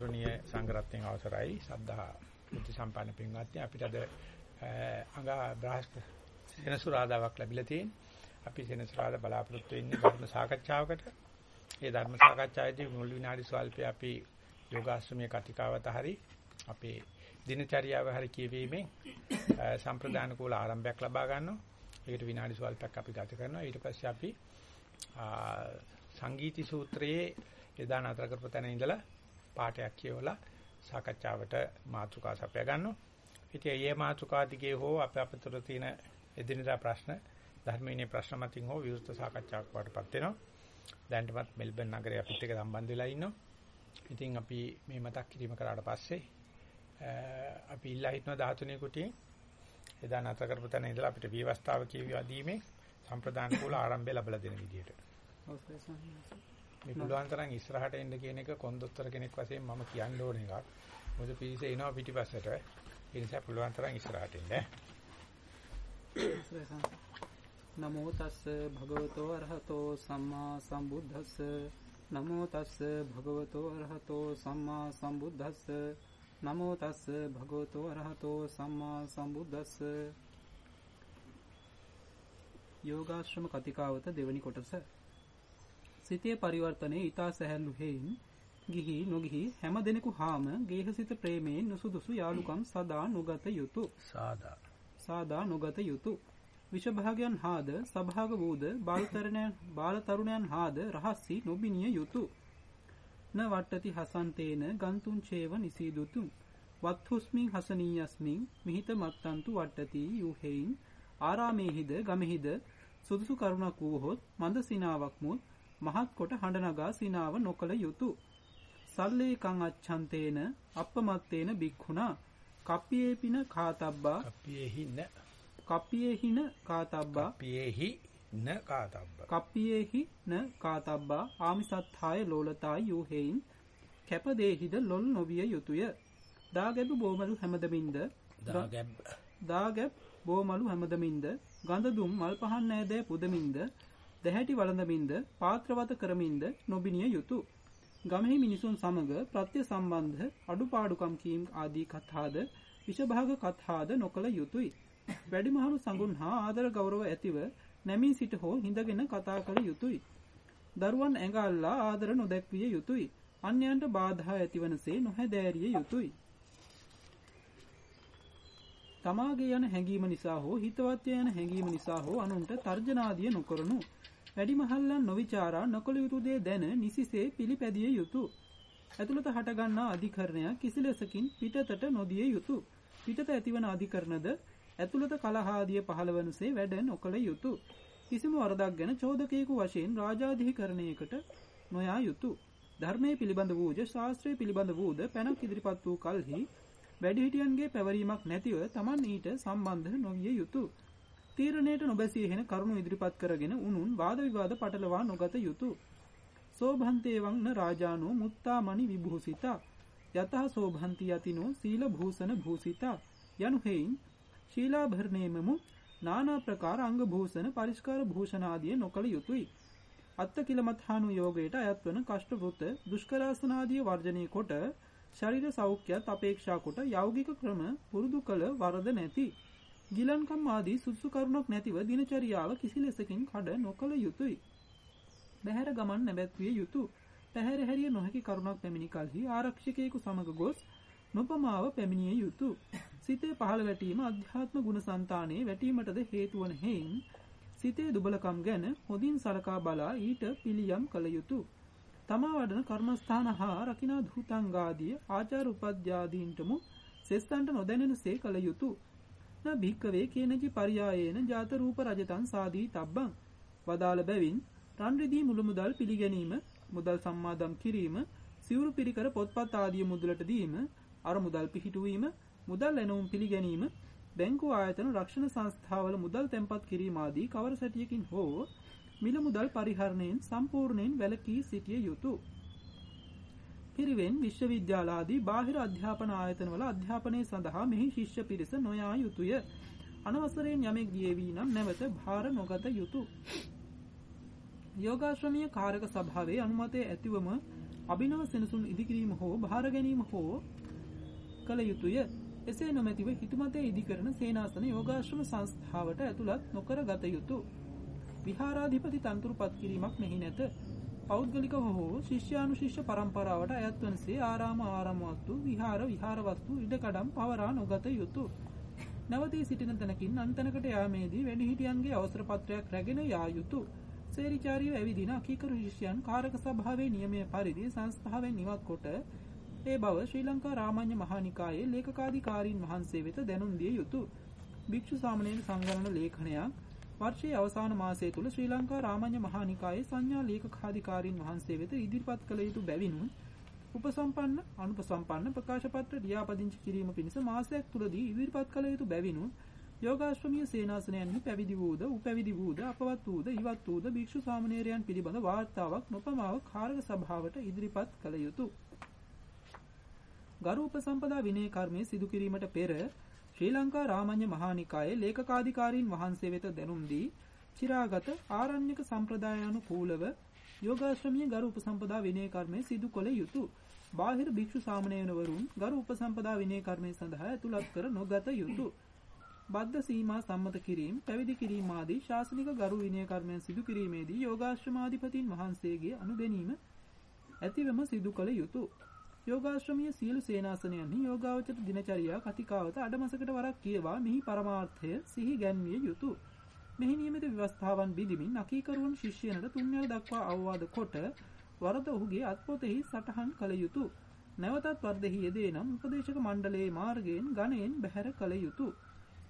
ගෞරවනීය සංඝරත්නයන් අවසරයි සද්ධා බුද්ධ සම්පන්න පින්වත්නි අපිට අද අඟා බ්‍රහස්ප සෙනසුරාදාවක් ලැබිලා තියෙන. අපි සෙනසුරාදා බලාපොරොත්තු වෙන්නේ ධර්ම සාකච්ඡාවකට. ඒ ධර්ම සාකච්ඡාවේදී මුල් විනාඩි ස්වල්පය අපි යෝගාශ්‍රමයේ කතිකාවත හරි අපේ දිනචරියාව හරි කියවීමෙන් සම්ප්‍රදාන කුල ආරම්භයක් ලබා ගන්නවා. ඒකට විනාඩි ස්වල්පයක් අපි ගත කරනවා. ඊට පස්සේ අපි සංගීති සූත්‍රයේ එදා නතර කරපු තැන ඉඳලා පාඩයක් කියවලා සාකච්ඡාවට මාතෘකා සපයා ගන්නවා. ඉතින් ඒ මාතෘකා දිගේ හෝ අප අපතර තියෙන එදිනදා ප්‍රශ්න ධර්මීය ප්‍රශ්න මතින් හෝ විවෘත සාකච්ඡාවක් වඩපත් වෙනවා. දැන්ටමත් මෙල්බන් නගරේ අපිත් එක්ක සම්බන්ධ වෙලා ඉන්නවා. ඉතින් අපි මේ මතක් කිරීම කරාට පස්සේ අපි ඉල්ලා හිටනවා 13 කුටියෙන් එදා නතර කරපු තැන ඉඳලා අපිට විවස්ථාව කියවීමේ දීමේ සම්ප්‍රදාන කුල ආරම්භය ලැබලා දෙන විදියට. මේ පුළුවන් තරම් ඉස්සරහට එන්න කියන එක කොන්දොස්තර කෙනෙක් වශයෙන් මම කියන්න ඕන එකක්. මොකද පිරිස එනවා පිටිපස්සට. ඒ නිසා පුළුවන් තරම් ඉස්සරහට එන්න. නමෝ තස්ස භගවතෝ අරහතෝ සම්මා සම්බුද්දස්ස නමෝ තස්ස භගවතෝ අරහතෝ සම්මා සම්බුද්දස්ස නමෝ තස්ස භගවතෝ අරහතෝ සම්මා සම්බුද්දස්ස යෝගාශ්‍රම කතිකාවත දෙවනි කොටස සිතේ පරිවර්තනයේ ඊතා සැහැල්ලු හේයින් ගිහි නොගිහි හැම දෙනෙකු හාම ගේහසිත ප්‍රේමයෙන් නුසුදුසු යාලුකම් සදා නොගත යුතු. සාදා. සාදා නොගත යුතු. විෂභාගයන් හාද සභාග වූද බාලතරණයන් බාලතරුණයන් හාද රහස්සි නොබිනිය යුතු. න වට්ටති හසන්තේන ගන්තුන් චේව නිසීදුතු. වත්හුස්මින් හසනීයස්මින් මිහිත මත්තන්තු වට්ටති යුහෙයින් ආරාමේහිද ගමෙහිද සුදුසු කරුණක් වූහොත් මන්ද සිනාවක් මුත් මහත් කොට හඬ නගා සිනාව නොකළ යුතු. සල්ලේකං අච්ඡන්තේන අප්පමත්තේන බික්ඛුනා කප්පියේපින කාතබ්බා. කප්පියේහි න. කප්පියේහින කාතබ්බා. කප්පියේහි න කාතබ්බ. කප්පියේහි න කාතබ්බා. ආමිසත්ථාය ලෝලතාය යෝහෙයින්. කැපදේහිද ලොල් නොවිය යුතුය. දාගැබ් බෝමලු හැමදමින්ද? දාගැබ් දාගැබ් බෝමලු හැමදමින්ද? ගඳ දුම් මල් පහන් නෑදෑ පුදමින්ද දැහැටි වළඳමින්ද පාත්‍රවත කරමින්ද නොබිනිය යුතු. ගමෙහි මිනිසුන් සමග ප්‍රත්‍ය සම්බන්ධ අඩුපාඩුකම් කීම් ආදී කතාද විෂභාග කතාද නොකළ යුතුයි. වැඩිමහලු සඟුන් හා ආදර ගෞරව ඇතිව නැමී සිට හෝ හිඳගෙන කතා කළ යුතුයි. දරුවන් ඇඟ අල්ලා ආදර නොදැක්විය යුතුයි. අන්‍යයන්ට බාධා ඇතිවනසේ නොහැදෑරිය යුතුයි. තමාගේ යන හැඟීම නිසා හෝ හිතවත්ය යන හැඟීම නිසා හෝ අනුන්ට තර්ජනාදිය නොකරනු වැඩිමහල්ලන් නොවිචාරා නොකළ යුතු දේ දැන නිසිසේ පිළිපැදිය යුතු. ඇතුළත හටගන්නා අධිකරණයක් කිසිලෙසකින් පිටතට නොදිය යුතු. පිටත ඇතිවන අධිකරණද ඇතුළත කලහාදිය පහළවනසේ වැඩ නොකළ යුතු. කිසිම වරදක් ගැන චෝදකයෙකු වශයෙන් රාජාධිකරණයකට නොයා යුතු. ධර්මයේ පිළිබඳ වූද ශාස්ත්‍රයේ පිළිබඳ වූද පැනක් ඉදිරිපත් වූ කල්හි වැඩිහිටියන්ගේ පැවරීමක් නැතිව Taman ඊට සම්බන්ධ නොවිය යුතු. තීරණයට නොබැසී හෙන කරුණු ඉදිරිපත් කරගෙන උනුන් වාද විවාද පටලවා නොගත යුතු. සෝභන්තේවං න රාජානෝ මුත්තාමණි විභූසිතා යතහ සෝභන්ති යතිනෝ සීල භූෂණ භූසිතා යනු හේයින් ශීලාභරණේමමු නානා ප්‍රකාර අංග භූෂණ පරිස්කාර භූෂණ ආදිය නොකළ යුතුය. අත්ත කිලමත්හානු යෝගයට අයත් වන කෂ්ට වෘත දුෂ්කරාසන ආදිය වර්ජනය කොට ශරීර සෞඛ්‍යත් අපේක්ෂා කොට යෞගික ක්‍රම පුරුදු කළ වරද නැති. ගිලන්කම් ආදී සුසු කරුණක් නැතිව දිනචරියාව කිසිලෙසකින් කඩ නොකළ යුතුය. බහැර ගමන් නැබැත්විය යුතු. පැහැර හැරිය නොහැකි කරුණක් පැමිණි කලෙහි ආරක්ෂකයෙකු සමග ගොස් නොපමාව පැමිණිය යුතු. සිතේ පහළ වැටීම අධ්‍යාත්ම ගුණ సంతානයේ වැටීමටද හේතු වන හේයින් සිතේ දුබලකම් ගැන හොඳින් සලකා බලා ඊට පිළියම් කළ යුතුය. තමා වඩන කර්මස්ථාන හා රකිනා ධූතංගාදිය ආචාර උපද්‍යාදීන්ටම සෙස්තන්ට නොදැනෙනසේ කළ යුතුය. න භික්කවේ කේනචි පරියායේන ජාත රූප රජතන් සාදී තබ්බං වදාළ බැවින් රන් රිදී මුළු මුදල් පිළිගැනීම මුදල් සම්මාදම් කිරීම සිවුරු පිරිකර පොත්පත් ආදිය මුදලට දීම අර මුදල් පිහිටුවීම මුදල් ඇනවුම් පිළිගැනීම බැංකු ආයතන රක්ෂණ සංස්ථාවල මුදල් තැන්පත් කිරීම ආදී කවර සැටියකින් හෝ මිල මුදල් පරිහරණයෙන් සම්පූර්ණයෙන් වැළකී සිටිය යුතුය. පිරිවෙන් විශ්වවිද්‍යාලාදී බාහිර අධ්‍යාපන ආයතනවල අධ්‍යාපනය සඳහා මෙහි ශිෂ්‍ය පිරිස නොයා යුතුය. අනවසරයෙන් යමෙක් ගියවී නම් නැවත භාර නොගත යුතුය. යෝගාශ්‍රමීය කාරක සභාවේ අනුමතය ඇතිවම අභිනව සෙනසුන් ඉදිකිරීම හෝ භාර ගැනීම හෝ කළ යුතුය. එසේ නොමැතිව හිතුමතේ ඉදිකරන සේනාසන යෝගාශ්‍රම සංස්ථාවට ඇතුළත් නොකර ගත යුතු. විහාරාධිපති තන්තුරුපත් කිරීමක් මෙහි නැත. පෞද්ගලිකව හෝ ශිෂ්‍යානුශිෂ්‍ය පරම්පරාවට අයත් වනසේ ආරාම ආරාම වස්තු විහාර විහාර වස්තු ඉඩකඩම් පවරා නොගත යුතු. නැවතී සිටින තැනකින් අන්තනකට යාමේදී වැඩිහිටියන්ගේ අවසර පත්‍රයක් රැගෙන යා යුතු. සේරිචාරීව ඇවිදින අකීකරු ශිෂ්‍යයන් කාරක සභාවේ නියමය පරිදි සංස්ථාවෙන් ඉවත් කොට ඒ බව ශ්‍රී ලංකා රාමඤ්ඤ මහානිකායේ ලේකකාධිකාරීන් වහන්සේ වෙත දැනුම් දිය යුතු. භික්ෂු සාමණේර සංවරණ ලේඛනයක් වර්ෂයේ අවසාන මාසය තුල ශ්‍රී ලංකා රාමඤ්ඤ මහානිකායේ සංඥා ලේකකාධිකාරීන් වහන්සේ වෙත ඉදිරිපත් කළ යුතු බැවිනුත් උපසම්පන්න අනුපසම්පන්න ප්‍රකාශ පත්‍ර ලියාපදිංචි කිරීම පිණිස මාසයක් තුලදී ඉදිරිපත් කළ යුතු බැවිනුත් යෝගාශ්‍රමීය සේනාසනයන්හි පැවිදි වූද උපැවිදි වූද අපවත් වූද ඉවත් වූද භික්ෂු සාමණේරයන් පිළිබඳ වාර්තාවක් නොපමාව කාරක සභාවට ඉදිරිපත් කළ යුතුය. ගරු උපසම්පදා විනය කර්මය සිදු කිරීමට පෙර ශ්‍රී ලංකා රාමඤ්ඤ මහානිකායේ ලේකකාධිකාරීන් වහන්සේ වෙත දැනුම් දී චිරාගත ආරණ්‍යක සම්ප්‍රදායානුකූලව යෝගාශ්‍රමීය ගරු උපසම්පදා විනය කර්මය සිදු කළ යුතුය. බාහිර භික්ෂු සාමණේරවරුන් ගරු උපසම්පදා විනය කර්මය සඳහා ඇතුළත් කර නොගත යුතුය. බද්ධ සීමා සම්මත කිරීම, පැවිදි කිරීම ආදී ශාසනික ගරු විනය කර්මයන් සිදු කිරීමේදී යෝගාශ්‍රමාධිපතින් වහන්සේගේ අනුදැනීම ඇතිවම සිදු කළ යුතුය. යෝගාශ්‍රමීය සියලු සේනාසනයන්හි යෝගාවචර දිනචරියා කතිකාවත අඩමසකට වරක් කියවා මෙහි පරමාර්ථය සිහි ගැන්විය යුතුය. මෙහි නියමිත ව්‍යවස්ථාවන් බිඳිමින් අකීකරුවන් ශිෂ්‍යයනට තුන්වැනි දක්වා අවවාද කොට වරද ඔහුගේ අත්පොතෙහි සටහන් කළ යුතුය. නැවතත් වර්ධෙහි යෙදේ නම් උපදේශක මණ්ඩලයේ මාර්ගයෙන් ගණයෙන් බැහැර කළ යුතුය.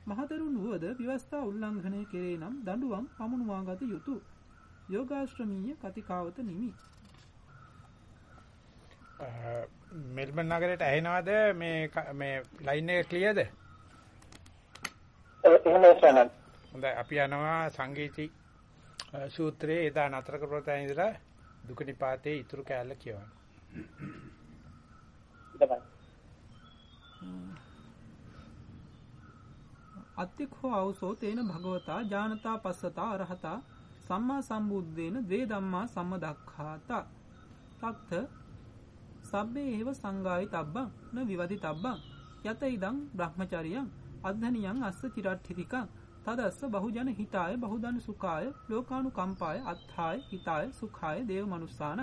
මහතෙරුන් වුවද ව්‍යවස්ථා උල්ලංඝනය කෙරේ නම් දඬුවම් පමුණුවාගත යුතුය. යෝගාශ්‍රමීය කතිකාවත නිමි. මෙල්බන් නගරයට ඇහෙනවද මේ මේ ලයින් එක ක්ලියර්ද? එහෙමයි සනන්. හොඳයි අපි යනවා සංගීති සූත්‍රයේ එදා නතර කරපු තැන ඉඳලා දුක නිපාතේ ඉතුරු කැලල කියවන්න. අත්තික්ඛෝ අවසෝ තේන භගවතා ඥානතා පස්සතා අරහතා සම්මා සම්බුද්දේන ද්වේ ධම්මා සම්මදක්ඛාතා තත්ත සබ්බේ ඒව සංගායි තබ්බං න විවදි තබ්බං. යත ඉදං බ්‍රහ්මචරියං අද්ධනියං අස්ස චිරට්ඨිතිකං තදස්ස බහුජන හිතාය බහුදන සුඛාය ලෝකානුකම්පාය අත්ථාය හිතාය සුඛාය දේව මනුස්සාන.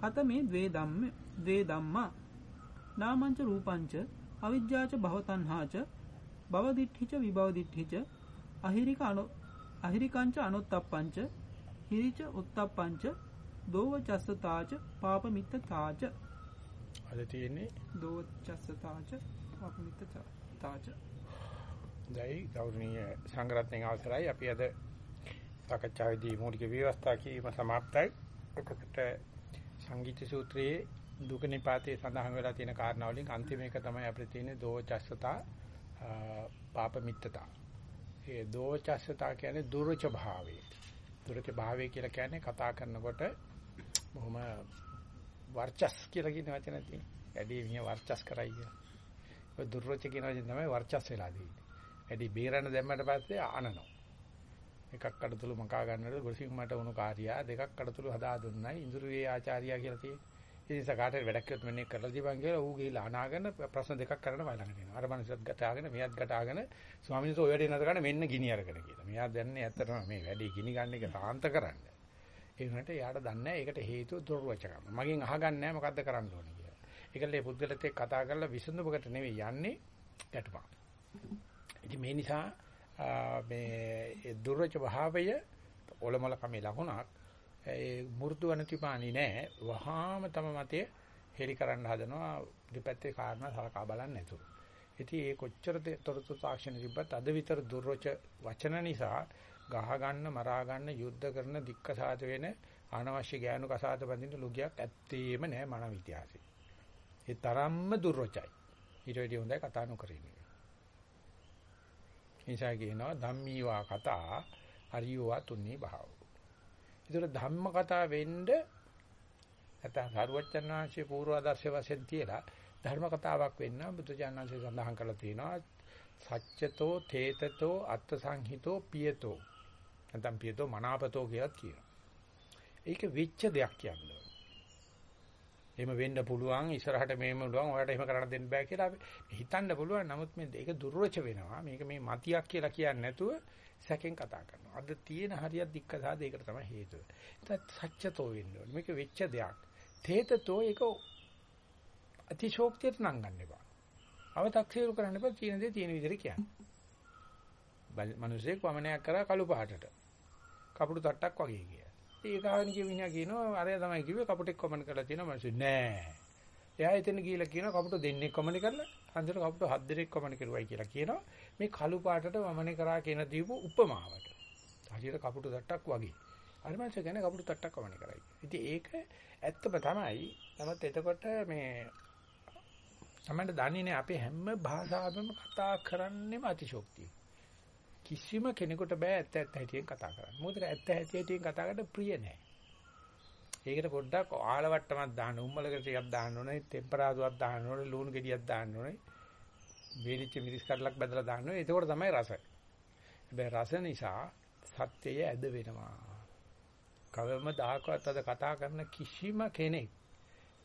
කතමේ ද්වේ ධම්ම ද්වේ ධම්මා. නාමංච රූපංච අවිජ්ජාච භවතණ්හාච භව දිට්ඨිච විභව දිට්ඨිච අහිරික අනු අහිරිකංච අනුත්තප්පංච හිරිච උත්තප්පංච දෝව චස්සතාච පාපමිත්තතාච. අද තියෙන්නේ? දෝව චස්සතාච පාපමිත්තතාච. දැයි ගෞරවනීය සංග්‍රහණයේ අවසරයි. අපි අද සාකච්ඡාවේදී මූලික විවස්ථා කීම સમાප්තයි. එතකොට සංගීත සූත්‍රයේ දුක නිපාතේ සඳහන් වෙලා තියෙන කාරණා වලින් අන්තිම එක තමයි අපිට තියෙන්නේ දෝව චස්සතා පාප මිත්තතා. ඒ දෝචස්සතා කියන්නේ දුර්ච භාවය. දුර්ච භාවය කියලා කියන්නේ කතා කරනකොට බොහොම වර්චස් කියලා කියන වචන තියෙනවා. වැඩි මිය වර්චස් කරයි කියන. ඔය දුර්ච කියන වචන තමයි වර්චස් වෙලා තියෙන්නේ. වැඩි බේරණ දැම්මට පස්සේ ආනනවා. එකක් කඩතුළු මකා ගන්නකොට ගොසින් මට වුණු කාර්යය දෙකක් කඩතුළු හදා දුන්නයි ඉඳුරුවේ ආචාර්යයා කියලා තියෙන්නේ. ඒ නිසා කාටද වැඩක් කිව්වොත් මෙන්න කරලා දීපන් කියලා ඌ ගිහිල්ලා අනාගෙන ප්‍රශ්න දෙකක් කරන මයි ළඟට එනවා. අර මනුස්සයත් ගටාගෙන මෙයත් ගටාගෙන ස්වාමීන් වහන්සේ ඔය වැඩේ නැතර ගන්න මෙන්න ගිනි අරගෙන කියලා. මෙයා දන්නේ ඇත්තටම මේ වැඩේ ගිනි ගන්න එක සාන්ත කරන්න. ඒ වුණාට එයාට දන්නේ ඒකට හේතුව දුර්වචකම. මගෙන් අහගන්නේ නැහැ මොකද්ද කරන්න ඕනේ කියලා. ඒකලේ පුද්ගලත් එක්ක කතා කරලා විසඳුමකට නෙවෙයි යන්නේ ගැටපා. ඉතින් මේ නිසා මේ දුර්වච භාවය ඔලොමල කමේ ලකුණක් ඒ මෘදු අනතිපාණි නෑ වහාම තම මතය හෙලි කරන්න හදනවා දෙපැත්තේ කාරණා සලකා බලන්නේ නැතුව. ඉතින් ඒ කොච්චර තොරතුරු තාක්ෂණ තිබ්බත් අද විතර දුර්වච වචන නිසා ගහ ගන්න මරා ගන්න යුද්ධ කරන දික්කසාත වෙන අනවශ්‍ය ගෑනු කසාද බඳින්න ලුගියක් ඇත්තේම නෑ මනෝ ඉතිහාසෙ. ඒ තරම්ම දුර්වචයි. ඊට වැඩි හොඳයි කතා නොකර ඉන්න එක. නිසා කියනවා ධම්මීවා කතා හරියවා තුන්නී භාව. ඒතර ධම්ම කතා වෙන්න නැත්නම් සරුවච්චන් වහන්සේ පූර්වාදර්ශ වශයෙන් තියලා ධර්ම කතාවක් වෙන්න බුදුජානනාංශය සඳහන් කරලා තියෙනවා සත්‍යතෝ තේතතෝ අත්ථ සංහිතෝ පියතෝ නැත්නම් පියතෝ මනාපතෝ කියලා කියනවා. ඒක වෙච්ච දෙයක් කියන්නේ. එහෙම වෙන්න පුළුවන් ඉස්සරහට මේම පුළුවන් ඔයාලට එහෙම කරන්න දෙන්න බෑ කියලා අපි හිතන්න පුළුවන්. නමුත් මේ ඒක දුර්වච වෙනවා. මේක මේ මතියක් කියලා කියන්නේ නැතුව සැකෙන් කතා කරනවා. අද තියෙන හරියක් දික්කසාද ඒකට තමයි හේතුව. ඒත් සත්‍යතෝ වෙන්න ඕනේ. මේක වෙච්ච දෙයක්. තේතතෝ ඒක අතිශෝක්තියට නංගන්න එපා. අව탁සීරු කරන්න එපා. තියෙන දේ තියෙන විදිහට කියන්න. මිනිස්සෙක් වමනයක් කරා කළු පාටට කපුරු තට්ටක් වගේ කිය ඒක ආවෙන කිය මිනිහා කියනවා අරයා තමයි කිව්වේ කපුටෙක් කමෙන්ට් කරලා තියෙනවා මිනිස්සු නෑ. එයා එතන ගිහිල්ලා කියනවා කපුට දෙන්නෙක් කමෙන්ට් කරලා අන්තිමට කපුට හත් දෙනෙක් කමෙන්ට් කරුවයි කියලා කියනවා. මේ කළු පාටට වමනේ කරා කියන දීපු උපමාවට. හරියට කපුට තට්ටක් වගේ. අර මිනිස්සු කියන්නේ කපුට තට්ටක් කමෙන්ට් කරයි. ඉතින් ඒක ඇත්තම තමයි. නමුත් එතකොට මේ තමයි දන්නේ නැහැ අපේ හැම භාෂාවෙම කතා කරන්නේම අතිශෝක්තිය. කිසිම කෙනෙකුට බෑ ඇත්ත ඇත්ත හැටියෙන් කතා කරන්න. මොකද ඇත්ත ඇත්ත හැටියෙන් කතා කරන්න ප්‍රිය නෑ. ඒකට පොඩ්ඩක් ආලවට්ටමක් දාන්න, උම්මලකට ටිකක් දාන්න ඕනේ, ටෙම්පරාදුවක් දාන්න ඕනේ, ලුණු ගෙඩියක් දාන්න ඕනේ. වේලිච්ච මිරිස් කඩලක් බදලා දාන්න ඕනේ. එතකොට තමයි රස. හැබැයි රස නිසා සත්‍යය ඇද වෙනවා. කවම දහකවත් අද කතා කරන කිසිම කෙනෙක්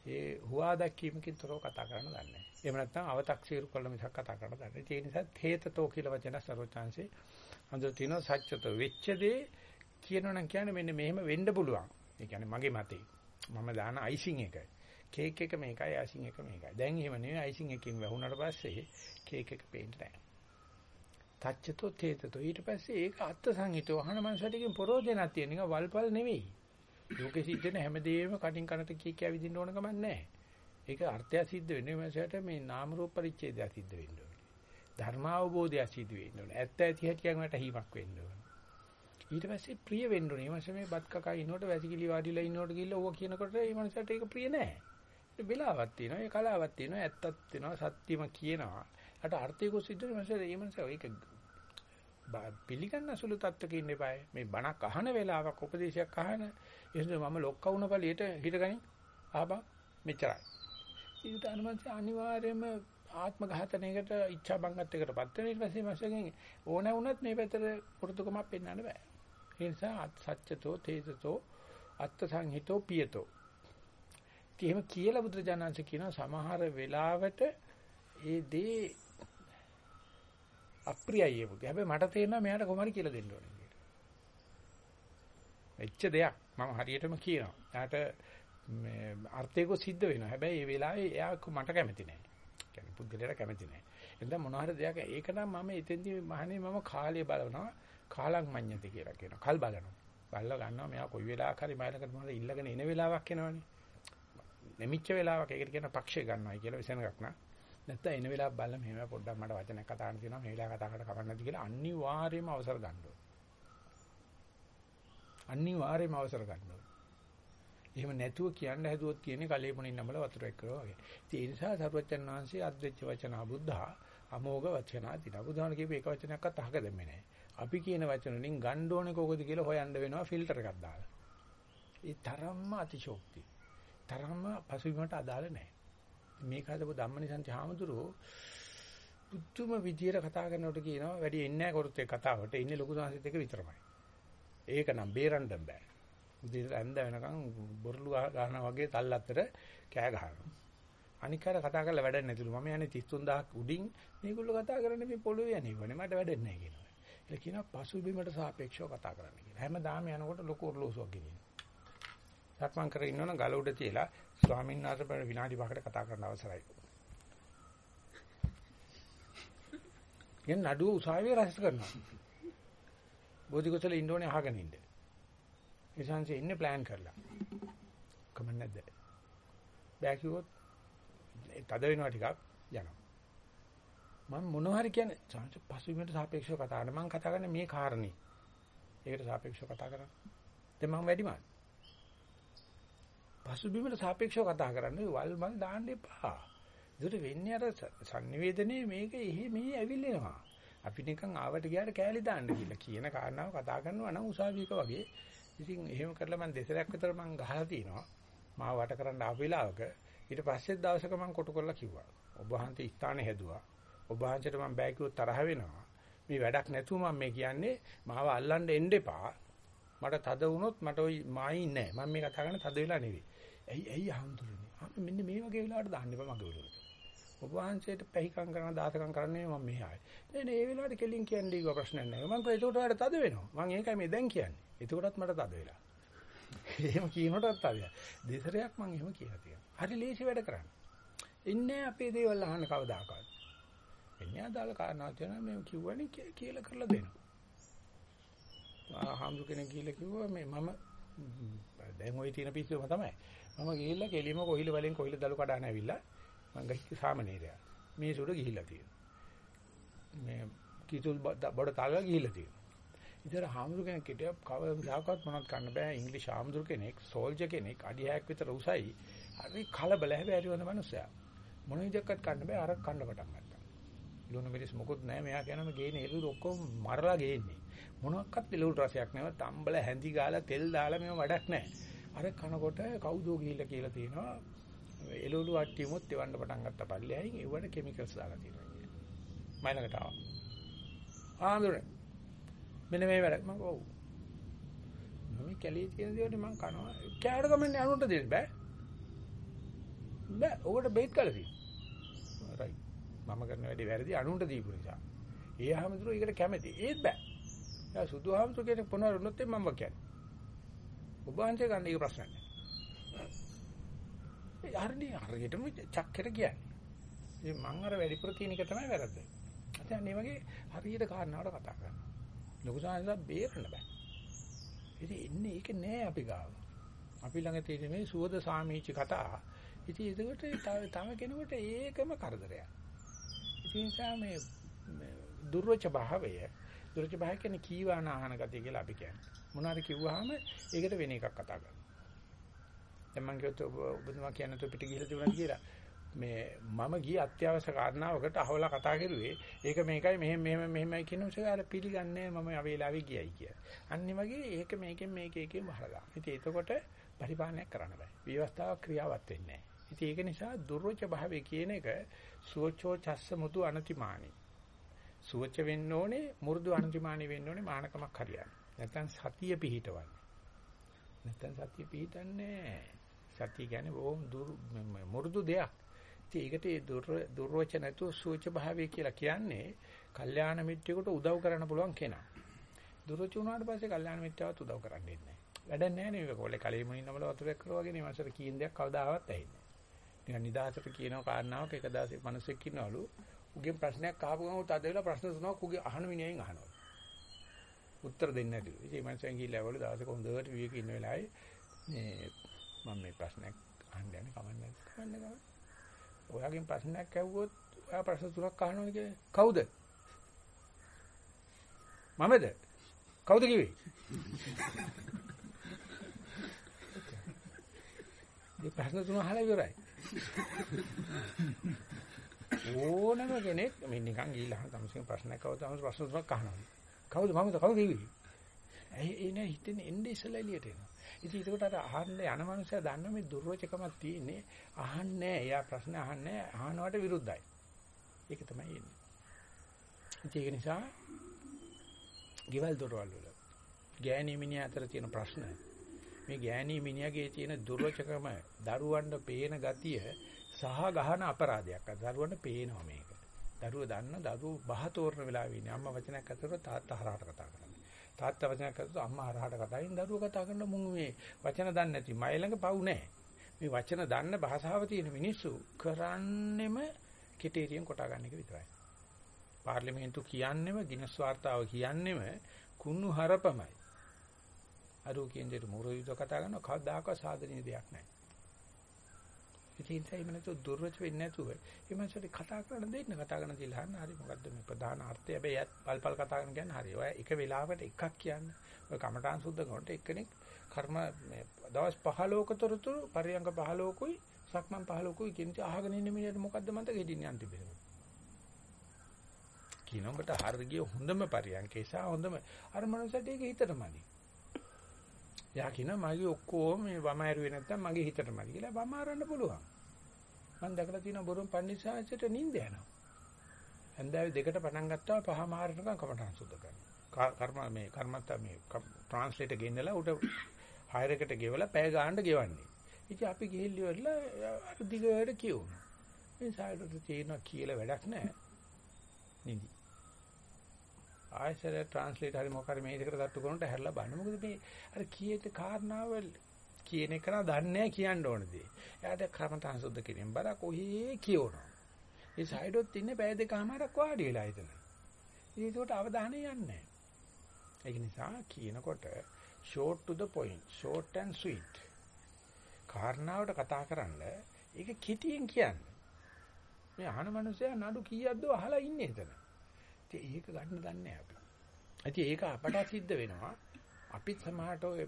ඒ හුවා දැක්වීමකින් තොරව කතා කරන්න දන්නේ නැහැ. එහෙම නැත්නම් අව탁සීරු කළ මිසක් කතා කරන්න දන්නේ නැහැ. ඒ නිසා තේතතෝ කියලා වචන සර්වචාන්සේ අඳුර තිනෝ සත්‍යතෝ වෙච්ච දේ කියනවනම් කියන්නේ මෙන්න මෙහෙම වෙන්න පුළුවන්. ඒ කියන්නේ මගේ මතේ. මම දාන අයිසිං එක. කේක් එක මේකයි අයිසිං එක මේකයි. දැන් එහෙම නෙවෙයි අයිසිං එකකින් වැහුණාට පස්සේ කේක් එක පේන්නේ නැහැ. තච්චතෝ තේතතෝ ඊට පස්සේ ඒක අත්ත් සංහිතව අහන මනසටකින් පරෝධනක් තියෙන එක වල්පල් නෙවෙයි. ලෝකෙ සිද්ධ වෙන හැමදේම කටින් කනට කිය කිය විදින්න ඕන කමක් නැහැ. ඒක අර්ථය සිද්ධ වෙන්නේ මනසට මේ නාම රූප පරිච්ඡේදය සිද්ධ වෙන්න ඕනේ. ධර්මාවබෝධය සිද්ධ වෙන්න ඕනේ. ඇත්ත ඇති හැටියක් මට හිමක් වෙන්න ඕනේ. ඊට පස්සේ ප්‍රිය වෙන්න ඕනේ. මේ මේ බත් කකා ඉන්නකොට වැසිකිලි වාඩිලා ඉන්නකොට ගිහලා ඕවා කියනකොට මේ මනසට ඒක ප්‍රිය නෑ. ඒ වෙලාවක් තියෙනවා. ඒ කලාවක් තියෙනවා. ඇත්තක් තියෙනවා. සත්‍යම කියනවා. අට අර්ථයක සිද්ධ වෙන මනසට මේ මනස ඒක පිළිගන්න සුළු තත්ත්වක ඉන්න එපායි. මේ බණක් අහන වෙලාවක් උපදේශයක් අහන එහෙනම් මම ලොක්ක වුණ පළියට හිටගනින් ආපා මෙච්චරයි. ඊට අනුමත අනිවාර්යයෙන්ම ආත්ම ඝාතනයකට ඉච්ඡා බංගත්වයකටපත් වෙන ඊට පස්සේ මාසයෙන් ඕන වුණත් මේ පැත්තට පුරුදුකමක් පෙන්වන්න බෑ. ඒ නිසා සත්‍යතෝ තේජතෝ අත්ථ සංහිතෝ පියතෝ. එහෙම කියලා බුදුරජාණන්සේ කියන සමහර වෙලාවට ඒ දේ අප්‍රියයි ඒක. හැබැයි මට තේරෙනවා මෙයාට කොහොමද කියලා දෙන්න ඕනේ කියලා. එච්ච දෙයක් මම හරියටම කියනවා. එයාට මේ අර්ථයක සිද්ධ වෙනවා. හැබැයි මේ වෙලාවේ එයා මට කැමති නැහැ. කියන්නේ පුද්ගලයාට කැමති නැහැ. එතන මොන හරි දෙයක් ඒක නම් මම එතෙන්දී මහනේ මම කාලය බලනවා. කාලං මඤ්ඤති කියලා කියනවා. කල් බලනවා. බලලා ගන්නවා මෙයා කොයි වෙලාවක හරි මයිලකට මොනවද ඉල්ලගෙන එන වෙලාවක් එනවනේ. නැමිච්ච වෙලාවක ඒකට කියන පක්ෂය ගන්නවයි කියලා විසනගක් නා. නැත්නම් එන වෙලාව බලලා මෙහෙම පොඩ්ඩක් මට වචනයක් කතා කරන්න තියෙනවා මේ වෙලාව කතා කරලා කවන්න නැති කියලා අනිවාර්යයෙන්ම අවසර ගන්න ඕනේ. අනිවාර්යයෙන්ම අවසර ගන්න ඕනේ. එහෙම නැතුව කියන්න හැදුවොත් කියන්නේ කලෙපුණින් නමල වතුර එක්කරෝ වගේ. ඉතින් ඒ නිසා සරුවචන් වහන්සේ අද්දෙච්ච වචන බුද්ධා අමෝඝ වචනා දින. බුදුහාම කියපු එක වචනයක්වත් අහක දෙන්නේ නැහැ. අපි කියන වචන වලින් ගන්න ඕනේ කොහොමද කියලා හොයන්න වෙනවා ෆිල්ටර් එකක් දාලා. ඒ තරම්ම අතිශෝක්ති. තරම්ම පසුබිමට අදාළ නැහැ. මේක හදපු ධම්මනිසන්ති හාමුදුරුවෝ පුදුම විදියට කතා කරනකොට කියනවා වැඩි එන්නේ නැහැ කරුත් ඒ කතාවට. ඉන්නේ ලොකු සංසිත් එක විතරමයි. ඒක නම් බේරන්න බෑ. උදේට ඇඳ වෙනකන් බොරළු ගහනවා වගේ තල් අතර කෑ ගහනවා. අනික් අර කතා කරලා වැඩක් නැතිලු. මම යන්නේ 33000ක් උඩින් මේගොල්ලෝ කතා කරන්නේ මේ පොළොවේ යන්නේ. මට වැඩක් නැහැ කියනවා. ඒ කියනවා පසුබිමට සාපේක්ෂව කතා කරන්න කියලා. හැමදාම යනකොට ලොකු ඔරලෝසුවක් ගෙනියනවා. සක්මන් කරගෙන ඉන්නවනම් ගල උඩ තියලා ස්වාමීන් වහන්සේ බර විනාඩි 5කට කතා කරන්න අවසරයි. යෙන් නඩුව උසාවියේ රැස් කරනවා. බෝධිගොතල ඉන්න ඕනේ අහගෙන ඉන්න. ඒ සංසේ ඉන්නේ ප්ලෑන් කරලා. කමක් නැද්ද? බෑ කිව්වොත් තද වෙනවා ටිකක් යනවා. මම මොනවා හරි කියන්නේ සංස පසුබිමට සාපේක්ෂව කතා කරන මම කතා කරන්නේ මේ කාරණේ. ඒකට සාපේක්ෂව කතා කරන්නේ. දැන් මම වැඩිමල්. පසුබිමට සාපේක්ෂව කතා කරන්නේ වල් මල් දාන්න එපා. ඒකට වෙන්නේ අර sannivedanaye මේක එහෙ මෙහි ඇවිල්ලෙනවා. අපි නිකන් ආවට ගියාට කෑලි දාන්න කියලා කියන කාරණාව කතා කරනවා නම් උසාවියක වගේ. ඉතින් එහෙම කරලා මම දෙසරක් විතර මම ගහලා තිනවා. මාව වට කරන්න ආපු වෙලාවක ඊට පස්සේ දවසක මම කොටු කරලා කිව්වා. ඔබ වහන්සේ ස්ථානේ හැදුවා. ඔබ වහන්සේට මම බෑ කිව්වොත් තරහ වෙනවා. මේ වැඩක් නැතුව මම මේ කියන්නේ මාව අල්ලන්න එන්න එපා. මට තද වුණොත් මට ওই මායි නෑ. මම මේ කතා කරන්නේ තද වෙලා නෙවෙයි. ඇයි ඇයි අහඳුරන්නේ? මෙන්න මේ වගේ වෙලාවට දාන්න එපා මගේ ඔළුවට. ඔබ වහන්සේට පැහිකම් කරන දාතකම් කරන්නේ මම මෙහි ආවේ. නෑ නෑ ඒ වෙලාවට කෙලින් කියන්නේ ඊගො ප්‍රශ්නයක් නෑ. මම කිව්වා ඒකට ඔයාලට තද වෙනවා. මම ඒකයි මේ දැන් කියන්නේ. එතකොටත් මට තද වෙලා. එහෙම කියනකොටත් තද. දෙසරයක් මම එහෙම කියලා තියෙනවා. හරි ලේසි වැඩ කරන්න. ඉන්නේ අපේ දේවල් අහන්න කවදාකවත්. එන්නේ අදාළ කාරණා තියෙනවා මේ කිව්වනේ කියලා කරලා දෙනවා. ආ හාමුදුර කෙනෙක් ගිහිල්ලා කිව්වා මේ මම දැන් ওই තියෙන පිස්සුවම තමයි. මම ගිහිල්ලා කෙලිම කොහිල වලින් කොහිල දලු කඩාන ඇවිල්ලා මං ගහිච්ච සාමනීරයා. මේ සුර ගිහිල්ලා තියෙනවා. මේ කිතුල් බඩ තාලලා ගිහිල්ලා තියෙනවා. ඉතින් හාමුදුර කෙනෙක් හිටියා කවදාකවත් මොනවත් කරන්න බෑ ඉංග්‍රීසි හාමුදුර කෙනෙක් සෝල්ජර් කෙනෙක් අඩි 6ක් විතර උසයි. හරි කලබල හැබැයි හරි හොඳ මනුස්සයා. මොන විදිහකට කන්න බෑ අර කන්න පටන් ගත්තා. ලුණු මිරිස් මොකුත් නැහැ මෙයා කියනවා ගේන්නේ එළු ඔක්කොම මරලා ගේන්නේ. මොනක්වත් එළවලු රසයක් නැව තම්බල හැඳි ගාලා තෙල් දාලා මේව වැඩක් නැහැ. අර කනකොට කවුදෝ ගිහිල්ලා කියලා තියෙනවා එළවලු අට්ටියමුත් එවන්න පටන් ගත්ත පල්ලෙහායින් ඒවට කිමිකල්ස් දාලා තියෙනවා කියන්නේ. මයිලකට ආවා. ආන්දරේ මෙන්න මේ වැඩ මම ඔව්. මම කැලේ තියෙන දේවල් මම කනවා. කෑවට ගමන්නේ අනුන්ට දෙන්න බෑ. බෑ. ඔකට බේත් කළා තියෙනවා. රයිට්. මම කරන වැඩේ වැරදි අනුන්ට දීපු නිසා. ඒ හැමදෙරෝ ඒකට කැමති. ඒත් බෑ. යා සුදුහාමුදුර කෙනෙක් පොනවර වුණොත් මම කියන්නේ. ඔබ වහන්සේ ගන්න එක ප්‍රශ්නයක් නෑ. ඒ හරිනේ හරියටම චක්කෙට කියන්නේ. ඉතින් මං අර වැඩිපුර කියන එක තමයි වැරද්ද. දැන් මේ වගේ හරියට කාරණාවට කතා කරනවා. ලොකු සාහසක් බේරන්න බෑ. ඉතින් එන්නේ ඒක නෑ අපි ගාව. අපි ළඟ තියෙන මේ සුවද සාමීච කතා. ඉතින් ඒකට තව කෙනෙකුට ඒකම කරදරයක්. ඉතින් මේ දුර්වච භාවය දුර්වච භාවය කියන්නේ කීවාන ආහන ගතිය කියලා අපි කියන්නේ. මොනවාරි කිව්වහම ඒකට වෙන එකක් කතා කරනවා. දැන් මම කිව්වොත් ඔබතුමා කියන්නේ તો පිට ගිහලා තිබුණා කියලා. මේ මම ගිය අත්‍යවශ්‍ය කාරණාවකට අහවලා කතා කරුවේ ඒක මේකයි මෙහෙම මෙහෙම මෙහෙමයි කියන උසාර පිළිගන්නේ මම අවේලාවේ ගියයි කියලා. අනිත් වගේ ඒක මේකෙන් මේක එකෙන් බහලා. ඉතින් එතකොට පරිපාලනයක් කරන්න බෑ. විවස්ථාව ක්‍රියාවත් වෙන්නේ නැහැ. ඉතින් ඒක නිසා දුර්වච භාවය කියන එක සෝචෝ චස්ස මුතු අනතිමානි. සුවච වෙන්න ඕනේ මු르දු අනතිමානි වෙන්න ඕනේ මානකමක් හරියන්නේ. නැත්තම් සතිය පිහිටවන්නේ. නැත්තම් සතිය පිහිටන්නේ සතිය කියන්නේ බොහොම මු르දු දෙයක්. ඉතින් ඒකට ඒ දුර්වච නැතුව සුවච භාවය කියලා කියන්නේ කල්යාණ මිත්‍රයෙකුට උදව් කරන්න පුළුවන් කෙනා. දුර්වච වුණාට පස්සේ කල්යාණ මිත්‍රයවත් උදව් කරන්නේ නැහැ. වැඩක් නැහැ නේ මේක කොල්ලේ කලෙ මුණින් නමල වතුරක් කරවා වගේ නේ මාසට කීන දෙයක් කවදාවත් ඇහින්නේ. නිකන් නිදහසට කියන කාරණාවක එක දවසක් මිනිස්සෙක් ඉන්නවලු උගෙන් ප්‍රශ්නයක් අහපු ගමන් උත් අද වෙලා ප්‍රශ්න තුනක් උගේ අහන මිනිහෙන් අහනවා. උත්තර දෙන්නේ නැතිලු. ඉතින් මං ගිහිල්ලා වල දවසක හොඳට විවේක ඉන්න වෙලාවේ මේ මම මේ ප්‍රශ්නයක් අහන්න යන්නේ කමන්නේ කමන්නේ කමන්නේ. ඔයාගෙන් ප්‍රශ්නයක් ඇහුවොත් ඔයා ප්‍රශ්න තුනක් අහනවා කියන්නේ කවුද? මමද? කවුද කිව්වේ? මේ ප්‍රශ්න තුන අහලා ඉවරයි. ඕනම කෙනෙක් මේ නිකන් ගිහිල්ලා තමසින් ප්‍රශ්නයක් આવුවොත් තමස් ප්‍රශ්න තුනක් අහනවා. කවුද මමද කවුද කිව්වේ? ඇයි ඒ නෑ හිතෙන්නේ එන්නේ ඉස්සලා එළියට එනවා. ඉතින් ඒකට අර අහන්න යන මනුස්සයා දන්න මේ දුර්වචකමක් තියෙන්නේ අහන්නේ එයා ප්‍රශ්න අහන්නේ අහනවට විරුද්ධයි. ඒක තමයි එන්නේ. ඒක නිසා ගෙවල් දොරවල් වල ගෑණි මිනිහා අතර තියෙන ප්‍රශ්න මේ ගෑණි මිනිහාගේ තියෙන දුර්වචකම දරුවන්ට පේන ගතිය සහ ගහන අපරාධයක්. දරුවන්ට පේනවා මේක. දරුවෝ දන්න දරුවෝ බහ තෝරන වෙලාවෙ ඉන්නේ අම්මා වචනයක් අතර තාත්තා හරහට කතා කරන්නේ. තාත්තා වචනයක් අතර අම්මා හරහට කතා කරන දරුවෝ කතා කරන මුන් මේ වචන දන්නේ නැති මයි ළඟ පව් නැහැ. මේ වචන දන්න භාෂාව තියෙන මිනිස්සු කරන්නෙම කෙටේරියෙන් කොටා ගන්න එක විතරයි. පාර්ලිමේන්තු කියන්නෙම ගිනස් වාර්තාව කියන්නෙම කුණු හරපමයි. අරෝ කියන දේ මොරොයිද කතා කරනවා කවදාකවත් සාධනීය දෙයක් නැහැ. ඉතින් ඒ මනස දුර්වච වෙන්නේ නැතුව ඒ මනසට කතා කරන්න දෙන්න කතා කරන දේ ලහන්න හරි මොකද්ද මේ ප්‍රධාන අර්ථය හැබැයි යත් පල්පල් කතා කරන කියන්නේ හරි. ඔය එක වෙලාවකට එකක් කියන්නේ. ඔය කමඨාන් සුද්ධ කරනකොට එක්කෙනෙක් කර්ම මේ දවස් 15ක තොරතුරු පරියංග 15කුයි සක්මන් 15කුයි කියන ඉතින් අහගෙන ඉන්න මිනිහට මොකද්ද මන්ට ගෙඩින්නේ අන්තිමට. කිනොකට හරිය හොඳම පරියංගේ සහ හොඳම අර මනුස්සයට ඒක හිතටමදි. යා කියන මගේ ඔක්කොම මේ වම ඇරුවේ නැත්තම් මගේ හිතටමදි කියලා වම ආරන්න පුළුවන්. මම දැකලා තියෙන බොරුම් පන්සිසාංශයට නිින්ද යනවා. හන්දාවේ දෙකට පටන් ගත්තා පහ මාරනකම් කමටහන් සුද්ධ කරනවා. කර්ම මේ කර්මත්ත මේ ට්‍රාන්ස්ලේටර් ගෙන්නලා උට හයර් එකට ගෙවලා පැය ගානට ගෙවන්නේ. ඉතින් අපි ගිහිල්ලා අර දිගට කියවුණා. මේ සායලට තියෙනවා කියලා වැඩක් නැහැ. නිදි. ආයෙසර ට්‍රාන්ස්ලේට් හරි මොකක් හරි මේ දෙකට තට්ටු කරනට හැරලා බලන්න. මොකද මේ අර කීයට කාරණාව කියන එක නා දන්නේ නැහැ කියන්න ඕන දේ. එයාට කර්මතන් සුද්ධ කිරීම බර කොහේ කියවනවා. ඒ සයිඩොත් ඉන්නේ පැය දෙකමාරක් වාඩි වෙලා ඉතන. ඒකට අවධානය යන්නේ නැහැ. ඒක නිසා කියනකොට short to the point, short and sweet. කාරණාවට කතා කරන්න ඒක කිටියෙන් කියන්නේ. මේ අහන මනුස්සයා නඩු කීයක්ද අහලා ඉන්නේ එතන. ඉතින් ඒක ගන්න දන්නේ අපි. ඉතින් ඒක අපට සිද්ධ වෙනවා. අපිත් සමහරට ඔය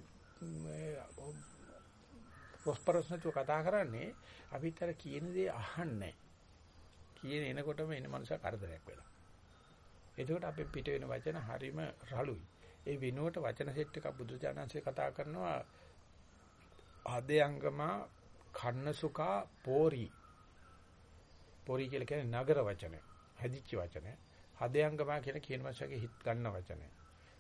ප්‍රොස්පරස් නැතුව කතා කරන්නේ අපිත් අර කියන දේ අහන්නේ කියන එනකොටම එන මනුස්සයා කරදරයක් වෙලා. එතකොට අපේ පිට වෙන වචන හරීම රළුයි. ඒ විනෝඩ වචන සෙට් එක බුදුචානන්සේ කතා කරනවා ආදයංගම කන්නසුකා පෝරි. පෝරි කියලා කියන්නේ නගර වචනය. හැදිච්ච වචනය. හදයංගම කියන කියන මාසයේ හිට ගන්න වචනය.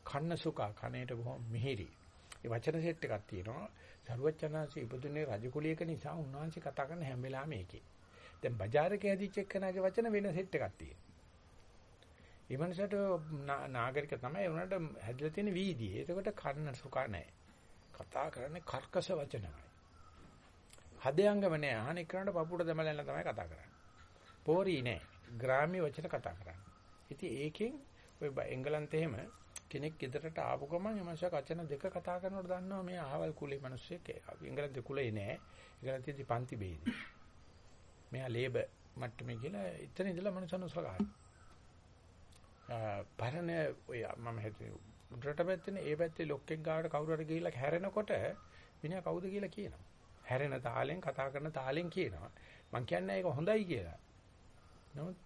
කන්නසුකා කනේට බොහොම මිහිරි. ඒ වචන සෙට් එකක් තියෙනවා. සරුවචනාංශය ඉපදුනේ රජ කුලයක නිසා උන්වහන්සේ කතා කරන හැම වෙලාවෙම ඒකේ. දැන් බજારක ඇදිච්ච එක්කනාගේ වචන වෙන සෙට් එකක් තියෙනවා. ඒ මනසට නාගරික තමයි උනට හැදලා තියෙන වීදියේ. එතකොට කර්ණ සුඛ නැහැ. කතා කරන්නේ කර්කශ වචනයි. හදයංගම නැහැ. අහන එක්කනට පපුවට දැමලන්න තමයි කතා කරන්නේ. පෝරි නැහැ. ග්‍රාම්‍ය වචන කතා කරන්නේ. ඉතින් ඒකෙන් ඔය එංගලන්තේම කෙනෙක් ගෙදරට ආපු ගමන් එමන්ෂා වචන දෙක කතා කරනකොට දන්නවා මේ අහවල් කුලේ මිනිස්සෙක් එංගලන්තේ කුලේ නෑ. එංගලන්තේදී පන්ති බෙහෙද මෙයා ලේබ මට්ටමේ කියලා එතන ඉඳලා මනුස්සයන් උසගහන පරණ ඔය මම හිතුවේ උඩරට පැත්තේ ඒ පැත්තේ ලොක්කෙක් ගාවට කවුරු හරි ගිහිල්ලා හැරෙනකොට විනය කවුද කියලා කියනවා. හැරෙන තාලෙන් කතා කරන තාලෙන් කියනවා. මං කියන්නේ ඒක හොඳයි කියලා. නමුත්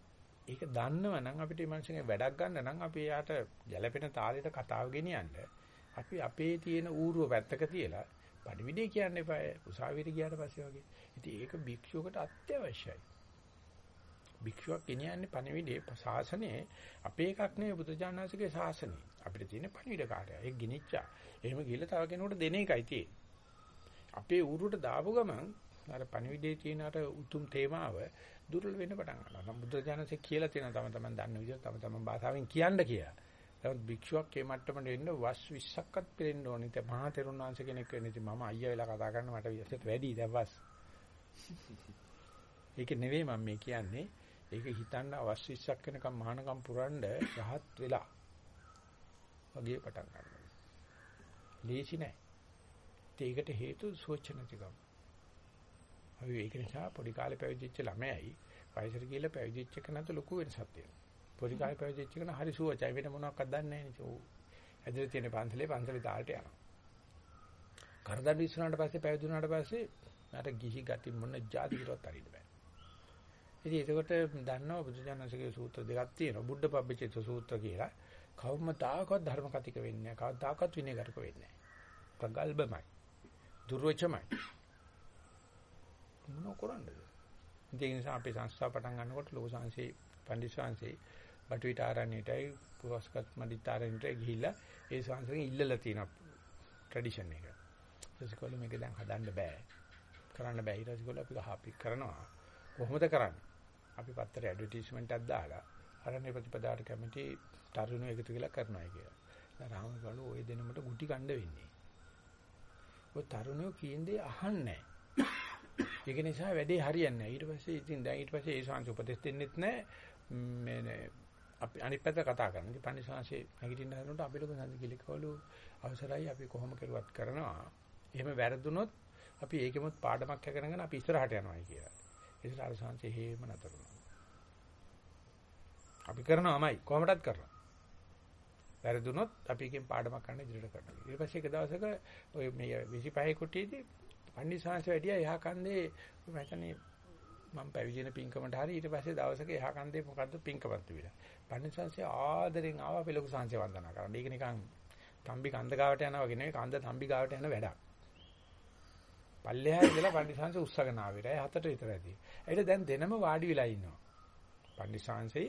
ඒක දන්නව නම් අපිට මේ මනුස්සයගේ වැඩක් ගන්න නම් අපි යාට ගැළපෙන තාලෙට කතාව ගෙනියන්න අපි අපේ තියෙන ඌරුව පැත්තක තියලා පරිවිඩේ කියන්න එපා උසාවියට ගියාට පස්සේ වගේ. ඉතින් ඒක භික්ෂුවකට අත්‍යවශ්‍යයි. භික්ෂුවක් ගෙනියන්නේ පරිවිඩේ ශාසනයේ අපේ එකක් නෙවෙයි බුදුජානනාථගේ ශාසනය. අපිට තියෙන පරිවිඩ කාර්යය. ඒක ගිනිච්චා. එහෙම ගිහලා තව කෙනෙකුට දෙන එකයි තියෙන්නේ. අපේ ඌරුවට දාපු ගමන් අර පරිවිඩේ තියෙන අර උතුම් තේමාව දුර්වල වෙන්න පටන් ගන්නවා. නම් බුද්ධ ඥානසේ කියලා තියෙනවා තම තමන් දන්න විදිහට තම තමන් භාෂාවෙන් කියන්න කියලා. නමුත් භික්ෂුවක් මේ මට්ටමට එන්න වස් 20ක්වත් පිරෙන්න ඕනේ. ඉතින් මහා තෙරුන් වහන්සේ කෙනෙක් වෙන්න ඉතින් මම අයියා වෙලා කතා කරන්න මට විශේෂ වැඩි දැන් වස්. ඒක නෙවෙයි මම මේ කියන්නේ. ඒක හිතන්න අවස් 20ක් වෙනකම් මහානකම් පුරන්න රහත් වෙලා වගේ පටන් ගන්නවා. ලේසි නෑ. ඒකට හේතු සෝචනතිකම්. අපි ඒක නිසා පොඩි කාලේ පැවිදිච්ච ළමයයි වයසට ගිහිල්ලා පැවිදිච්ච එක නැත ලොකු වෙනසක් තියෙනවා. පොඩි කාලේ පැවිදිච්ච එක හරි සුවචයි වෙන මොනවක්වත් දන්නේ නැහැ නේ. ඇදලා තියෙන පන්සලේ පන්සලේ තාලට යනවා. කරදර විශ්ුණාට පස්සේ පැවිදි වුණාට පස්සේ මට ගිහි ගති මොන જાතිකටවත් හරින්න බෑ. ඉතින් ඒකට දන්නවා බුදුජානකගේ සූත්‍ර දෙකක් තියෙනවා. බුද්ධ පබ්බචිත සූත්‍ර කියලා. කවමතාවකවත් ධර්ම කතික වෙන්නේ නැහැ. කවදාකවත් විනයගතක වෙන්නේ නැහැ. ප්‍රගල්බමයි. දුර්වචමයි. මොන කරන්නද? ඒ නිසා අපේ සංස්ථාව පටන් ගන්නකොට ලෝක සංසේ පන්දි සංසේ බටුවිට ආරණ්‍යයටයි පුරස්කත් මඩිතාරණ්‍යයට ගිහිල්ලා ඒ සංසයෙන් ඉල්ලලා තියෙන ට්‍රැඩිෂන් එක. ඊටස්කොල මේක දැන් හදන්න බෑ. කරන්න බෑ. ඊටස්කොල අපි හාපි කරනවා. කොහොමද කරන්නේ? අපි පත්තරේ ඇඩ්වර්ටයිස්මන්ට් එකක් දාලා ආරණ්‍ය ප්‍රතිපදාවට කැමති තරුණයෝ එකතු වෙලා කරනවා කියලා. දැන් රාමගල ওই දෙනමට ගුටි කණ්ඩ වෙන්නේ. ඔය තරුණයෝ කියන්නේ අහන්නේ නැහැ. ඒක නිසා වැඩේ හරියන්නේ නැහැ. ඊට පස්සේ ඉතින් දැන් ඊට පස්සේ ඒ ශාන්ති උපදෙස් දෙන්නෙත් නැහැ. මේ අපි අනිත් පැත්ත කතා කරනවා. ඉතින් පන්දි ශාන්සේ නැගිටින්න හදනකොට අපි ලොකු සංදි කිලිකවලු අවසරයි අපි කොහොම කරුවත් කරනවා. එහෙම වැරදුනොත් අපි ඒකෙමුත් පාඩමක් හැකරගෙන අපි ඉස්සරහට යනවායි කියලා. ඒසල අර ශාන්සේ හේම නතර වුණා. අපි කරනවාමයි කොහොමදත් කරනවා. වැරදුනොත් අපි එකෙන් පාඩමක් ගන්න ඉදිරියට කරනවා. ඊට පස්සේ එක දවසක ඔය මේ 25 කුටියේදී පන්දිසාංශ වැඩියා එහා කන්දේ මම හිතන්නේ මම පැවිදින පින්කමට හරි ඊට පස්සේ දවසක එහා කන්දේ මොකද්ද පින්කමත් විලා. පන්දිසාංශය ආදරෙන් ආවා පෙලොකු සංශය වන්දනා කරන්න. ඒක නිකන් තම්බි කන්ද ගාවට යනවා වගේ නෙවෙයි කන්ද තම්බි ගාවට යන වැඩක්. පල්ලෙහා ඉඳලා පන්දිසාංශ උස්සගෙන ආවිරයි හතට විතර ඇති. ඒකට දැන් දෙනම වාඩි වෙලා ඉන්නවා. පන්දිසාංශේ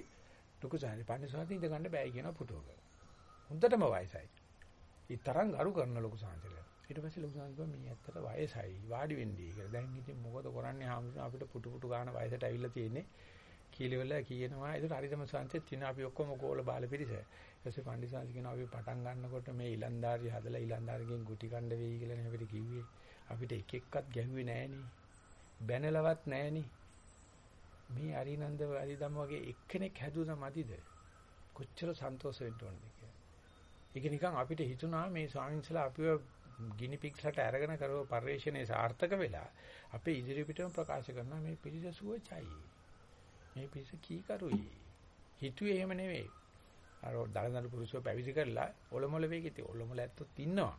ලොකු සංශය පන්දිසාංශ ඉඳ ගන්න බෑ කියන පුටුවක. හොඳටම වයසයි. ඊතරම් අරු කරන ලොකු සංශයල. ඊට පස්සේ ලොකු සංස්කෘතිය මේ ඇත්තට වයසයි වාඩි වෙන්නේ කියලා. දැන් ඉතින් මොකද කරන්නේ හාමුදුරුවෝ අපිට පුටු පුටු ගන්න වයසට ඇවිල්ලා තියෙන්නේ. කීලෙවල කියනවා ඒක හරිදම සංසෙත් තියෙන අපි ඔක්කොම ගෝල බාල පිරිස. ඊපස්සේ පණ්ඩිතාංශ කියනවා අපි පටන් ගන්නකොට මේ ඊලන්දාරි හදලා ඊලන්දාරිගෙන් ගුටි කණ්ඩ වෙයි කියලා නේ අපිට කිව්වේ. අපිට එක එක්කත් ගැහුවේ නෑනේ. බැනලවත් නෑනේ. මේ අරිනන්ද අරිදම් වගේ එක්කෙනෙක් හැදුවම මදිද? කොච්චර සන්තෝෂ වෙන්න ඕනද කියලා. ඒක නිකන් අපිට හිතුණා මේ ස්වාමීන් වහන්සේලා අපිව ගිනි පික්සලට අරගෙන කරව පරිශ්‍රණයේ සාර්ථක වෙලා අපේ ඉදිරි පිටම ප්‍රකාශ කරනවා මේ පිරිස සුවචයි. මේ පිරිස කීකරුයි. හිතුවේ එහෙම නෙවෙයි. අර දලදඬු පුරුෂව පැවිදි කරලා ඔලොමොල වේගිතේ ඔලොමොල ඇත්තොත් ඉන්නවා.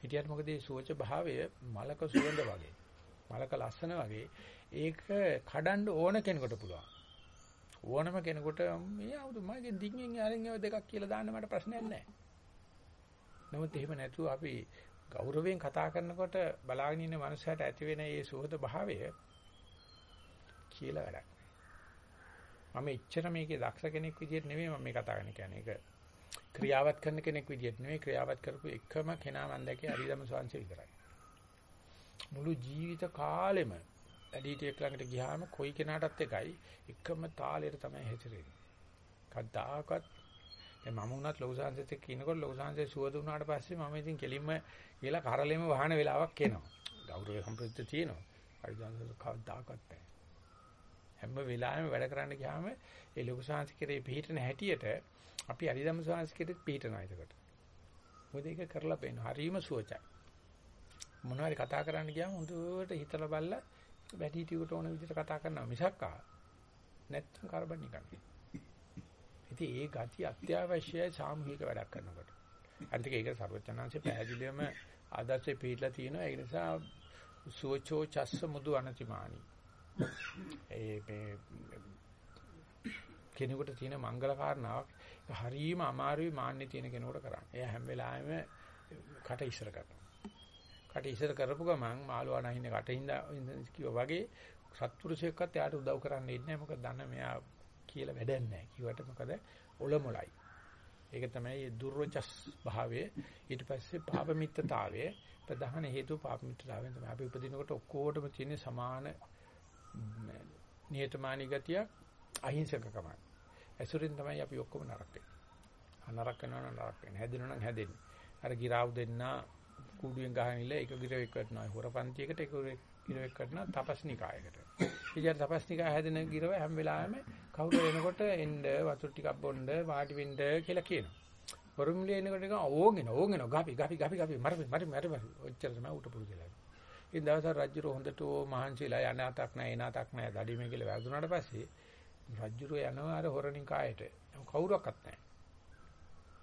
හිටියට මොකද මේ සුවච භාවය මලක සුවඳ වගේ. මලක ලස්සන වගේ ඒක කඩන්න ඕන කෙනෙකුට පුළුවන්. ඕනම කෙනෙකුට මේ අවුදු මගේ දිග්ගෙන් යාරෙන් ඒවා දෙකක් කියලා දාන්න මට ප්‍රශ්නයක් නැහැ. නමුත් එහෙම නැතුව අපි ගෞරවයෙන් කතා කරනකොට බලාගෙන ඉන්න මනුස්සයට ඇති වෙන මේ සුහද භාවය කියලා වැඩක් නෑ. මම එච්චර මේකේ දක්ෂ කෙනෙක් විදිහට නෙමෙයි මම මේ කතා කරන්නේ කියන්නේ. ඒක ක්‍රියාවත් කරන කෙනෙක් විදිහට නෙමෙයි ක්‍රියාවත් කරපු එකම කෙනා මම දැකේ හරිදම සංසය විතරයි. මුළු ජීවිත කාලෙම ඇඩිටියක් ළඟට ගියාම කොයි කෙනාටත් එකයි එකම තාලෙට තමයි හැසිරෙන්නේ. කද්දාකත් දැන් මම උනත් ලෝසාංශෙත් එක්ක ඉනකොට ලෝසාංශේ සුවද වුණාට පස්සේ මම ඉතින් කෙලින්ම කියලා කරලෙම වහන වෙලාවක් එනවා. ගෞරව සම්ප්‍රයුක්ත තියෙනවා. අරිදාංශ කවදාකවත් නැහැ. හැම වෙලාවෙම වැඩ කරන්න ගියාම ඒ ලෝසාංශ කෙරේ පිළිහිටන හැටියට අපි අරිදම් සංස්කෘතියත් පිළිහිටනවා ඒකට. මොකද ඒක කරලා පේන හරීම සුවචයි. මොනවාරි කතා කරන්න ගියාම හොඳට හිතලා බලලා වැඩි හිටියකට ඕන විදිහට කතා කරනවා මිසක් ආ නැත්තම් කරබන් නිකන්. ඉතින් ඒ ගති අත්‍යවශ්‍යයි සාමූහික වැඩක් කරනකොට. අනිත් ඒක සර්වචනාංශේ පැහැදිලිවම ආදර්ශේ පිළිලා තියෙනවා. ඒ නිසා සුවචෝ චස්ස මුදු අනතිමානි. ඒ මේ කෙනෙකුට තියෙන මංගල කාරණාවක් හරීම අමාරුයි මාන්නේ තියෙන කෙනෙකුට කරන්න. එයා හැම වෙලාවෙම කට ඉස්සර කරනවා. කට ඉස්සර කරපු ගමන් මාළුවා නැහින්න කටින්ද කිව්වා වගේ සත්පුරුෂයෙක්වත් එයාට උදව් කරන්න ඉන්නේ නැහැ. මොකද දන්න මෙයා කියලා වැඩක් නැහැ. කිව්වට මොකද ඔලොමොලයි. ඒක තමයි දුර්වචස් භාවය. ඊට පස්සේ පාප මිත්‍රතාවය ප්‍රධාන හේතුව පාප මිත්‍රතාවයෙන් තමයි අපි උපදිනකොට ඔක්කොටම තියෙන සමාන නියතමානී ගතිය අහිංසකකම. ඇසුරින් තමයි අපි ඔක්කොම නරක වෙන්නේ. නරක කරනවා නරක වෙන්නේ. හැදෙනවා නම් හැදෙන්නේ. අර ගිරාව් දෙන්න කුඩුවෙන් ගහන ඉල එක ගිරවෙක් කරනවා. හොරපන්තියකට එක ගිරවෙක් කරනවා තපස්නිකායකට. ඉතින් තපස්නිකාය හැදෙන ගිරව හැම වෙලාවෙම කවුරු එනකොට එන්න වතුර ටිකක් බොන්න වාඩි වෙන්න කියලා කියනවා. වරුම්ලේ එනකොට නිකන් ඕගෙන ඕගෙන ගපි ගපි ගපි ගපි මරපි මරපි මරපි මරපි ඔච්චර තමයි උට පුරුදලා. ඉතින් දවසක් රජුර හොඳට මහන්සිලා යනාතක් නැහැ එනාතක් නැහැ දඩිමේ කියලා වැදුනාට පස්සේ රජුර යනවා අර හොරණින් කායට. කවුරක්වත් නැහැ.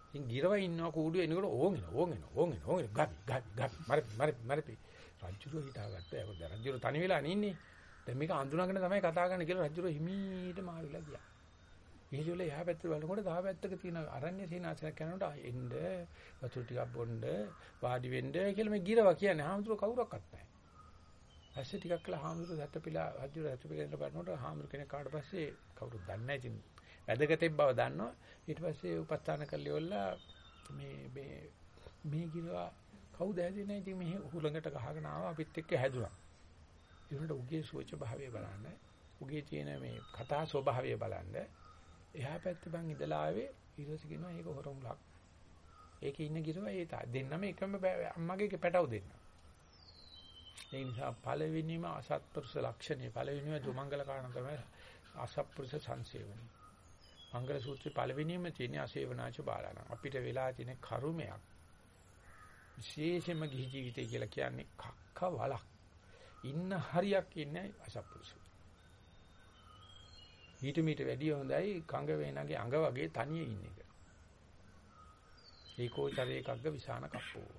ඉතින් ගිරව ඉන්නවා කූඩු එනකොට ඕගෙන ඕගෙන ඕගෙන ඕගෙන ගපි ගපි ගපි මරපි මරපි මරපි රජුර හිතාගත්තා. ඒක රජුර තනි වෙලා නින්නේ. දැන් මේක අඳුනගෙන තමයි කතා කරන්න කියලා රජුර හිමීට මාරුලා ගියා. ඊළඟ එහා පැත්තට බලනකොට දහ පැත්තක තියෙන අරණ්‍ය සීනාසනයක් යනකොට එන්න වතුර ටිකක් බොන්න වාඩි වෙන්න කියලා මේ ගිරවා කියන්නේ හාමුදුරුවෝ කවුරක්වත් නැහැ. පස්සේ ටිකක් කළා හාමුදුරුවෝ දැත්තපිලා රජුර දැත්තපිලා බලනකොට හාමුදුරු කෙනෙක් කාට පස්සේ කවුරුත් දන්නේ නැහැ ඉතින් වැදගතෙක් බව දන්නවා. ඊට පස්සේ උපස්ථාන කළේවලා මේ මේ මේ ගිරවා කවුද හැදෙන්නේ ඉතින් මේ උහුලඟට ගහගෙන ආවා අපිත් එක්ක හැදුනා. ඒකට උගේ සුවච භාවය බලන්න. උගේ තියෙන මේ කතා ස්වභාවය බලන්න. එහා පැත්තේ බං ඉඳලා ආවේ ඊටසේ කියනවා ඒක හොරමුලක්. ඒකේ ඉන්න ගිරව ඒ දෙන්නම එකම අම්මගේ පැටව දෙන්න. ඒ නිසා පළවෙනිම අසත්පුරුෂ ලක්ෂණය පළවෙනිම දුමංගල කාරණා තමයි අසත්පුරුෂ සංසේවනයි. මංගල සූත්‍රයේ පළවෙනිම තියෙන අසේවනාච බාලාණ. අපිට වෙලා තියෙන කරුමයක් විශේෂයෙන්ම ගිහි ජීවිතය කියලා කියන්නේ කක්ක වලක්. ඉන්න හරියක් ඉන්නේ අසත්පුරුෂ. ඊට මීට වැඩිය හොඳයි කංග වේනගේ අඟ වගේ තනියේ ඉන්න එක. ඒකෝචරේ එකක්ග විසාන කප්පෝ.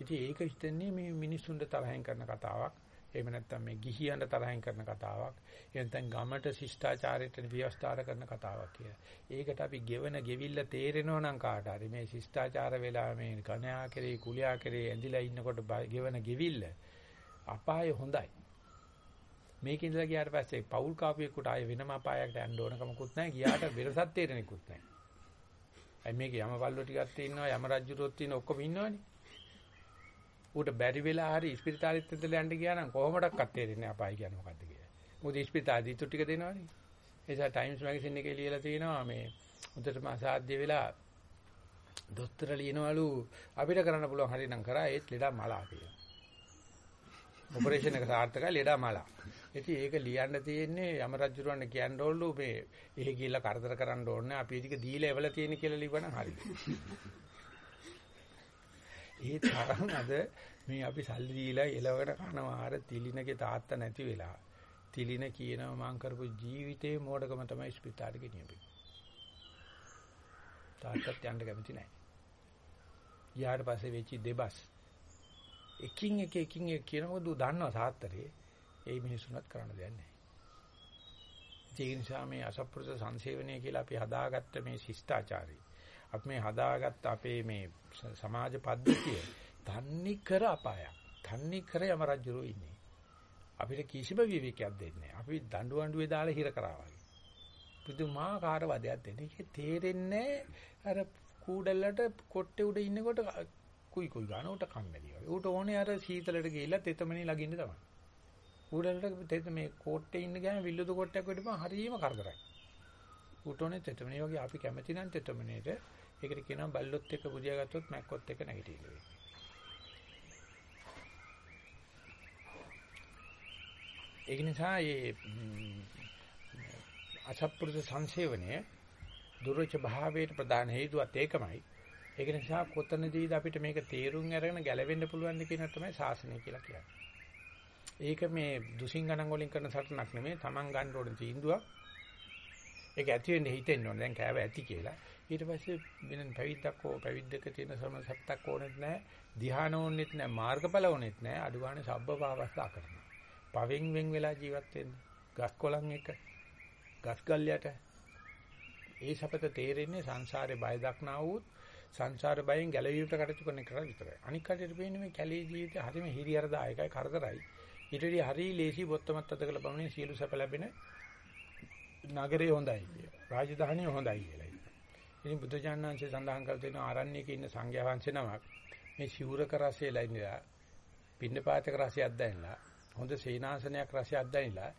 ඉතින් ඒක හිතන්නේ මේ මිනිසුන්ට තරහෙන් කරන කතාවක්. එහෙම නැත්නම් මේ ගිහියන්ට තරහෙන් කරන කතාවක්. එහෙම නැත්නම් ගමට ශිෂ්ටාචාරයට ව්‍යවස්ථාර කරන කතාවක් කියලා. ඒකට අපි ගෙවන ගෙවිල්ල තේරෙනව නම් කාට හරි මේ ශිෂ්ටාචාර වෙලා මේ කණයා කෙරේ කුලියා කෙරේ ඇඳිලා ඉන්නකොට ගෙවන ගෙවිල්ල අපාය හොඳයි. මේක ඉඳලා ගියාට පස්සේ පෞල් කාපියෙකුට ආයෙ වෙනම අපායකට යන්න ඕන කමකුත් නැහැ. ගියාට වෙනසක් තේරෙනෙකුත් නැහැ. අයි මේක යම පල්ලෝ ටිකක් තියෙනවා යම රජුරොත් තියෙන ඔක්කොම ඉන්නවනේ. ඌට බැරි වෙලා හරි ස්පිරිතාලෙත් ඇතුළේ යන්න ගියා නම් කොහොමඩක්වත් තේරෙන්නේ නැහැ අපායි කියන්නේ මොකද්ද කියලා. මොකද ස්පිරිතාලේ දීතු ටික දෙනවනේ. ඒ නිසා ටයිම්ස් මැගසින් එකේ ලියලා තියෙනවා මේ උදේටම අසාධ්‍ය වෙලා දොස්තර ලියනවලු අපිට කරන්න පුළුවන් හරිය නම් කරා ඒත් ලෙඩා මලා කියලා. ඔපරේෂන් එක සාර්ථකයි ලෙඩා මලා. ඉතින් ඒක ලියන්න තියෙන්නේ යම රජුරවන්න කියන්න ඕනලු මේ එහෙ ගිහිල්ලා කරදර කරන්න ඕනේ අපි ටික දීලා එවලා තියෙන කියලා ලිව්වනම් හරියි. ඒ තරම් අද මේ අපි සල්ලි දීලා එලවගෙන කනවා අර තිලිනගේ තාත්තා නැති වෙලා. තිලින කියනවා මං කරපු ජීවිතේ මෝඩකම තමයි ස්පිතාලෙ ගෙනියන්නේ. තාත්තත් යන්න කැමති නැහැ. ඊට පස්සේ වෙච්ච දෙබස් එකින් එක එකින් එක කියනකොට දන්නවා සාත්තරේ ඒ මිනිසුන්වත් කරන්න දෙයක් නැහැ. ඒ නිසා මේ අසප්පුරුෂ සංසේවනය කියලා අපි හදාගත්ත මේ ශිෂ්ටාචාරය අපි මේ හදාගත්ත අපේ මේ සමාජ පද්ධතිය තන්නේ කර අපායක්. තන්නේ කර යම රජුරෝ ඉන්නේ. අපිට කිසිම විවේකයක් දෙන්නේ නැහැ. අපි දඬු අඬුවේ දාලා හිර කරා වගේ. පුදුමාකාර වදයක් දෙන්නේ. ඒක තේරෙන්නේ අර කූඩල්ලට කොට්ටේ උඩ ඉන්නකොට කුයි කුයි ගන්න උට කම්මැලි වගේ. ඌට ඕනේ අර සීතලට ගිහිල්ලා තෙතමනේ ළඟින්න තමයි. ඌඩල්ලට තෙත මේ කොට්ටේ ඉන්න ගෑම විල්ලුදු කොට්ටයක් වෙඩපන් හරියම කරදරයි. ඌට ඕනේ තෙතමනේ වගේ අපි කැමති නම් තෙතමනේට ඒකට කියනවා බල්ලොත් එක්ක බුදියා ගත්තොත් මැක්කොත් එක්ක නැගිටින්න. ඒක නිසා මේ අසත්පුරුෂ සංසේවනය දුර්වච භාවයට ප්‍රධාන හේතුවත් ඒකමයි. ඒක නිසා කොතනදීද අපිට මේක තේරුම් අරගෙන ගැලවෙන්න පුළුවන් ද කියන තමයි ශාසනය කියලා කියන්නේ. ඒක මේ දුසින් ගණන් වලින් කරන සටනක් නෙමෙයි Taman ගන්න ඕන තීන්දුවක්. ඒක ඇති වෙන්න හිතෙන්න ඕන. දැන් කෑව ඇති කියලා. ඊට පස්සේ වෙන පැවිද්දක් හෝ පැවිද්දක තියෙන සමසත්තක් ඕනෙත් නැහැ. ධ්‍යාන ඕනෙත් නැහැ. මාර්ගඵල ඕනෙත් නැහැ. අඩුවානේ සබ්බ පාවස්සා කරනවා. පවෙන් වෙන් වෙලා ජීවත් වෙන්න. ගස් කොළන් එක. ගස් ගල් යට. ඒ සපත තේරෙන්නේ සංසාරේ බය දක්නා වූත් සංසාර බයෙන් ගැලවීමට කටයුතු කරන එක විතරයි. අනික් කටට පේන්නේ මේ කැලේ ජීවිතය හරිම හිරියරදායකයි කරදරයි. ඊටදී හරි ලේසි බොත්තමත් අත කළ බමුණේ සියලු සැප ලැබෙන නගරේ හොඳයි කිය. රාජධානිය හොඳයි කියලා. ඉතින් බුදුජානනාංශය සඳහන් කර තියෙන ආරණ්‍යයක ඉන්න සංඝයා වහන්සේ නමක් මේ සිවුරක රසයලා ඉඳලා පින්නපාතක රසයක් දැනලා හොඳ සේනාසනයක් රසයක් දැනලා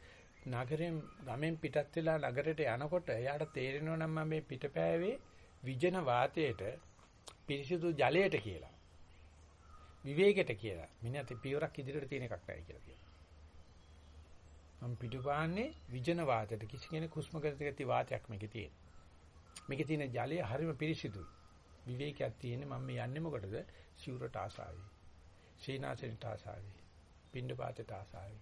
නගරෙන් ගමෙන් පිටත් වෙලා නගරයට යනකොට එයාට තේරෙනවා නම් මම මේ පිටපෑවේ විජන වාතයට පිරිසිදු ජලයට කියලා. විවේකයට කියලා. මිනිහට පියවරක් ඉදිරියට තියෙන එකක් නැහැ කියලා කියනවා. මම පිටුපාන්නේ විජන වාතයට කිසි කෙනෙක් හුස්ම ගන්නට වාතයක් මේකේ තියෙන. මේකේ තියෙන ජලය හරිම පිරිසිදුයි. විවේකයක් තියෙන්නේ මම මේ යන්නේ මොකටද? සිවුරට ආසාවයි. සීනාසෙන්ට ආසාවයි. පින්නපාතයට ආසාවයි.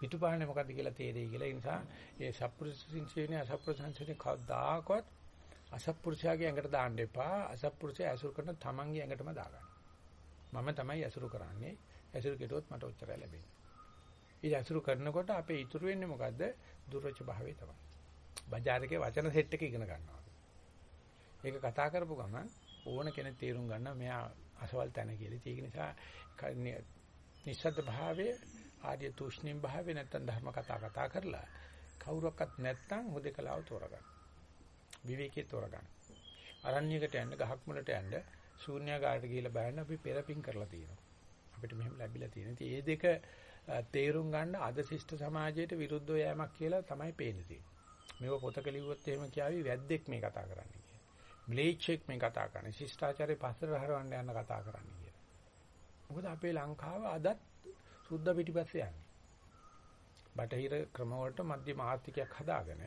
පිටුපාන්නේ මොකද්ද කියලා තේරෙයි කියලා. ඒ නිසා ඒ සත්පුරුෂ සිංසේනේ අසත්පුරුෂ සංසේනේ කවදාකවත් අසත්පුරුෂයාගේ ඇඟට දාන්න එපා. අසත්පුරුෂයා ඇසුරු කරන තමන්ගේ ඇඟටම දාගන්න. මම තමයි ඇසුරු කරන්නේ. ඇසුරු කෙරුවොත් මට උත්තරය ලැබෙන්නේ. ඒ ඇසුරු කරනකොට අපේ ඉතුරු වෙන්නේ මොකද්ද? දුර්වච භාවය තමයි. බજાર එකේ වචන සෙට් එක ඉගෙන ගන්නවා. ඒක කතා කරපු ගමන් ඕන කෙනෙක් තේරුම් ගන්නවා මෙයා අසවල් තැන කියලා. ඒක නිසා නිස්සද්ද භාවයේ ආර්ය තුෂ්ණිම් භාවයේ නැත්තම් ධර්ම කතා කතා කරලා කවුරක්වත් නැත්තම් හුදකලාව තෝරගන්න. විවේකී තෝරගන්න. අරණ්‍යයකට යන්න ගහක් මුලට යන්න ශූන්‍යාකාරයට ගිහිල්ලා බලන්න අපි පෙරපින් කරලා තියෙනවා. අපිට මෙහෙම ලැබිලා තියෙනවා. ඉතින් මේ දෙක තේරුම් ගන්න අද ශිෂ්ට සමාජයට විරුද්ධව යෑමක් කියලා තමයි පේන්නේ. මේව පොතක ලිව්වොත් එහෙම කියාවි වැද්දෙක් මේ කතා කරන්නේ කියලා. ම්ලේච්චෙක් මේ කතා කරන්නේ. ශිෂ්ටාචාරයේ පස්සට හරවන්න යන කතා කරන්නේ කියලා. මොකද අපේ ලංකාව අදත් සුද්ධ පිටිපස්සේ යන්නේ. බටහිර ක්‍රම වලට මධ්‍යම ආර්ථිකයක් හදාගෙන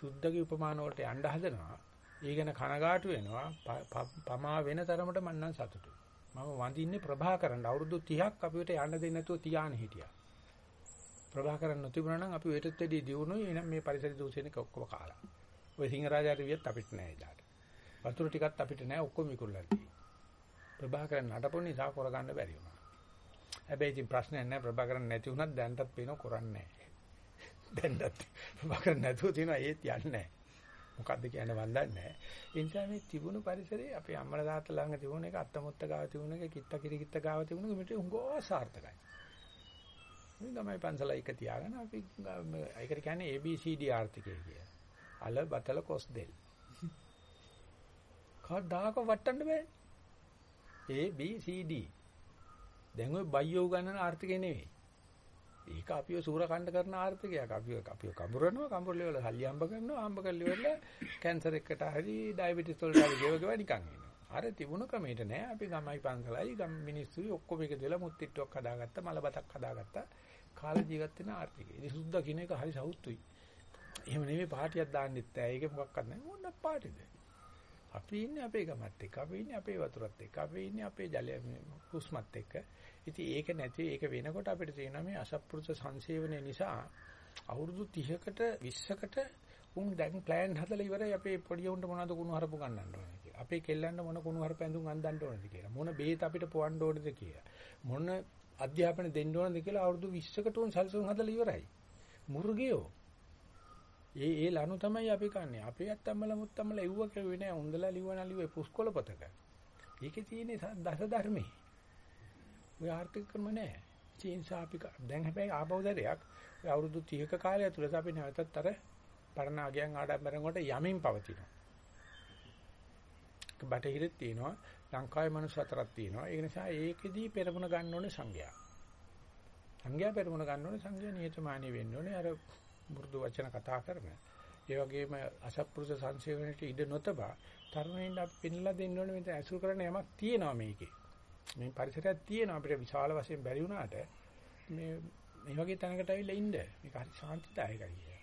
සුද්ධගේ උපමාන වලට යන්න හදනවා. ඒ ගැන කනගාටු වෙනවා. පමා වෙන තරමට මම නම් සතුටුයි. මම වඳින්නේ ප්‍රභාකරන් අවුරුදු 30ක් අපිට යන්න දෙන්නේ නැතුව තියාන හිටියා. ප්‍රභාකරන් නොතිබුණා නම් අපි වෙටත් වැඩි දියුණුයි එනම් මේ පරිසර දූෂණයක ඔක්කොම කාලා. ඔය සිංහරාජාට වියත් අපිට නෑ ඉදාට. වතුර ටිකත් අපිට නෑ ඔක්කොම විකුණලා තියෙන්නේ. ප්‍රභාකරන් නඩපු නිසා කරගන්න බැරි වුණා. හැබැයි ඉතින් ප්‍රශ්නයක් නෑ ප්‍රභාකරන් නැති වුණත් දැන්ටත් පේනව කරන්නේ නෑ. දැන්ටත් ප්‍රභාකරන් නැතුව තියෙනවා ඒත් යන්නේ නෑ. මොකද්ද කියන්න මන් දන්නේ නැහැ. ඒ නිසා මේ තිබුණු පරිසරයේ අපේ අම්මලා තාත්තලා ළඟ තිබුණ එක අත්තමුත්ත ගාව තිබුණ එක කිත්ත කිරිකිත්ත ගාව තිබුණ එක මෙතන උංගෝ සාර්ථකයි. මේ තමයි පන්සල එක තියාගෙන අපි ඒකට කියන්නේ ABCD ආර්ථිකය කිය. අල බතල කොස් දෙල්. කවදාක වටන්න බෑ. ABCD දැන් ওই බයියෝ ගන්නන ආර්ථිකය නෙවෙයි. ඒක අපිව සූරකණ්ඩ කරන ආර්ථිකයක්. අපිව අපිව කඹරනවා, කඹරලි වල සල්ලි හම්බ කරනවා, හම්බ කරලි වල කැන්සර් එකට හරි ඩයබටිස් වලට හරි ගෙව ගෙව නිකන් එනවා. අර තිබුණ ක්‍රමයට නෑ අපි ගමයි පන්සලයි ගම් මිනිස්සුයි ඔක්කොම එක දෙලා මුත්තිට්ටුවක් හදාගත්ත, මලබතක් හදාගත්ත කාල ජීවත් වෙන ආර්ථිකය. ඉතින් සුද්ධ කියන එක හරි සෞතුයි. එහෙම නෙමෙයි පාටියක් දාන්නෙත් නෑ. ඒක මොකක්වත් නෑ. මොන පාටිද? අපි ඉන්නේ අපේ ගමත් එක්ක, අපි ඉන්නේ අපේ වතුරත් එක්ක, අපි ඉන්නේ අපේ ජලය හුස්මත් එක්ක. ඉතින් ඒක නැති ඒක වෙනකොට අපිට තියෙනවා මේ අසත්පුරුෂ සංසේවනය නිසා අවුරුදු 30කට 20කට උන් දැන් ප්ලෑන් හදලා ඉවරයි අපේ පොඩි උන්ට මොනවද කුණු හරපු ගන්නන්න ඕනේ කියලා. අපේ කෙල්ලන්ට මොන කුණු හරප ඇඳුම් අඳින්න ඕනද කියලා. මොන බේත් අපිට පොවන්න ඕනද කියලා. මොන අධ්‍යාපන දෙන්න ඕනද කියලා අවුරුදු 20කට උන් සැලසුම් හදලා ඉවරයි. මුර්ගියෝ ඒ ඒ ලනු තමයි අපි කන්නේ. අපේ අත්තම්මල මුත්තම්මල එව්ව කෙරුවේ නෑ. උන්දලා ලිවන ලිව්වේ පුස්කොළ පොතක. ඒකේ තියෙන්නේ දස ධර්මේ. ඔය ආර්ථික ක්‍රම නෑ. ඒ නිසා අපි දැන් හැබැයි ආපෞදරයක් අවුරුදු 30ක කාලය ඇතුළත අපි නැවතත් අර පරණ අගයන් ආඩම්බරෙන් කොට යමින් පවතිනවා. බටහිරෙත් තියෙනවා ලංකාවේ මනුස්ස හතරක් තියෙනවා. ඒ නිසා ඒකෙදී පෙරමුණ ගන්න ඕනේ සංඝයා. සංඝයා පෙරමුණ ගන්න ඕනේ සංඝයා නියතමානී වෙන්න ඕනේ. අර මෘදු වචන කතා කරන. ඒ වගේම අසත්පුරුෂ සංසේවනයේ ඉඩ නොතබා තරුණයින්ට අපි පෙන්ලා දෙන්න ඕනේ මෙතන ඇසුරු කරන යමක් තියෙනවා මේකේ. මේ පරිසරයක් තියෙනවා අපිට විශාල වශයෙන් බැරි වුණාට මේ මේ වගේ තැනකට ඇවිල්ලා ඉන්න මේක හරි ශාන්තිදායකයි කියලා.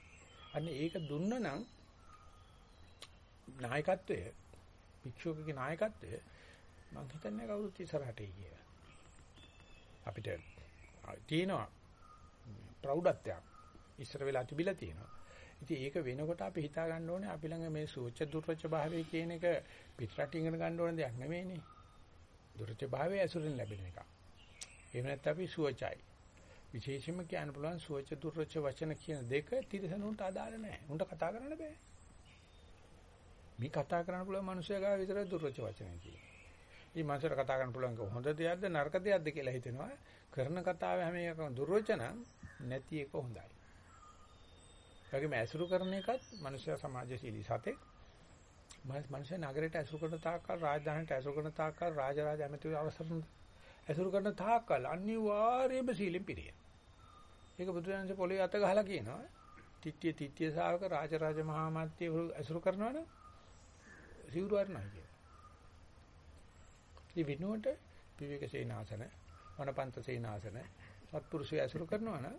අන්න ඒක දුන්න නම් නායකත්වය භික්ෂුවකගේ නායකත්වය මම හිතන්නේ කවුරුත් ඉස්සරහට එයි කියලා. අපිට තියෙනවා ප්‍රෞಢත්වයක් ඉස්සර වෙලා තිබිලා තියෙනවා. ඉතින් ඒක වෙනකොට අපි හිතා ගන්න ඕනේ අපි ළඟ මේ සෝච්ච දුර්වච භාවය කියන එක පිටරටින් ඉගෙන ගන්න ඕන දෙයක් නෙමෙයිනේ. දුර්වච භාවය ඇසුරෙන් ලැබෙන එක. එහෙම නැත්නම් අපි සුවචයි. විශේෂයෙන්ම කියන්න පුළුවන් සුවච දුර්වච වචන කියන දෙක තිරසනුන්ට අදාළ නැහැ. උන්ට කතා කරන්න බෑ. මේ කතා කරන්න පුළුවන් මිනිස්සයා ගාව විතර දුර්වච වචන තියෙනවා. මේ මනසට කතා කරන්න පුළුවන් හොඳ දෙයක්ද නරක දෙයක්ද කියලා හිතෙනවා. කරන කතාවේ හැම එකම දුර්වච නම් නැති එක හොඳයි. වගේම ඇසුරු කරන එකත් මනුෂ්‍ය සමාජශීලී සතෙක්. මනුෂ්‍ය නගරයට ඇසුරු කරන තාක්කල් රාජධානියට ඇසුරු කරන තාක්කල් රාජරාජ ඇමති අවසර ඇසුරු කරන තාක්කල් අනිවාර්යයෙන්ම සීලෙන් පිළිය. ඒක බුදුරජාණන්සේ පොළේ අත ගහලා කියනවා. තිට්ඨිය තිට්ඨිය ශාවක රාජරාජ මහා මාත්‍ය ඇසුරු කරනවනේ සිවුරු අරනවා කියලා. මේ විනෝඩ විවේක සේනාසන, වනපන්ත සේනාසන, සත්පුරුෂය ඇසුරු කරනවා නම්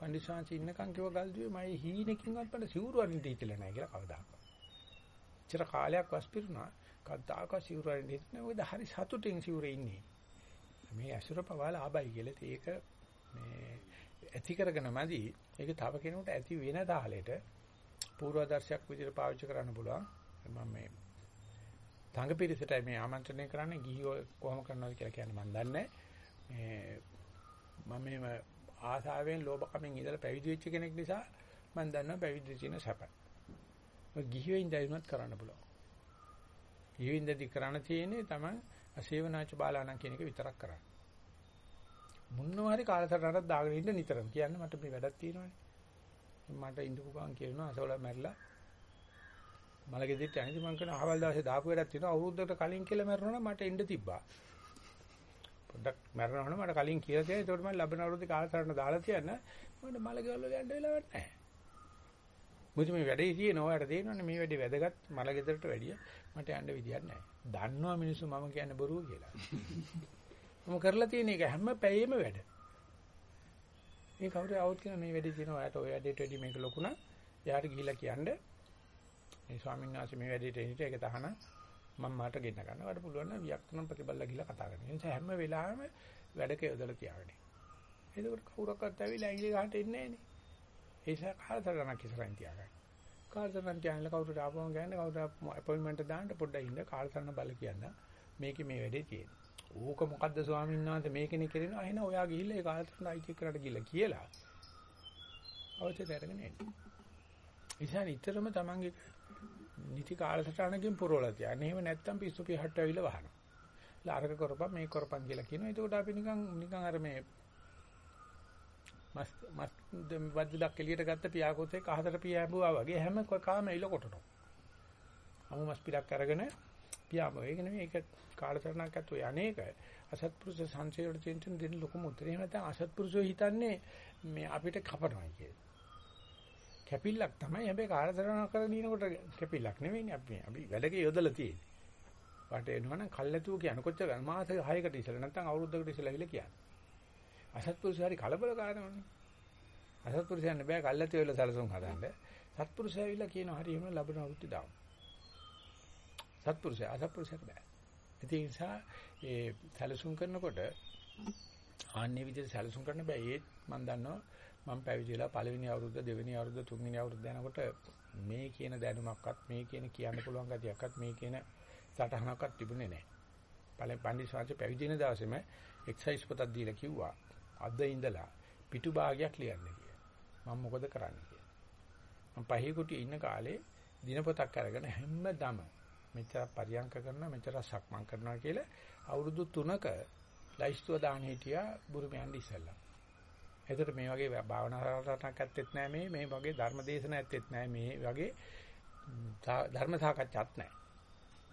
පඬිස්සාංශ ඉන්නකම් කිව්ව ගල්දුවේ මයි හීනකින්වත් මට සිවුරු අරින්න දීතිලා නැහැ කියලා කවදාකවත්. චිර කාලයක් වස්පිරුණා කවදාකවත් සිවුරු අරින්න දීලා නැහැ. මොකද හරි සතුටින් සිවුරේ ඉන්නේ. මේ ඇසුර පවාල ආබයි කියලා ඒක මේ ඇති කරගෙන මදි. ඒක තව කෙනෙකුට ඇති වෙන තාලෙට පූර්වාදර්ශයක් විදිහට පාවිච්චි කරන්න පුළුවන්. මම මේ තංග පිරිසටයි මේ ආමන්ත්‍රණය කරන්නේ ගිහියෝ කොහොම කරනවද කියලා කියන්න මම දන්නේ මේ මම මේ ආසාවෙන් ලෝභකමෙන් ඉඳලා පැවිදි වෙච්ච කෙනෙක් නිසා මම දන්නවා පැවිදි තියෙන සැප. ඔය ගිහියෝ ඉඳලා කරන්න පුළුවන්. ගිහියෝ ඉඳදී කරන්න තියෙන්නේ තමයි අසේවනාච බාලාණන් කියන එක විතරක් කරන්න. මුන්නවා හරි කාලසටහනක් දාගෙන ඉන්න නිතරම කියන්නේ මට මේ වැඩක් තියෙනවානේ. මට ඉඳපු ගමන් කියනවා අසවල මැරිලා මලගෙදිට අනිත් මං කරන අහවල් දවසේ දාපු වැඩක් තියෙනවා අවුරුද්දකට කලින් කියලා මැරෙනවා නම් මට එන්න තිබ්බා. පොඩ්ඩක් මැරෙනවා නම් මට කලින් කියලා තියෙනවා. ඒකට මම ලැබෙන අවුරුද්දේ කාලසටහන දාලා තියන්න මට මලගෙවල් වල යන්න වෙලාවක් නැහැ. මොකද මේ වැඩේ තියෙනවා ඔයාලට තේරෙනවනේ මේ වැඩේ වැදගත් මලගෙදරට වැඩිය මට යන්න විදියක් නැහැ. දන්නවා මිනිස්සු මම කියන්නේ බොරුව කියලා. මම කරලා තියෙන එක හැම පැයෙම වැඩ. මේ කවුරු આવුත් කියන මේ වැඩේ තියෙනවා ඔයාලට ඔය වැඩේට වැඩි මේක ලොකු නම් එයාට ගිහිල්ලා කියන්නේ මේ ස්වාමීන් වහන්සේ මේ වැඩේට එනිට ඒක තහන මම මාට ගෙන්න ගන්න. වට පුළුවන් නම් වික්‍රම ප්‍රතිබල්ලා ගිහිල්ලා කතා කරන්න. ඒ නිසා හැම වෙලාවෙම වැඩක යොදලා තියාගන්න. එතකොට කවුරක්වත් ඇවිල්ලා ඇඟිලි ගන්නට එන්නේ නැහනේ. ඒ නිසා කාලසටහනක් ඉස්සරහින් තියාගන්න. කාලසටහන තියාගෙන කවුරුට ආපුවම ගන්න කවුරුට අපොයින්ට්මන්ට් දාන්න පොඩ්ඩක් ඉන්න කාලසටහන බල කියන්න. මේකේ මේ වැඩේ තියෙන්නේ. ඕක මොකද්ද ස්වාමීන් වහන්සේ මේකනේ කරනවා. එහෙනම් ඔයා ගිහිල්ලා ඒ කාලසටහන අයිති කරලා ගිහිල්ලා කියලා. අවශ්‍යතාවය අරගෙන එන්න. ඉතින් නිතරම තමන්ගේ නිති කාලසටහනකින් පුරවලා තියන්නේ. එහෙම නැත්තම් පිස්සු පිහට්ට ඇවිල්ලා වහනවා. ලාරක කරපම් මේ කරපම් කියලා කියනවා. එතකොට අපි නිකන් නිකන් අර මේ මස් මස් වද්දලක් එළියට ගත්ත පියාකොතේ කහතර පියාඹුවා වගේ හැම කාම එල කොටනවා. අමු මස් පිටක් අරගෙන පියාඹ ඒක නෙමෙයි ඒක කාලසටහනක් ඇතුව යන්නේක අසත්පුරුෂ සංසයයට තියෙන දෙන ලොකුම උත්තරේ එහෙම නැත්නම් අසත්පුරුෂෝ හිතන්නේ මේ අපිට කපනවා කියලා. කැපිල්ලක් තමයි හැබැයි කාලසටහන කරගෙන ඉනකොට කැපිල්ලක් නෙවෙයිනේ අපි අපි වැඩක යොදලා තියෙන්නේ. වට එනවනම් කල්ැතුව කියන කොච්චර මාස 6කට ඉස්සෙල්ලා නැත්නම් අවුරුද්දකට ඉස්සෙල්ලා කියලා කියන්නේ. අසත්පුරුෂය හරි කලබල කාරණානේ. අසත්පුරුෂයන් බෑ කල්ැතුව වල සැලසුම් හදන්න. සත්පුරුෂය ඇවිල්ලා කියනවා හරි එහෙම ලැබෙන අවුරුද්ද දාමු. සත්පුරුෂය අසත්පුරුෂයට බෑ. ඒ නිසා ඒ සැලසුම් කරනකොට ආන්නේ විදිහට සැලසුම් කරන්න බෑ. ඒත් මම දන්නවා මම පැවිදිලා පළවෙනි අවුරුද්ද දෙවෙනි අවුරුද්ද තුන්වෙනි අවුරුද්ද යනකොට මේ කියන දැනුමක්වත් මේ කියන කියන්න පුළුවන් ගතියක්වත් මේ කියන සටහනක්වත් තිබුණේ නැහැ. පළවෙනි පන්දිස් වාචේ පැවිදි වෙන දවසේම එක්සයිස් පොතක් දීලා කිව්වා අද ඉඳලා පිටු භාගයක් ලියන්න කියලා. මම මොකද කරන්නේ කියලා. මම පහේ කුටියේ ඉන්න කාලේ දිනපොතක් අරගෙන හැමදම මෙච්චර පරියන්ක කරනවා මෙච්චර සක්මන් කරනවා කියලා අවුරුදු 3ක ලයිස්තුව දාන හිටියා බුරුමයන් ඉස්සල්ලා. එතකොට මේ වගේ භාවනා රටක් ඇත්තෙත් නැහැ මේ මේ වගේ ධර්ම දේශන ඇත්තෙත් නැහැ මේ වගේ ධර්ම සාකච්ඡාත් නැහැ.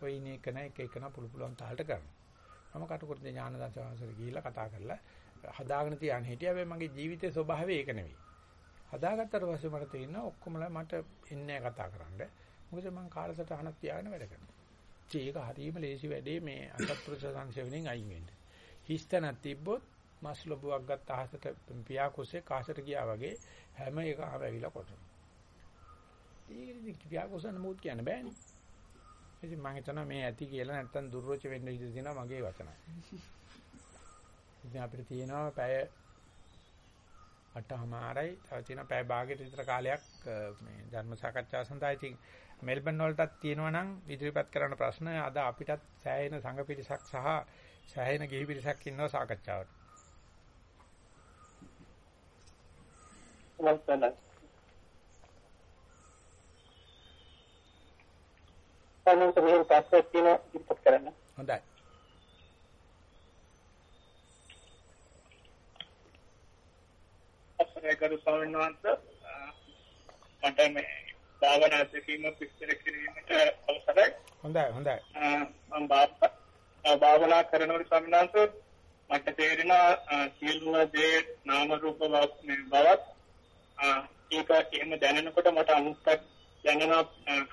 ඔය ඉන්නේ එක නැ එක එකන පුළු පුළුවන් තාලට කරනවා. මම කටුකුරුද ඥාන දර්ශනසර ගිහිල්ලා කතා කරලා හදාගෙන තියන් හිටියා. හැබැයි මගේ ජීවිතයේ ස්වභාවය ඒක නෙවෙයි. හදාගත්තට පස්සේ මට තේරෙනවා ඔක්කොමලා මට එන්නේ කතා කරන්න. මොකද මම කාලසටහනක් තියාගෙන වැඩ කරනවා. ඒක හරීම ලේසි වැඩේ මේ අසත්පුරුෂ සංසේවණෙන් අයින් වෙන්න. හිස්තනක් තිබ්බොත් මස් ලොබුවක් ගත්ත අහසට පියා කුසේ කාසට ගියා වගේ හැම එකම ඇවිල්ලා කොටනවා. ඒක පියා කුසන මොකද කියන්න බෑනේ. ඉතින් මම හිතනවා මේ ඇති කියලා නැත්තම් දුර්වච වෙන්න ඉඩ තියෙනවා මගේ වචනයි. ඉතින් අපිට තියෙනවා පැය 8:00මාරයි තව තියෙනවා පැය භාගයට විතර කාලයක් මේ ධර්ම සාකච්ඡාව සඳහා ඉතින් මෙල්බන් වලටත් තියෙනවා නම් ඉදිරිපත් කරන්න ප්‍රශ්න අද අපිටත් සෑහෙන සංඝ පිරිසක් සහ සෑහෙන ගිහි පිරිසක් ඉන්නවා සාකච්ඡාවට. වන්දනයි. අනන්ත මෙහෙම ප්‍රශ්නයක් තියෙනවා ඉදිරිපත් කරන්න. හොඳයි. අපේ ගරු ස්වාමීන් වහන්සේ මට මේ භාවනා දෙකීම විස්තර කිරීමට අවසරයි. හොඳයි හොඳයි. මම භාවනා කරනකොට ස්වාමීන් වහන්සේ මට තේරෙන සියලුම දේ නාම රූප බවත් ඒක එහෙම දැනෙනකොට මට අමුත්තක් දැනෙනවා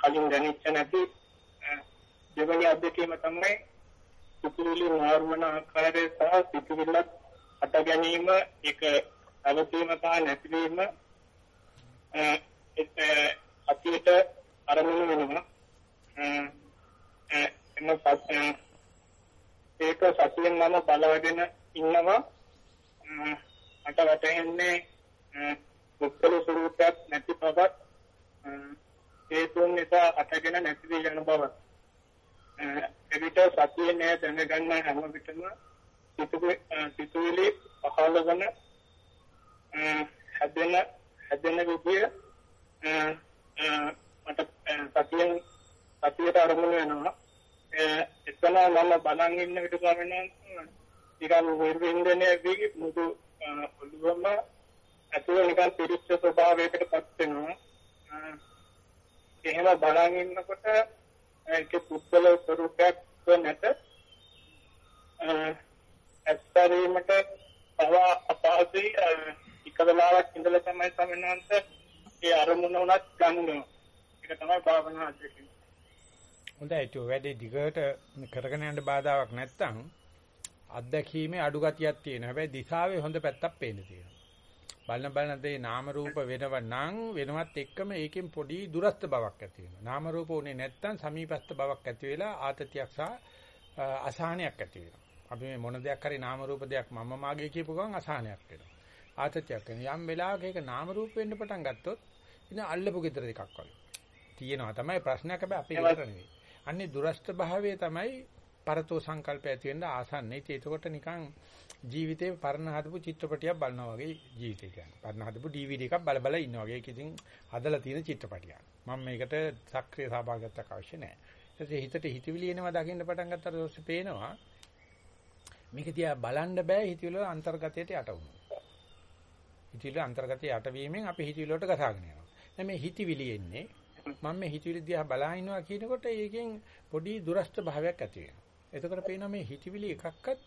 කලින් දැනෙච්ච නැති දෙවැනි අධ්‍යක්ෂකම තමයි සිතුවිලි මාරුවන ආකාරය සහ සිතුවිල්ලක් අට ගැනීම ඒක අවතීම සහ නැතිවීම අතියට අරමුණු වෙනවා. එන්න පස්සේ ඒක සතියෙන් මම බලවගෙන ඉන්නවා. මට වැටහෙන්නේ මුක්කල ස්වરૂපයක් නැති බවත් හේතුන් නිසා අටගෙන නැති වී යන බව. එවිට සතිය නෑ දැනගන්න හැම විටම සිතුවිලි පහළ වන හැදෙන හැදෙන විදිය මට සතියෙන් සතියට අරමුණු වෙනවා. එතන මම බලන් ඉන්න විට ස්වාමීන් වහන්සේ ටිකක් නිර්වින්දනයේ වී මුදු ඔළුවම ඇතුළ නිකන් පිරිච්ච ස්වභාවයකටපත් වෙනවා. එහෙම බලන් ඉන්නකොට ඒක පුද්ගල ස්වરૂපයක් නැත. ඇත්තරීමට තව අපහසුයි එක වෙලාවක් ඉඳලා තමයි සමනන්ත ඒ අරමුණ උනත් ගන්නවා. ඒක තමයි භාවනා අධ්‍යක්ෂක. හොඳයි ඒක වැඩි දිගට කරගෙන යන්න බාධාවක් නැත්තම් අත්දැකීමේ අඩු ගතියක් තියෙනවා. හැබැයි දිශාවේ හොඳ පැත්තක් පේන්න තියෙනවා. බලන බලන දේ නාම රූප වෙනව නම් වෙනවත් එක්කම ඒකෙන් පොඩි දුරස්ත බවක් ඇති වෙනවා. නාම රූප උනේ නැත්තම් සමීපස්ත බවක් ඇති වෙලා ආතතියක් සහ අසහනයක් ඇති වෙනවා. අපි මේ මොන දෙයක් හරි නාම රූප දෙයක් මම මාගේ කියපු ගමන් අසහනයක් වෙනවා. ආතතියක් වෙනවා. යම් වෙලාවක ඒක නාම රූප වෙන්න පටන් ගත්තොත් ඉතින් අල්ලපු gedara දෙකක් වගේ. තියෙනවා තමයි ප්‍රශ්නයක් හැබැයි අපේ විතර නෙවෙයි. අන්නේ දුරස්ත භාවයේ තමයි පරතෝ සංකල්පය ඇති වෙන්න ආසන්නේ. ඒකකොට නිකන් ජීවිතේ පරණ හදපු චිත්‍රපටියක් බලනවා වගේ ජීවිතය කියන්නේ. පරණ හදපු DVD එකක් බල බල ඉන්නවා වගේ. ඒක ඉතින් හදලා තියෙන චිත්‍රපටියක්. මම මේකට සක්‍රීය සහභාගීත්වයක් අවශ්‍ය නැහැ. ඊටසේ හිතට හිතවිලි එනවා දකින්න පටන් ගත්තට පස්සේ පේනවා මේක තියා බලන්න බෑ හිතවිලි වල අන්තර්ගතයට යට වුණා. හිතවිලි අන්තර්ගතයට යටවීමෙන් අපි හිතවිලි වලට ගසාගෙන යනවා. දැන් මේ හිතවිලි එන්නේ මම මේ හිතවිලි දිහා බලා ඉන්නවා කියනකොට ඒකෙන් පොඩි දුරස්ත භාවයක් ඇති වෙනවා. එතකොට පේනවා මේ හිතවිලි එකක්වත්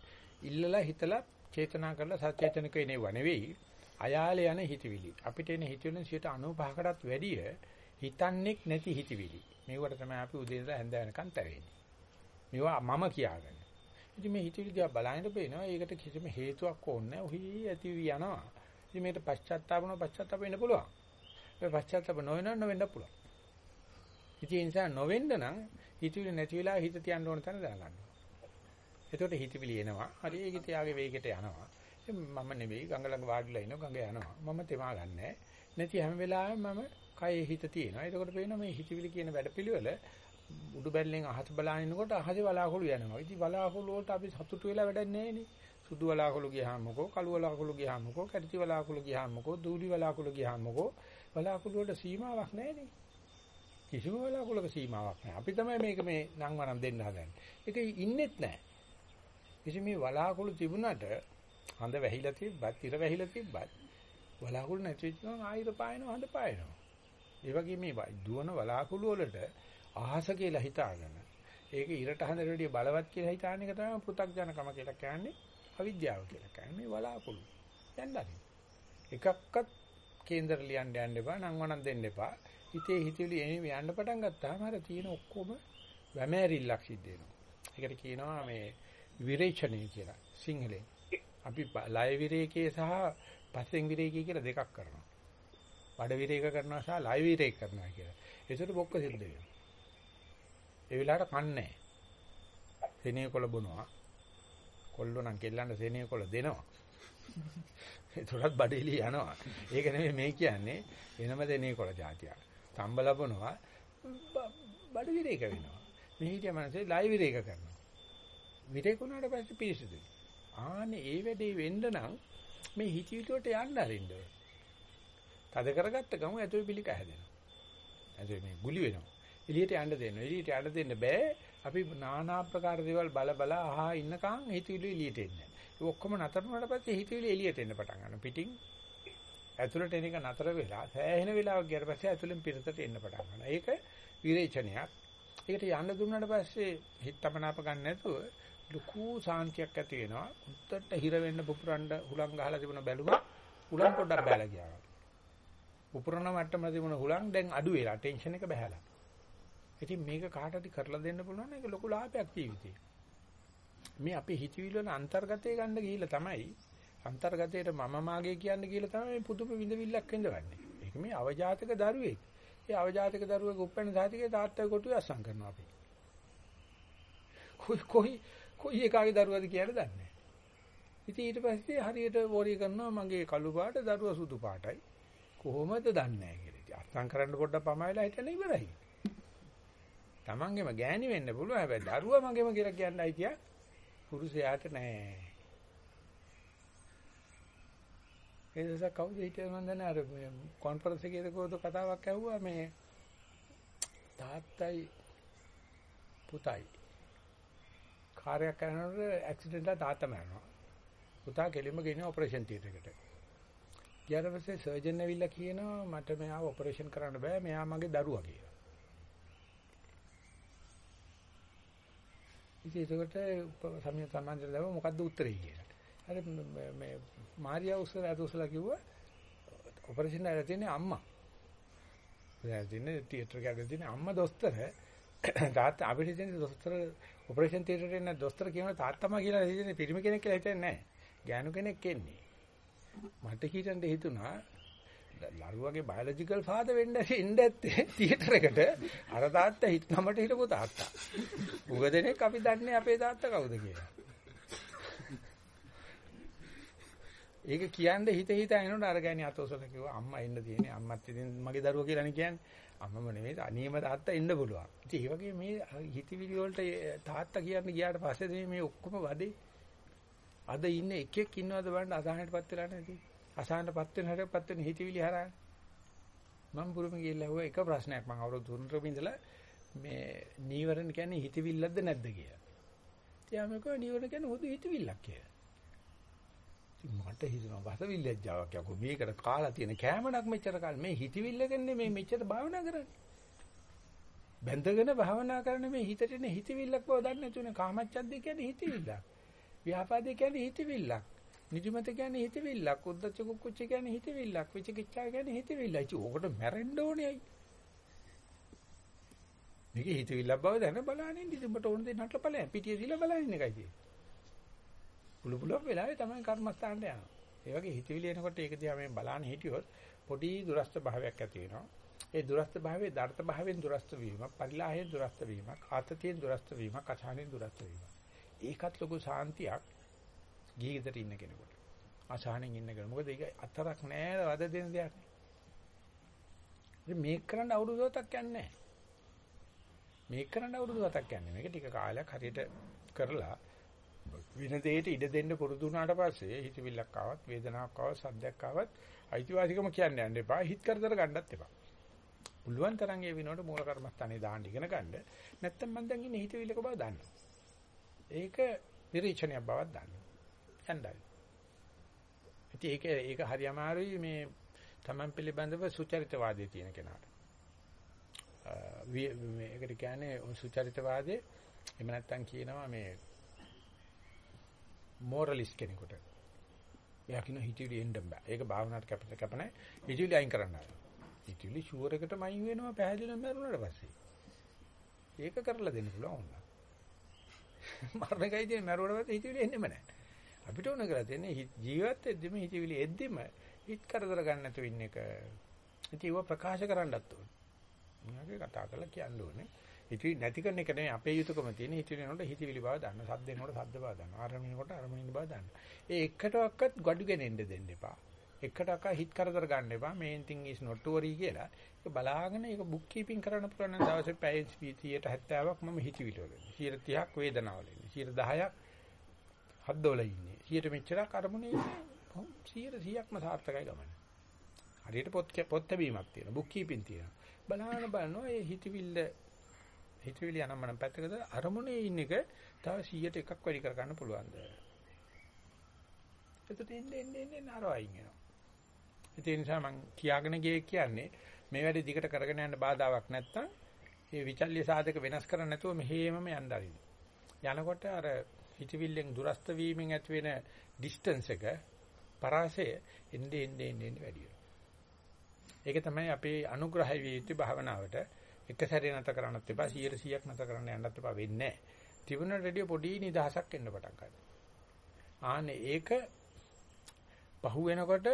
ඉල්ලලා හිතලා චේතනා කරලා සචේතනික එනව නෙවෙයි. අයාලේ යන හිතවිලි. අපිට එන හිතවිලි 95කටත් වැඩිය හිතන්නේක් නැති හිතවිලි. මේවට තමයි අපි උදේ ඉඳලා හැන්ද වෙනකන් තරෙන්නේ. මේවා මම කියාගන්න. ඉතින් මේ හිතවිලි දිහා බලහින්න පේනවා ඒකට කිසිම හේතුවක් ඕනේ නැහැ. ඔහි ඇති වී යනවා. ඉතින් මේකට පශ්චාත්තාප වෙනවා පශ්චාත්තාප වෙන්න පුළුවන්. මේ පශ්චාත්තාප නොවෙනව නොවෙන්න පුළුවන්. ඉතින් ඒ නිසා නොවෙන්න නම් හිතවිලි නැති වෙලා හිත තියන්න ඕන තැන දැනගන්න. එතකොට හිතවිලි එනවා. හරි ඒක තියාගේ වේගයට යනවා. මම නෙවෙයි ගඟ ළඟ වාඩිලා ඉනවා ගඟ යනවා. මම තෙමා ගන්නෑ. නැති හැම වෙලාවෙම මම කයේ හිත තියෙනවා. එතකොට පේනවා මේ හිතවිලි කියන වැඩපිළිවෙල උඩු බැල්ලෙන් අහස බලාගෙනකොට අහසේ වලාකුළු යනවා. ඉතින් වලාකුළු වලට අපි සතුටු වෙලා වැඩක් නැහැ නේ. සුදු වලාකුළු ගියාම මොකෝ, කළු වලාකුළු ගියාම මොකෝ, කැටි වලාකුළු ගියාම මොකෝ, දූලි වලාකුළු ගියාම මොකෝ, වලාකුළු වලට සීමාවක් නැහැ නේ. කිසිම වලාකුළක සීමාවක් නැහැ. අපි තමයි මේක මේ නම් වරම් දෙන්න හදන්නේ. ඒක ඉන්නෙත් නැහැ. කිසි මේ වලාකුළු තිබුණට හඳ වැහිලා තිබ්බත්, ඉර වැහිලා තිබ්බත් වලාකුළු නැති වෙච්ච ගමන් ආයෙත් පායනවා, හඳ පායනවා. ඒ වගේ මේ දුවන වලාකුළු වලට අහස කියලා හිතාගෙන ඒක ඉරට හඳට වැඩිය බලවත් කියලා හිතාන එක තමයි පෘථග්ජනකම කියලා කියන්නේ අවිද්‍යාව කියලා කියන්නේ මේ වලාකුළු. යන්නදී. එකක්වත් කේන්දර ලියන්න යන්න එපා, නම් වණන් දෙන්න එපා. හිතේ හිතවිලි එන්නේ යන්න පටන් ගත්තාම අර තියෙන ඔක්කොම වැමෑරිල්ලක් සිද්ධ වෙනවා. ඒකට කියනවා මේ විරේචනය කියලා සිංහලෙන්. අපි ලය විරේකයේ සහ පස්සෙන් විරේකයේ කියලා දෙකක් කරනවා. වඩ විරේක කරනවා සහ ලය විරේක කරනවා කියලා. ඒසට බොක්ක සිද්ධ වෙනවා. ඒ වෙලාවට කන්නේ සෙනෙහ කොළ බොනවා. කොල්ලෝ නම් කෙල්ලන්ට සෙනෙහ කොළ දෙනවා. ඒතරත් බඩේලි යනවා. ඒක නෙමෙයි මේ කියන්නේ වෙනම දෙනේ කොළ જાතියක්. තම්බ ලබනවා බඩ විරේක වෙනවා. මේ හිටිය මනසේ ලයි විරේක කරනවා. විරේක වුණාට පස්සේ පිරිසිදුයි. ආනේ ඒ වැඩේ වෙන්න නම් මේ හිතවිලට යන්න අරින්න ඕනේ. තද කරගත්ත ගම ඇතුළේ පිළික හැදෙනවා. ඇතුළේ මේ ගුලි වෙනවා. එළියට යන්න දෙන්න. එළියට යන්න දෙන්න බෑ. අපි নানা ආකාර දේවල් බල බල අහා ඉන්නකන් හිතවිලි එළියට එන්නේ. ඒ ඔක්කොම නතර වුණාට පස්සේ හිතවිලි එළියට එන්න පටන් ගන්නවා. පිටින් ඇතුළට එන එක නතර වෙලා සෑහෙන වෙලාවක් ගියාට පස්සේ ඇතුළෙන් පිටතට එන්න පටන් ගන්නවා. ඒක විරේචනයක්. ඒකට යන්න දුන්නාට පස්සේ හිත තමනාප ගන්න නැතුව ලুকু සාන්තියක් ඇති වෙනවා. උත්තට හිර වෙන්න පුපුරන්න හුලං ගහලා තිබුණ බැලුවා. හුලං පොඩ්ඩක් බැලලා ගියා. පුපුරන මට්ටම තිබුණ හුලං දැන් අඩු වෙලා ටෙන්ෂන් එක බහැලා. ඉතින් මේක කාටද කරලා දෙන්න පුළුවන් ඒක ලොකු ලාභයක් ජීවිතේ. මේ අපේ හිතවිලි වල අන්තර්ගතය ගන්න ගිහිල්ලා තමයි අන්තර්ගතයට මම මාගේ කියන්නේ කියලා තමයි මේ පුදුම විඳවිල්ලක් වෙනවන්නේ. ඒක මේ අවජාතක දරුවෙක්. ඒ අවජාතක දරුවෙක් උපැන්න සාතිකේ තාත්තගේ කොටුවේ අස්සම් කරනවා අපි. කොයි කොයි කොයි එකාගේ දරුවද කියලා දන්නේ නැහැ. ඉතින් ඊට පස්සේ හරියට වෝරි කරනවා මගේ කළු පාට දරුවා සුදු පාටයි. කොහොමද දන්නේ නැහැ කියලා. ඉතින් අස්සම් කරන්න පොඩ්ඩක් පමයිලා හිටලා ඉවරයි. Tamangeම ගෑණි වෙන්න පුළුවන්. හැබැයි දරුවා මගේම කියලා කියන්න අයිතිය පුරුෂයාට නැහැ. ඒ නිසා කවුද හිටියද මන් දන්නේ අර කොන්ෆරන්ස් එකේද කොහොද කතාවක් ඇහුවා මේ තාත්තයි පුතයි කාර්යයක් කරනකොට ඇක්සිඩන්ට් එක තාත්තා මරනවා. පුතා කෙලින්ම ගෙනියන ඔපරේෂන් තියටර් එකට. ඊට පස්සේ සර්ජන් ඇවිල්ලා කියනවා මට මෙයාව ඔපරේෂන් කරන්න බෑ මෙයා මගේ දරුවා කියලා. ඉතින් ඒකට සමිය සම්මානට දැව මොකද්ද උත්තරේ කියලා. හරි මේ මාරියා උසල අදෝසලා කිව්වා ඔපරේෂන් එකේ තියෙන අම්මා. දැන් තියෙන තියටර් එකේ තියෙන අම්මා දොස්තර තාත්තා අපිට තියෙන දොස්තර ඔපරේෂන් තියටර් එකේ දොස්තර කියන තාත්තමා කියලා හිතන්නේ පිරිමි කෙනෙක් කියලා හිතන්නේ නැහැ. ගෑනු කෙනෙක් එන්නේ. මට හිතන්න හිතුණා ලරුවගේ බයොලොජිකල් ෆාදර් වෙන්න ඉන්න ඇත්තේ තියටර් එකට අර තාත්තා හිට නමට හිටපු තාත්තා. උග දෙනෙක් අපි දන්නේ අපේ තාත්තා කවුද කියලා. ඒක කියන්නේ හිත හිත එනකොට අර ගෑණි අතෝසල කිව්වා අම්මා එන්න තියෙන්නේ අම්මත් ඉතින් මගේ දරුවා කියලානේ කියන්නේ. අම්මම නෙමෙයි අනියම තාත්තා එන්න පුළුවන්. ඉතින් ඒ වගේ මේ හිතවිලි වලට තාත්තා කියන්නේ ගියාට පස්සේ මේ ඔක්කොම වදේ. අද ඉන්නේ එකෙක් ඉන්නවද බලන්න අසහනයටපත් වෙලා නැති. අසහනටපත් වෙන හැටපත් වෙන හිතවිලි හරහා මම පුරුම ගිහිල්ලා හුවා එක ප්‍රශ්නයක් මම අවුරුදු 3 ඉඳලා මේ නීවරණ කියන්නේ හිතවිල්ලක්ද නැද්ද කියලා. ඉතින් මම කිව්වා නීවරණ කියන්නේ හොදු හිතවිල්ලක් කියලා. ඉතින් මට හිතෙනවා වසවිල්ලජ්ජාවක් යකෝ මේකට කාලා තියෙන කෑමඩක් මෙච්චර කාල මේ හිතවිල්ලකන්නේ මේ මෙච්චර භාවනා කරන්නේ. බැඳගෙන භාවනා කරන මේ හිතට එන හිතවිල්ලක් බව දන්නේ නැතුනේ කාමච්ඡන්දේ කියන්නේ හිතවිල්ලක්. ව්‍යාපාදේ කියන්නේ හිතවිල්ලක්. නිදිමත කියන්නේ හිතවිල්ලක්. උද්දච්ච කුක්කුච්ච කියන්නේ හිතවිල්ලක්. විචිකිච්ඡා කියන්නේ හිතවිල්ලයි. ඉතින් ඕකට මැරෙන්න ඕනේ අයි. මේක හිතවිල්ලක් බව දැන බලන්නේ ඉතින්බට ඕන දේ නටලපලයන් පිටිය දිලා බලන්නේ එකයි තියෙන්නේ. පුළු පුළුවන් වෙලාවේ තමයි කර්මස්ථානට යනවා. ඒ වගේ හිතවිලි එනකොට ඒක දිහා මේ බලන්න හිටියොත් පොඩි දුරස්ත භාවයක් ඇති වෙනවා. ඒ දුරස්ත භාවයේ දර්ථ භාවයෙන් දුරස්ත වීමක්, පරිලාහයෙන් දුරස්ත වීමක්, ආතතියෙන් දුරස්ත වීමක්, අසහනෙන් දුරස්ත වීමක්. ඒකත් ලොකු සාන්තියක් ගිහිගෙදර ඉන්න කෙනෙකුට. අසහනෙන් ඉන්න කෙනෙකුට. මොකද ඒක අතරක් නෑ වද දෙන දෙයක් නේ. මේක කරන්න අවුරුදු 7ක් යන්නේ නෑ. මේක කරන්න අවුරුදු 7ක් යන්නේ. මේක ටික කාලයක් හරියට කරලා වෙන දෙයකට ඉඩ දෙන්න පුරුදු වුණාට පස්සේ හිතවිල්ලක් ආවත් වේදනාවක් ආවත් සද්දයක් ආවත් අයිතිවාසිකම කියන්න යන්න එපා හිත කරදර ගන්නත් එපා. පුළුවන් තරම් ඒ විනෝඩ මූල කර්මස්ථානේ දාන්න ඉගෙන ගන්න. නැත්තම් මම දැන් ඉන්නේ හිතවිල්ලක බව දන්නවා. ඒක නිරීක්ෂණයක් බවක් දන්නවා. යන්නයි. ඉතින් ඒක ඒක හරි අමාරුයි මේ Taman පිළිබඳව සුචරිතවාදයේ තියෙන කෙනාට. මේ ඒකට කියන්නේ සුචරිතවාදයේ එහෙම නැත්තම් කියනවා මේ මොරලිස් කෙනෙකුට. එයා කියන හිතවිලි එන්න බෑ. ඒක භාවනාවට කැප කැප නැහැ. හිතවිලි අයින් කරන්න ඕන. හිතවිලි ෂුවර් එකටම අයින් වෙනවා පැහැදිලිවම මරුණාට පස්සේ. ඒක කරලා දෙන්න පුළුවන් වුණා. මරණකයි තියෙන මරුණාට පස්සේ හිතවිලි එන්නෙම නැහැ. අපිට ඕන කරලා තියෙන්නේ ජීවත් වෙද්දිම හිතවිලි එද්දිම හිත කරදර ගන්න නැතුව ඉන්න එක. ඉතින් ඒව ප්‍රකාශ කරන්නත් ඕනේ. මොනවාගේ කතා කරලා කියන්න ඕනේ. හිතවි නැති කරන එක නෙමෙයි අපේ යුතුයකම තියෙන හිතවිලිනකොට හිතවිලි බව දන්න. සද්දෙනකොට සද්ද බව දන්න. ආරම්භනකොට ආරම්භනින් බව දන්න. ඒ එකටවත් gadu ගෙනෙන්න දෙන්න එපා. එකටක හිත කරදර ගන්න එපා. main thing is not to worry කියලා. ඒක බලාගෙන ඒක බුක් කීපින් කරන්න පුළුවන් නම් දවසේ පැය 70ක් මම හිතවිලි වල. 30ක් වේදනාවල ඉන්නේ. 10ක් හද්දවල ඉන්නේ. 100 මෙච්චරක් අරමුණේ ඉන්නේ. 100%ක්ම සාර්ථකයි ගමන. හරියට පොත් පොත් ලැබීමක් තියෙනවා. බුක් කීපින් තියෙනවා. බලන්න බලනවා මේ හිතවිල්ල හිතවිලි අනම්මනම් පැත්තකද අරමුණේ ඉන්න එක තව 100ට එකක් වැඩි කර ගන්න පුළුවන්ද? එතකොට එන්නේ එන්නේ එන්නේ අරවයින් වෙනවා. ඒ නිසා මම කියාගෙන ගියේ කියන්නේ මේ වැඩේ දිගට කරගෙන යන්න බාධාවක් නැත්තම් මේ විචල්්‍ය සාධක වෙනස් කරන්නේ නැතුව මෙහෙමම යන්න ආරින්න. යනකොට අර හිතවිල්ලෙන් දුරස්ත වීමෙන් ඇති වෙන ඩිස්ටන්ස් එක පරාසය එන්නේ එන්නේ එන්නේ වැඩි වෙනවා. ඒක තමයි අපේ අනුග්‍රහය විය යුතු භාවනාවට එක සැරේ නැත කරන්නත් එපා 100ක් නැත කරන්න යන්නත් එපා වෙන්නේ නැහැ. තිබුණට රෙඩිය පොඩි නිදහසක් එන්න පටන් ගන්නවා. ආනේ ඒක පහු වෙනකොට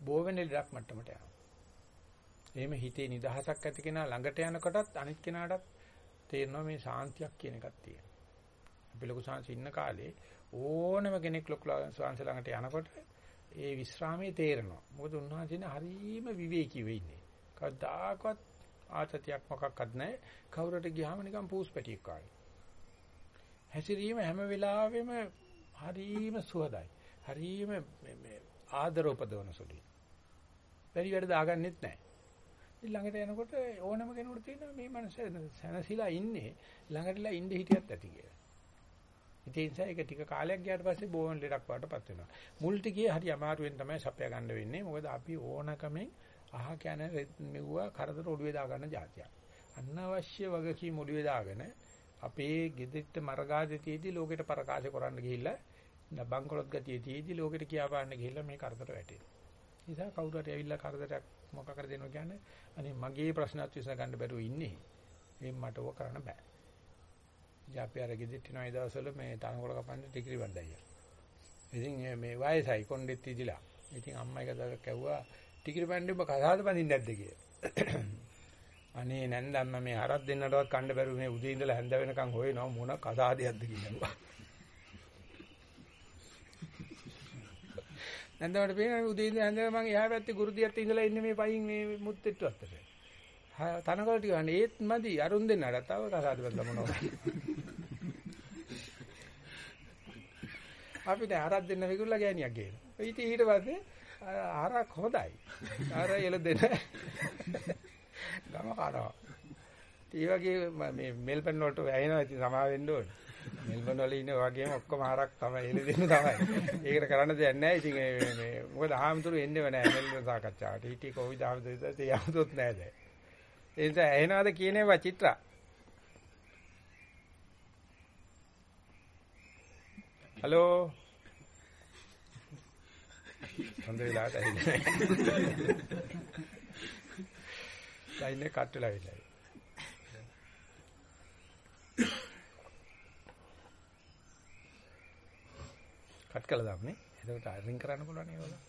බෝ වෙන ලඩක් මට්ටමට යනවා. එහෙම හිතේ නිදහසක් ඇති කෙනා ළඟට යනකොටත් අනිත් කෙනාටත් තේරෙනවා මේ සාන්තියක් කියන එකක් තියෙනවා. අපි ලොකු සාංශ ඉන්න කාලේ ඕනම කෙනෙක් ලොකු සාංශ ළඟට යනකොට ඒ විස්රාමයේ තේරෙනවා. මොකද උන්වහන්සේ හරීම විවේකීව ඉන්නේ. කවදාකවත් ආතතියක් මොකක්වත් නැහැ. කවුරුට ගියාම නිකන් පූස් පැටියෙක් වගේ. හැසිරීම හැම වෙලාවෙම හරීම සුවදයි. හරීම මේ ආදර උපදවන සුළුයි. වැඩි වැඩ දාගන්නෙත් නැහැ. ළඟට යනකොට ඕනම කෙනෙකුට තියෙනවා මේ මනස සැනසීලා ඉන්නේ ළඟටලා ඉන්න හිටියත් ඇති කියලා. ඉතින් ඒ ඒක ටික කාලයක් ගියාට පස්සේ බෝවන් ලෙඩක් වඩටපත් වෙනවා. මුල් ටිකේ හරි අමාරුවෙන් තමයි සපයා ගන්න වෙන්නේ. මොකද අපි ඕනකමෙන් අහ කන මෙව්වා කරදර ඔළුවේ දාගන්න જાතියක්. අනවශ්‍ය වගකීම් ඔළුවේ දාගෙන අපේ ගෙදෙට්ට මර්ගාදතියේදී ලෝකෙට ප්‍රකාශ කරන්න ගිහිල්ලා නබංකොලොත් ගතියේදී ලෝකෙට කියාපාන්න ගිහිල්ලා මේ කරදර වැටෙනවා. නිසා කවුරු හරි ඇවිල්ලා කරදරයක් මොකක් කර දෙනවා කියන්නේ අනේ මගේ ප්‍රශ්නත් විසඳ ගන්න බැරුව ඉන්නේ. මේ මට ඕක කරන්න බෑ. ඉතින් අපි අර ගෙදෙට්ට යන දවස්වල මේ තනකොළ කපන්නේ ටිකිරි බණ්ඩයි. ඉතින් මේ වයසයි කොණ්ඩෙත් ඉදිලා. ඉතින් අම්මා එක දවසක් කැව්වා ටිකිරි බණ්ඩේ ඔබ කසාද බඳින්නේ නැද්ද කියලා. අනේ නැන්දම්ම මේ හරක් දෙන්නටවත් කන්න බැරුව මේ උදේ ඉඳලා හැන්ද වෙනකන් හොයනවා මොන කසාදයක්ද කියලා. නැන්දමට පේනවා උදේ ඉඳලා හැන්ද මම එහා පැත්තේ ගුරුදියත් ඉඳලා ඉන්නේ මේ පයින් මේ මුත්තේට්ටු අත්තට. තනකොළ ටික ගන්න ඒත් මදි අරුන් දෙන්නට තව කසාද බඳලා මොනවා. අපිට හරක් දෙන්න විකුණලා ගෑණියක් ගේනවා. ඉතින් ඊට පස්සේ ආරක් හොඳයි. ආර එළ දෙන. ගම කරා. ඒ වගේ මේ මෙල්බන් වලට වැයෙනවා ඉතින් සමා වෙන්න ඕනේ. මෙල්බන් වල ඉන්න වගේම ඔක්කොම ආරක් තමයි එළ දෙන්න තමයි. ඒකට කරන්න දෙයක් නැහැ. ඉතින් මේ මොකද ආහමතුරු එන්නේව නැහැ මෙල්බන් සාකච්ඡාවට. හිටි කොවිඩ් ආවද ඒ ආවදොත් නැහැ දැන්. ඒ නිසා ඇහෙනවද කියනේවා චිත්‍රා? හලෝ. හොඳ වෙලාවට ඇහිලා නැහැ. ලයින් එක කට් වෙලා ඉල්ලයි. කට් කළා දාන්නේ. එතකොට අයින් කරන්න පුළුවන් ඒගොල්ලෝ.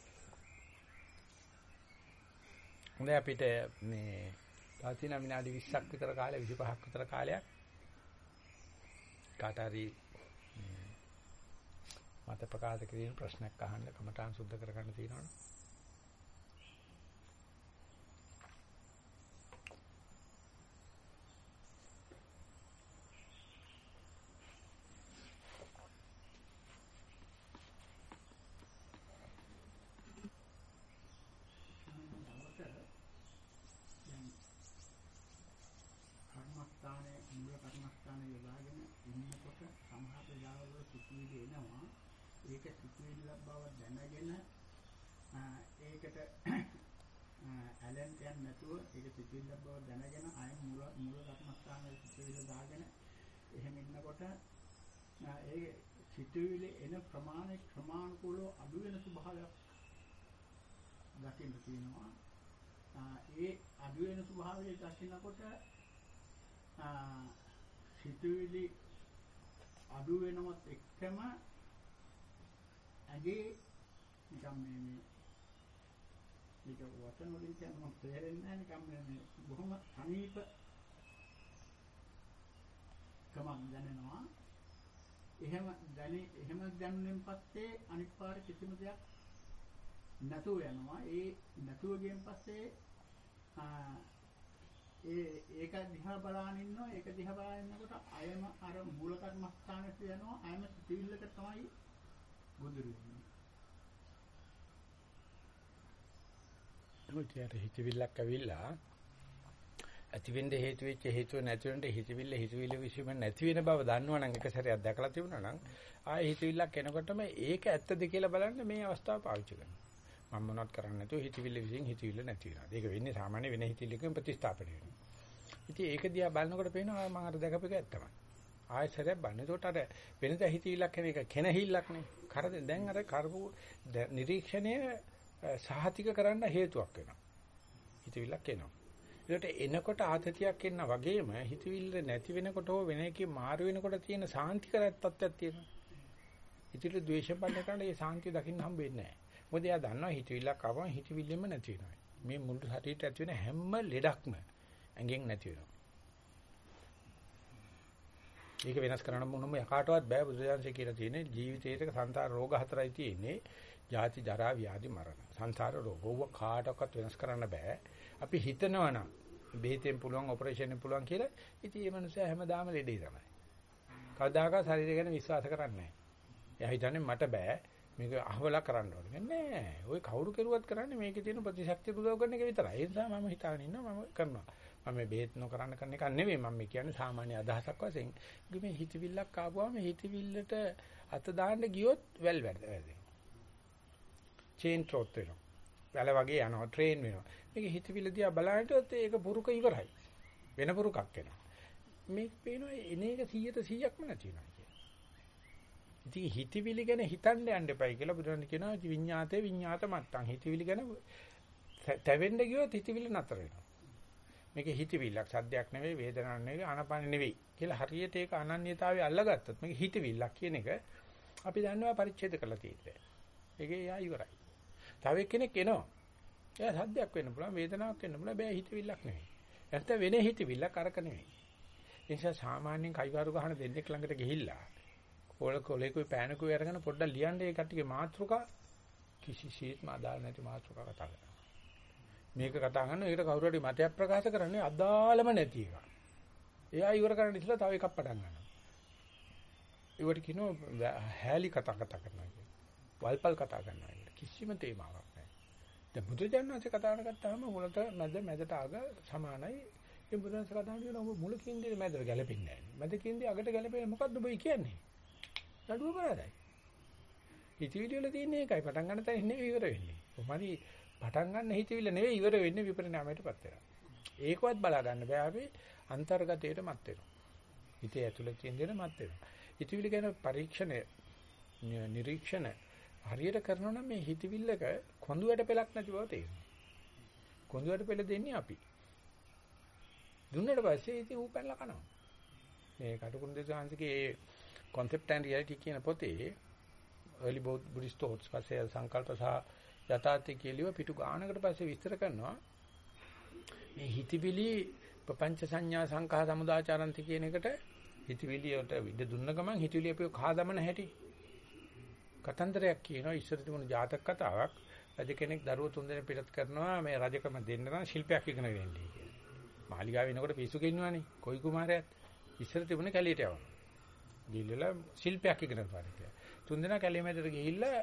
හොඳයි අපිට මේ තාතින විනාඩි 20ක් විතර කාලය 25ක් විතර කාලයක් කාට හරි මත ප්‍රකාශ කිරීම ප්‍රශ්නයක් අහන්න කමඨාන් සුද්ධ කරගන්න තියෙනවනේ කර්මස්ථානයේ මූල කර්මස්ථානයේ යොදාගෙන ඉන්නකොට සමහර වෙලාවල සිතුවිලි එනවා ඒක සිතුවිල්ල බව දැනගෙන ඒකට ඇලෙන්ට යන්නේ නැතුව ඒක සිතුවිල්ල බව දැනගෙන ආය මූල මූල කර්මස්ථානයේ සිතුවිල්ල දාගෙන එහෙම ඉන්නකොට ඒ සිතුවිලි එන ප්‍රමාණය ක්‍රමානුකූලව අඩු වෙන ස්වභාවයක් දකින්න තියෙනවා. ඒ අඩු වෙන ස්වභාවය දකිනකොට සිතුවිලි අඩු වෙනවත් එක්කම ඇගේ නිකම් මේ මේ මේක වචන වලින් කියන්න මම තේරෙන්නේ නැහැ. නිකම් මේ බොහොම සමීප කමක් දැනෙනවා. එහෙම දැනි එහෙම දැනුනෙන් පස්සේ අනිත් පාර කිසිම දෙයක් නැතුව යනවා. ඒ නැතුව ගියන් පස්සේ ඒ ඒක දිහා බලාගෙන ඉන්නවා. ඒක දිහා බලාගෙන ඉන්නකොට අයම අර මූල කර්මස්ථානෙට යනවා. අයම සිතිවිල්ලක තමයි ගොදුරු වෙන්නේ. මොකද හිතවිල්ලක් ඇවිල්ලා ඇතිවෙන්න හේතු වෙච්ච හේතුව නැති වෙන්න හිතවිල්ල හිතවිල්ල විශ්ීම නැති වෙන බව දන්නවනම් එක සැරයක් දැකලා තිබුණා නම් ආයේ හිතවිල්ලක් එනකොටම ඒක ඇත්තද කියලා බලන්න මේ අවස්ථාව පාවිච්චි කරනවා. මම මොනවත් කරන්නේ නැතුව හිතවිල්ල විසින් හිතවිල්ල නැති වෙනවා. ඒක වෙන්නේ සාමාන්‍ය වෙන හිතවිල්ලකින් ප්‍රතිස්ථාපනය වෙනවා. ඉතින් ඒක දිහා බලනකොට පේනවා මම අර දැකපු එක ඇත්තමයි. ආයෙ සැරයක් බලන්න. ඒකට අර වෙනද හිතවිල්ලක් කෙන එක කෙනහිල්ලක් නේ. කරද දැන් අර කරපු නිරීක්ෂණය සහතික කරන්න හේතුවක් වෙනවා. හිතවිල්ලක් එනවා. ඒකට එනකොට ආතතියක් එන්න වගේම හිතවිල්ල නැති වෙනකොට හෝ වෙන එකේ මාරු වෙනකොට තියෙන සාන්තිකර තත්ත්වයක් තියෙනවා. හිතවිල්ල ද්වේෂ බඳ කරන ඒ සාන්තිය දකින්න හම්බෙන්නේ නැහැ. මොකද එයා දන්නවා හිතවිල්ලක් ආවම හිතවිල්ලෙම නැති වෙනවා. මේ මුළු ශරීරයට ඇති වෙන හැම ලෙඩක්ම ඇඟෙන් නැති වෙනවා. ඒක වෙනස් කරන්න මොනම යකාටවත් බෑ බුදුදහමසේ කියලා තියෙන්නේ ජීවිතේට සංසාර රෝග හතරයි තියෙන්නේ. ජාති ජරා ව්‍යාධි මරණ. සංසාර රෝග ඕව කාටවත් වෙනස් කරන්න බෑ. අපි හිතනවා නම් බෙහෙතෙන් පුළුවන් ඔපරේෂන් එකෙන් පුළුවන් කියලා ඉතින් මේ මනුස්සයා හැමදාම ලෙඩේ තමයි. කවදාකවත් ශරීරය ගැන විශ්වාස කරන්නේ නැහැ. එයා හිතන්නේ මට බෑ මේක අහවලා කරන්න ඕනේ. නෑ. ওই කවුරු කෙරුවත් කරන්නේ මේකේ තියෙන ප්‍රතිශක්තිය පුදව කරන එක විතරයි. ඒ නිසා මම හිතාගෙන ඉන්නවා මම කරනවා. මම මේ බෙහෙත් නොකරන්න කරන එක නෙවෙයි මම කියන්නේ සාමාන්‍ය අදහසක් වශයෙන්. මේ හිතවිල්ලක් ආපුවාම හිතවිල්ලට අත දාන්න ගියොත් වැල් වැඩ වැදෙනවා. චේන් ට්‍රොත් වෙනවා. වැල වගේ යනවා ට්‍රේන් වෙනවා. මේක හිතවිල්ල දිහා බලනකොට ඒක පුරුක ඉවරයි. වෙන පුරුකක් එනවා. මේක පේනවා එන එක 100ට 100ක්ම නැති වෙනවා කියන්නේ. ඉතින් හිතවිලි ගැන හිතන්න යන්න එපයි කියලා බුදුරජාණන් කියනවා විඤ්ඤාතේ විඤ්ඤාත මත්තං. හිතවිලි ගැන තැවෙන්න ගියොත් හිතවිලි නතර වෙනවා. මේක හිතවිල්ලක් සද්දයක් නෙවෙයි වේදනාවක් නෙවෙයි ආනපන නෙවෙයි කියලා හරියට ඒක අනන්‍යතාවය අල්ලගත්තොත් මේක හිතවිල්ලක් කියන එක අපි දන්නවා පරිච්ඡේද කරලා තියෙන්නේ. ඒකේ යා ඉවරයි. තව එක්කෙනෙක් එනවා. එයා සද්දයක් වෙන්න පුළුවන් වේදනාවක් වෙන්න පුළුවන් බෑ හිතවිල්ලක් නෙවෙයි. නැත්නම් වෙන හිතවිල්ලක් අරක නෙවෙයි. ඒ නිසා සාමාන්‍යයෙන් කයිවාරු ගහන දෙන්නෙක් ළඟට ගිහිල්ලා කොල කොලේකුයි පෑනකුයි අරගෙන පොඩ්ඩක් ලියන්න ඒ කට්ටියගේ මාතෘකා කිසිසේත්ම අදාළ නැති මාතෘකා කතා කරනවා. මේක කතා කරන එකට කවුරු හරි මතයක් ප්‍රකාශ කරන්නේ අදාළම නැති එක. එයා ඉවර කරන්න ඉස්සලා තව එකක් පටන් ගන්නවා. ඒවට කියනවා හැලි කතා කතා කරනවා කියන්නේ. වල්පල් කතා කරනවා කියන්නේ. කිසිම තේමාවක් නැහැ. දැන් බුදුජානනාංශ කතා කරගත්තාම මුලට මැද මැදට අග සමානයි. ඒ බුදුන්ස කතා කරන ඔබ මුල කින්දේ මැදට ගැලපෙන්නේ නැහැ. මැද කින්දේ අගට ගැලපෙන්නේ මොකද්ද ඔබ කියන්නේ? නඩුව කරාදයි. හිතවිලි වල තියෙන එකයි පටන් ගන්න තැන නෙවෙයි ඉවර වෙන්නේ. කොහොමරි පටන් ගන්න හිතවිල්ල නෙවෙයි ඉවර වෙන්නේ විපරිණාමයටපත් වෙනවා. ඒකවත් බලා ගන්න බෑ අපි අන්තර්ගතයට මත් වෙනවා. හිතේ ඇතුළේ තියෙන දේ මත් වෙනවා. හිතවිලි ගැන පරීක්ෂණය නිරීක්ෂණ හරියට කරනවා නම් මේ හිතවිල්ලක කොඳුයට පෙලක් නැති බව තේරෙනවා. කොඳුයට පෙල දෙන්නේ අපි. දුන්නට පස්සේ ඉතින් ඌ පැනලා කනවා. මේ කටුකුරු දෙසාංශිකේ concept and reality කියන පොතේ early buddhist thoughts පස්සේ සංකල්ප සහ යථාර්ථය කියලිව පිටු ගානකට පස්සේ විස්තර කරනවා මේ හිතවිලි ප්‍රපංච සංඥා සංඛා සමුදාචාරන්ති කියන එකට හිතවිලි වලට විද දුන්න ගමන් හිතවිලි අපිව කහා දමන හැටි කතන්දරයක් කියනවා ඉස්සර තිබුණු ජාතක කතාවක් රජ කෙනෙක් දරුවෝ තුන්දෙනෙක් පිටත් කරනවා මේ රජකම දෙන්න නම් ශිල්පයක් ඉගෙන ගන්න කියලා. මාලිගාව වෙනකොට පිස්සු ගෙන්නවනේ කොයි කුමාරයාත් ඉස්සර තිබුණේ කැලියට යවනවා. ගිහිල්ලා ශිල්පයක් ඉගෙන ගන්න කියලා. තුන්දෙනා කැලිය මැදට ගිහිල්ලා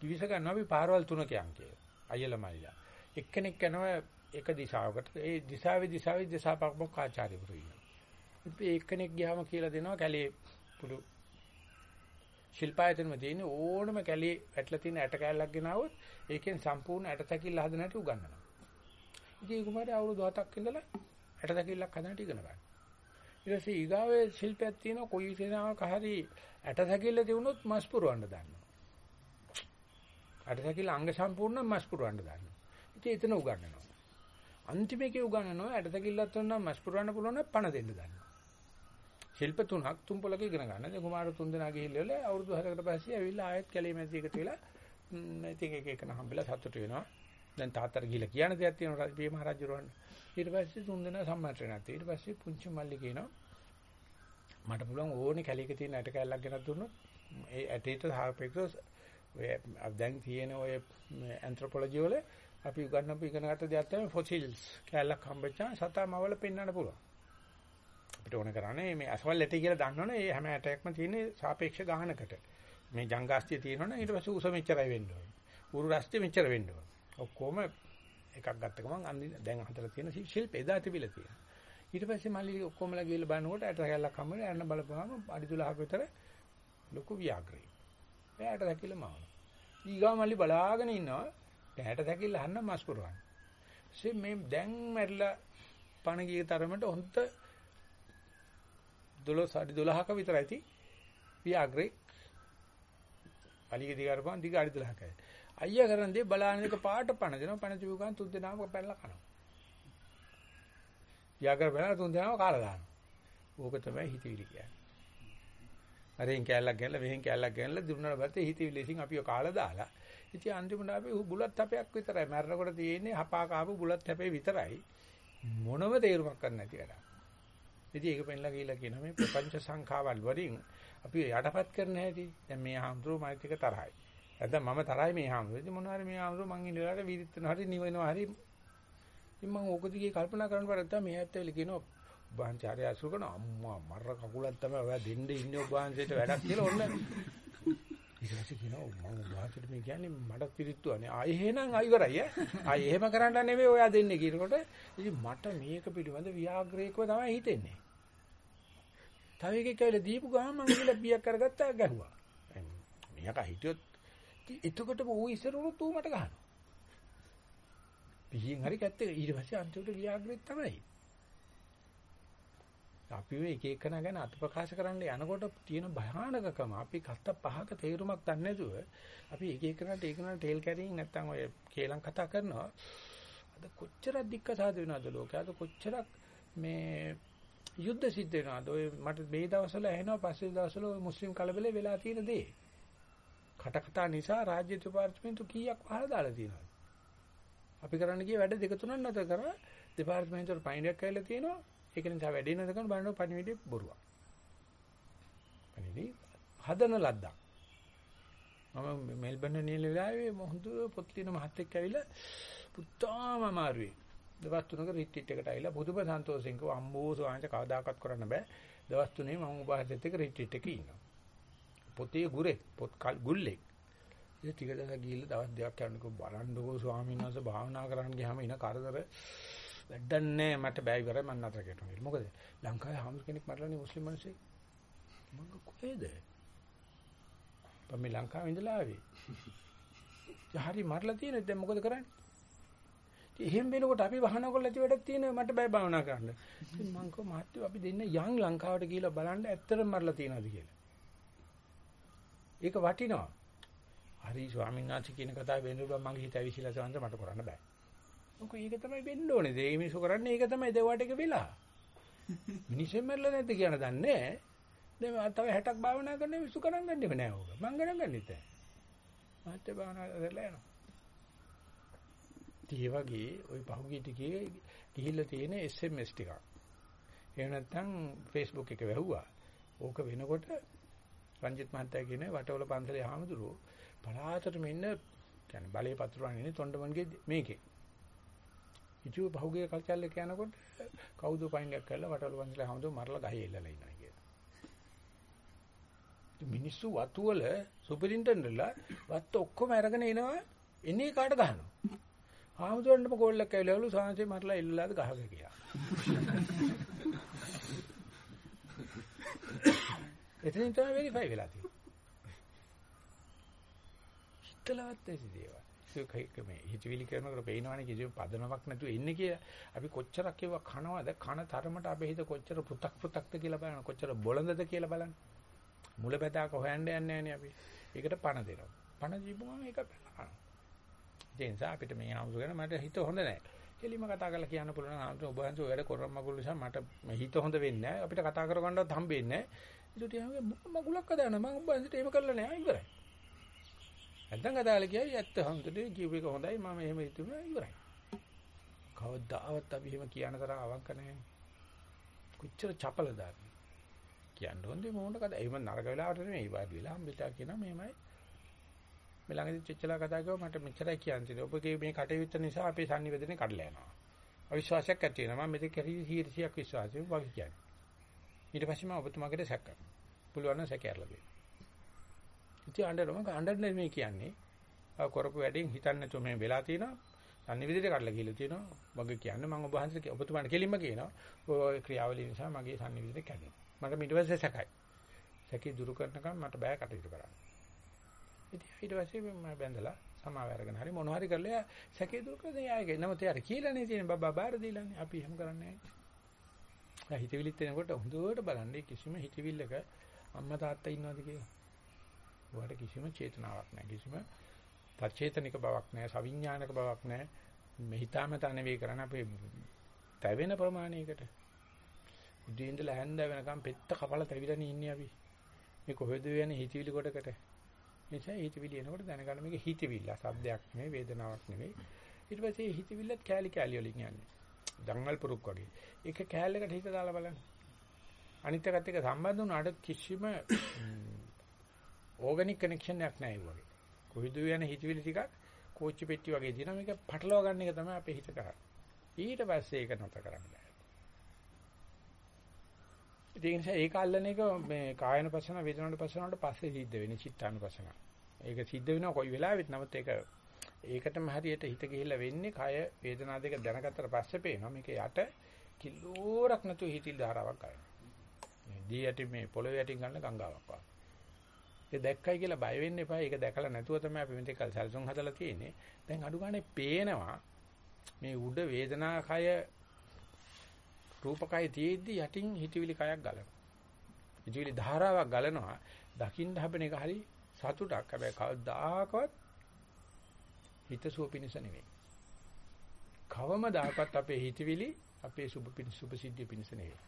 කිවිස ගන්නවා අපි පාරවල් තුනක යන් කියලා. අයියලා මල්ලා. එක්කෙනෙක් යනවා එක දිශාවකට. ඒ දිශාවේ දිශාවේ දිශාපක්මක ආචාර්යවරු ඉන්නවා. ඉතින් එක්කෙනෙක් ගියාම කියලා දෙනවා කැලියේ පුළු ශිල්පායතනෙම තියෙන ඕනම කැලියේ වැටලා තියෙන ඇට කෑල්ලක් ගෙනාවොත් ඒකෙන් සම්පූර්ණ ඇට තැකිල්ල හදන හැටි උගන්වනවා. ඉතින් ඒ කුමාරයා අවුරුදු 7ක් ඉඳලා ඇට තැකිල්ලක් හදන හැටි ඉගෙන ගන්නවා. ඊට පස්සේ ඊගාවේ ශිල්පයක් තියෙනවා කොයි සේනාවක හරි ඇට තැකිල්ල තිබුණොත් මස් පුරවන්න දානවා. ඇට තැකිල්ල අංග සම්පූර්ණ මස් පුරවන්න දානවා. ඉතින් එතන උගන්වනවා. අන්තිමේකේ උගන්වනවා ඇට තැකිල්ලත් තුනක් මස් පුරවන්න පුළුවන් නම් පණ දෙන්න දානවා. ශිල්ප තුනක් තුන් පොලක ඉගෙන ගන්න. දැන් කුමාර තුන් දෙනා ගිහිල්ලා අවුරුදු 6කට පස්සේ ඇවිල්ලා ආයෙත් කැලේ මැද එකතු වෙලා ඉතින් එක එක නහම්බෙලා සතුටු වෙනවා. දැන් තාත්තට ගිහිල්ලා කියන දේක් තියෙනවා පිය මහරජුරවන්න. ඊට පස්සේ තුන් දෙනා සම්මානට ඊට පස්සේ පුංචි මල්ලි කියනවා මට පුළුවන් ඕනේ කැලේක තියෙන ඇට කැල්ලක් ගෙනත් දුන්නොත් ඒ ඇටේට සාපේක්ෂව ඔය දැන් තියෙන ඔය ඇන්ත්‍රොපොලොජි වල අපි උගන්වපු ඉගෙන ගත්ත දෙයක් තමයි ෆොසිල්ස් කැලක් හම්බෙච්චා සතාමවල පෙන්වන්න පුළුවන්. අපිට ඕන කරන්නේ මේ අසවල් ඇටි කියලා දන්නවනේ ඒ හැම ඇටයක්ම තියෙන සාපේක්ෂ ගානකට. මේ ජංගාස්තිය තියෙනවනේ ඊට පස්සේ උස මෙච්චරයි වෙන්න ඕනේ. උරු රස්තිය මෙච්චර වෙන්න ඕනේ. ඔක්කොම එකක් ගත්ත ගමන් දැන් හතර තියෙන ශිල්ප එදා තිබිලා තියෙනවා. ඊට පස්සේ මල්ලි ඔක්කොමලා ගිහලා බලනකොට ඇට කැල්ලක් හම්බුනේ යන්න බලපුවාම අඩි 12ක විතර ලොකු ව්‍යාග්‍රේ. එයාට දැකිලා මාවන. ඊගා මල්ලි බලාගෙන ඉන්නවා. ඇට දැකිලා අහන්න මස් පුරවන්න. ඊසේ මේ දැන් මැරිලා පණ ගිය තරමට හොඳ 12 අඩි 12ක විතර ඇති ව්‍යාග්‍රේ. අලිගේ දිගාරපන් දිග අඩි 12කයි. අයියා කරන දේ බලාන එක පාට පණ දෙනවා පණ තිබු ගමන් තුන් දෙනාම පැනලා කනවා. ව්‍යාග්‍ර පැනලා තුන් දෙනාම කාලා දානවා. ඕක තමයි හිතවිලි කියන්නේ. අරෙන් කැලලක් ගන්නලා මෙහෙන් කැලලක් ගන්නලා දුන්නාට පස්සේ හිතවිලිසින් අපිව කාලා දාලා. ඉතින් අන්තිමට අපි බුලත් හැපයක් විතරයි මැරෙනකොට තියෙන්නේ හපා කාපු බුලත් හැපේ විතරයි. මොනම තේරුමක් ගන්න නැති වැඩක්. ඉතින් ඒක පෙන්ලා ගිහිල්ලා කියනවා මේ ප්‍රපංච සංඛාවල් වලින් අපි යටපත් කරන හැටි. දැන් මේ හාමුදුරුවෝ මයිත් එක තරහයි. නැත්නම් මම තරහයි මේ හාමුදුරුවෝ. ඉතින් මොනවා හරි මේ හාමුදුරුවෝ මං ඉන්න වෙලාවට වීදිත් වෙනවා හරි නිවෙනවා හරි. ඉතින් මම ඕක දිගේ කල්පනා කරන පාරට මේ ඇත්තෙල කියනවා වහන්චාරය අසුර කරන අම්මා මර කකුලක් තමයි ඔයා දෙන්න ඉන්නේ ඔබ වහන්සේට වැඩක් කියලා ඔන්න ඊට පස්සේ කියනවා මම වහන්සේට මේ කියන්නේ මට පිරිත්තුවනේ ආයේ එහෙනම් ආයි ඉවරයි ඈ ආයේ එහෙම කරන්න නෙවෙයි ඔයා දෙන්නේ කියනකොට ඉතින් මට මේක පිළිබඳ ව්‍යාග්‍රේකව තමයි හිතෙන්නේ තව එකෙක් කියලා දීපු ගමන් මම ගිහලා බියක් කරගත්තා ගැහුවා. මෙයාක හිටියොත් එතකොටම ඌ ඉස්සර උනොත් ඌ මට ගහනවා. පිහින් හරි කැත්තේ ඊට පස්සේ අන්තිමට ව්‍යාග්‍රේත් තමයි. අපි මේ එක එකන ගැන අත්ප්‍රකාශ කරන්න යනකොට තියෙන භයානකකම. අපි කත්ත පහක තේරුමක් දන්නේ නැතුව අපි එක එකනට ඒකනට ටේල් කැරින් නැත්තම් ඔය කේලම් කතා කරනවා. අද කොච්චරක් දික්කසාද වෙනවද ලෝකේ අද කොච්චරක් මේ යුද්ධ සිද්ධ වෙනවද ඔය මට මේ දවස්වල ඇහෙනවා පස්සේ දවස්වල ඔය මුස්ලිම් කලබලේ වෙලා තියෙන දේ කට කතා නිසා රාජ්‍ය දෙපාර්තමේන්තු කීයක් වහලා දාලා තියෙනවද අපි කරන්න ගිය වැඩ දෙක තුනක් නැතර කරා දෙපාර්තමේන්තුවට පයින්ඩයක් කරලා තියෙනවා ඒක නිසා වැඩේ නැද කරන බලන පණිවිඩේ බොරුවක්. පණිවිඩේ හදන ලද්දක්. මම මෙල්බන් නිල වෙලාවේ මොහොඳ පොත් ලියන මහත්තයෙක් ඇවිල්ලා පුතාම අමාරුයි. දවස් තුනක රිට්‍රීට් එකට ඇවිල්ලා බුදුබ සන්තෝෂෙන් කිව්වා අම්බෝ සෝංශ කවදාකවත් කරන්න බෑ. දවස් තුනේ මම උපාසෙත් එක්ක රිට්‍රීට් එකේ ඉන්නවා. පොතේ ගුරේ පොත් ගුල්ලේ. ඉතින් ටික දවසක් ගිහිල්ලා දවස් දෙකක් යනකොට බලන්නකෝ ස්වාමීන් වහන්සේ භාවනා කරන්න ගියාම ඉන කරදර වැඩක් නැහැ මට බෑ ඉවරයි මම නතර කරනවා. මොකද ලංකාවේ හාමුදුර කෙනෙක් මරලානේ මුස්ලිම් මිනිස්සෙක්. මම කොහෙද? මම ලංකාවේ ඉඳලා ආවේ. හරි මරලා තියෙනවා දැන් මොකද කරන්නේ? එහෙම වෙනකොට අපි වහනකොල්ල ඇති වැඩක් තියෙනවා මට බය භාවනා කරන්න. ඉතින් මං කව මහත්තයෝ අපි දෙන්න යන් ලංකාවට ගිහිල්ලා බලන්න ඇත්තටම මරලා තියනවාද කියලා. ඒක වටිනවා. හරි ස්වාමීන් වහන්සේ කියන කතාව වෙනුවා මගේ හිත ඇවිසිලා සවන්ද මට කරන්න බෑ. මොකද ඒක තමයි වෙන්න ඕනේ. ඒ මිනිස්සු කරන්නේ ඒක තමයි දෙවට එක වෙලා. මිනිස්සු මරලා නැද්ද කියන දන්නේ දැන් තව 60ක් භාවනා කරන මිනිස්සු කරන් ගන්නෙම නෑ ඕක. මං ගණන් ගන්නෙත් නෑ. මාත්‍ය භාවනා කරලා යනවා. ඒ වගේ ওই පහුගිය ටිකේ ගිහිල්ලා තියෙන SMS ටිකක්. එහෙම නැත්නම් Facebook එක වැහුවා. ඕක වෙනකොට රංජිත් මහත්තයා කියන වටවල පන්සලේ ආමතුරු පලාතටම ඉන්න කියන්නේ බලේ පතුරවන්නේ ඉන්නේ තොණ්ඩමන්ගේ මේකේ. ඉතින් පහුගිය කල්චල් එක යනකොට කවුද පයින්යක් කරලා වටවල පන්සලේ ආමතුරු මරලා ගහේ එල්ලලා ඉන්නවා කියලා. මිනිස්සු වතු වල සුපරින්ටෙන්ඩන්ට්ලා වත් ඔක්කොම අරගෙන එනවා එන්නේ කාට ගහනවා. ආමුදුරන්ටම කෝල්ලක් ඇවිල්ලාලු සාංශේ මරලා ඉල්ලලාද ගහක කියලා. එතනින් තමයි වෙරිෆයි වෙලා තියෙන්නේ. හිතලවත් ඇති දේවල්. ඒක මේ හිතවිලි කරනකොට පේනවනේ කිසිම පදනමක් නැතුව ඉන්නේ කියලා. අපි කොච්චරක් ඒවා කනවද? කන තරමට අපේ හිත කොච්චර පු탁 පු탁ද කියලා බලන්න. කොච්චර බොළඳද කියලා බලන්න. මුල බෙදාක හොයන්න යන්නේ නැහනේ අපි. ඒකට පණ දෙනවා. පණ දීපුවම ඒක බලනවා. ඒ නිසා අපිට මේ ආමුතු ගැන මට හිත හොඳ නැහැ. එලිම කතා කරලා කියන්න පුළුවන් ආමුතු ඔබ වහන්සේ ඔයාලා කරන මගුල් නිසා මට හිත හොඳ වෙන්නේ නැහැ. අපිට කතා කරගන්නවත් හම්බෙන්නේ නැහැ. ඒකට යහගේ මගුලක් හදාන මම ඔබ වහන්සේට එහෙම කරලා නැහැ ඉවරයි. නැත්නම් කතාවල කියයි ඇත්ත හම්දුට ජීව එක හොඳයි මම එහෙම හිතුවා ඉවරයි. කවදාවත් අපි එහෙම කියන තරම් අවංක නැහැ. කොච්චර චපලද අපි. කියන්න හොඳේ මොන කතාව. එහෙම නරක වෙලාවට නෙමෙයි වාඩි වෙලා හම්බෙලා කියනවා මෙහෙමයි මේ ළඟදී චෙච්චලා කතා කරුවා මට මෙච්චරයි කියන්න තියෙන්නේ. ඔබගේ මේ කටයුත්ත නිසා අපේ sannivedane කඩලා යනවා. අවිශ්වාසයක් ඇති වෙනවා. මම මෙතෙක් කැරී 100ක් විශ්වාසයෙන් වගේ කියන්නේ. ඊට පස්සේ මම ඔබතුමාකට සැක කරනවා. පුළුවන් නම් සැකයarලා දෙන්න. ඉතින් අඬනම අඬන්නේ මේ කියන්නේ. අව කරපු වැඩෙන් හිතන්නේ නැතුව මේ වෙලා තියෙනවා. sannivedane කඩලා ගිහලා තියෙනවා. වගේ කියන්නේ මම ඔබ වහන්සේට ඔබතුමාට කෙලින්ම කියනවා. ඔය ක්‍රියාවලිය නිසා මගේ sannivedane කැඩෙනවා. මට ඊට පස්සේ සැකයි. සැකේ දුරු කරනකම් මට බෑ කටයුතු කරන්න. ඉතින් ඊට පස්සේ මම බැඳලා සමාව අරගෙන හරි මොනවා හරි කරලා සැකේ දුරු කරලා යායගේ නම තයාර කියලානේ තියෙන බබා බාර දීලානේ අපි එහෙම කරන්නේ නැහැ. හිතවිලිත් එනකොට හොඳට බලන්න කිසිම හිතවිල්ලක අම්මා තාත්තා ඉන්නවද කියලා. ඔයාලට කිසිම චේතනාවක් නැහැ. කිසිම තචේතනික බවක් නැහැ. සවිඥානික බවක් නැහැ. මේ හිතාමතා නෙවෙයි කරන්නේ අපේ තැවෙන ප්‍රමාණයකට. උදේ ඉඳලා හැන්ද වෙනකම් පෙත්ත කපලා තැවිලානේ ඉන්නේ අපි. මේ කොහෙද යන්නේ හිතවිලි කොටකට. නිසා හිතවිලි එනකොට දැනගන්න මේක හිතවිල්ල. සද්දයක් නෙවෙයි වේදනාවක් නෙවෙයි. ඊට පස්සේ හිතවිල්ලත් කෑලි කෑලි වලින් යන්නේ. දඟල් පුරුක් වගේ. ඒක කෑල්ලකට හිත දාලා බලන්න. අනිත් එකත් එක්ක සම්බන්ධ වුණාට කිසිම ඕගනික් කනෙක්ෂන් එකක් නැහැ ඒ වගේ. කොහිද යන හිතවිලි ටිකක් කෝච්චි පෙට්ටි වගේ දිනවා මේක පටලවා ගන්න එක තමයි අපේ හිත කරන්නේ. ඊට පස්සේ ඒක නැතර කරන්න බෑ. ඒ නිසා ඒක අල්ලන එක මේ කායන පසන වේදනාන පසනට පස්සේ සිද්ධ වෙන්නේ චිත්තානුපසන. ඒක සිද්ධ වෙනවා කොයි වෙලාවෙත් නමුත් ඒක ඒකටම හරියට හිත ගිහිල්ලා වෙන්නේ කය වේදනා දෙක දැනගත්තට පස්සේ පේනවා මේක යට කිලෝරක් නැතුව හිතිල් ධාරාවක් ගන්නවා. මේ දී යටි මේ පොළොවේ යටින් ගන්න ගංගාවක් වගේ. ඒ දැක්කයි කියලා බය වෙන්න එපා. ඒක දැකලා නැතුව තමයි අපි මෙතෙක් කල් සැලසුම් හදලා තියෙන්නේ. දැන් අඩු ගානේ පේනවා මේ උඩ වේදනා කය රූපකය තියෙද්දි යටින් හිතවිලි කයක් ගලනවා. හිතවිලි ධාරාවක් ගලනවා. දකින්න හබන එක හරි සතුටක්. හැබැයි කවදාකවත් හිතසුව පිණිස නෙවෙයි. කවමදාකවත් අපේ හිතවිලි අපේ සුභ පිණිස සුභ සිද්ධිය පිණිස නෙවෙයි.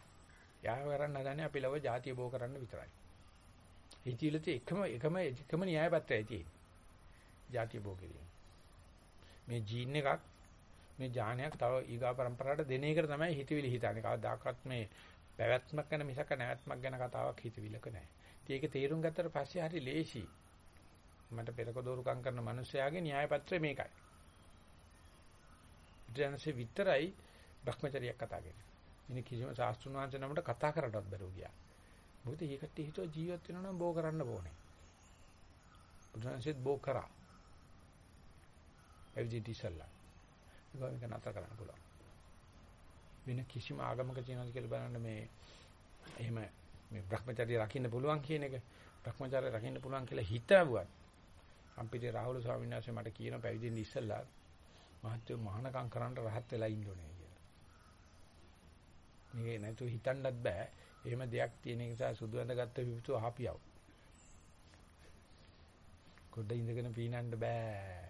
යාව කරන්න හදන්නේ අපි ලව જાතිය බෝ කරන්න විතරයි. හිතවිලිට එකම එකම එකම න්‍යාය පත්‍රයයි තියෙන්නේ. જાතිය බෝ කිරීම. මේ ජීන් එකක් මේ ඥානයක් තව ඊගා પરම්පරාවට දෙන එකට තමයි හිතවිලි හිතන්නේ. කවදාකවත් මේ පැවැත්මක් ගැන මිසක නැවැත්මක් ගැන කතාවක් හිතවිලක නැහැ. ඉතින් ඒක තේරුම් ගත්තට පස්සේ හරි ලේසි. මට පෙරක දෝරුකම් කරන මිනිස්යාගේ න්‍යාය පත්‍රය මේකයි. ජනසේ විතරයි භ්‍රමචරියක් කතා කරන්නේ. ඉනි කිසිම සාස්ත්‍රුණ වංශ නමකට කතා කරන්නවත් බැරුව ගියා. මොකද ඒකට හිතුව ජීවත් වෙනවා නම් බෝ කරන්න ඕනේ. බුදුන්සෙත් බෝ කරා. එවිදි ඉස්සල්ලා. ඒක නතර කරන්න පුළුවන්. වෙන කිසිම ආගමක තියෙනවද කියලා බලන්න මේ එහෙම මේ Brahmacharya රකින්න පුළුවන් කියන එක Brahmacharya රකින්න පුළුවන් කියලා හිතාවුවත් අපිට රාහුල ස්වාමීන් වහන්සේ මට කියන පැවිදෙන්න ඉස්සෙල්ලා මහත්ය මහානකම් කරන්න රහත් වෙලා ඉන්න ඕනේ කියලා. මේ නැතු හිතන්නත් බෑ. එහෙම දෙයක් තියෙන නිසා සුදු ඇඳගත්ත විපතු අහපියව. කොට ඉඳගෙන පීනන්න බෑ.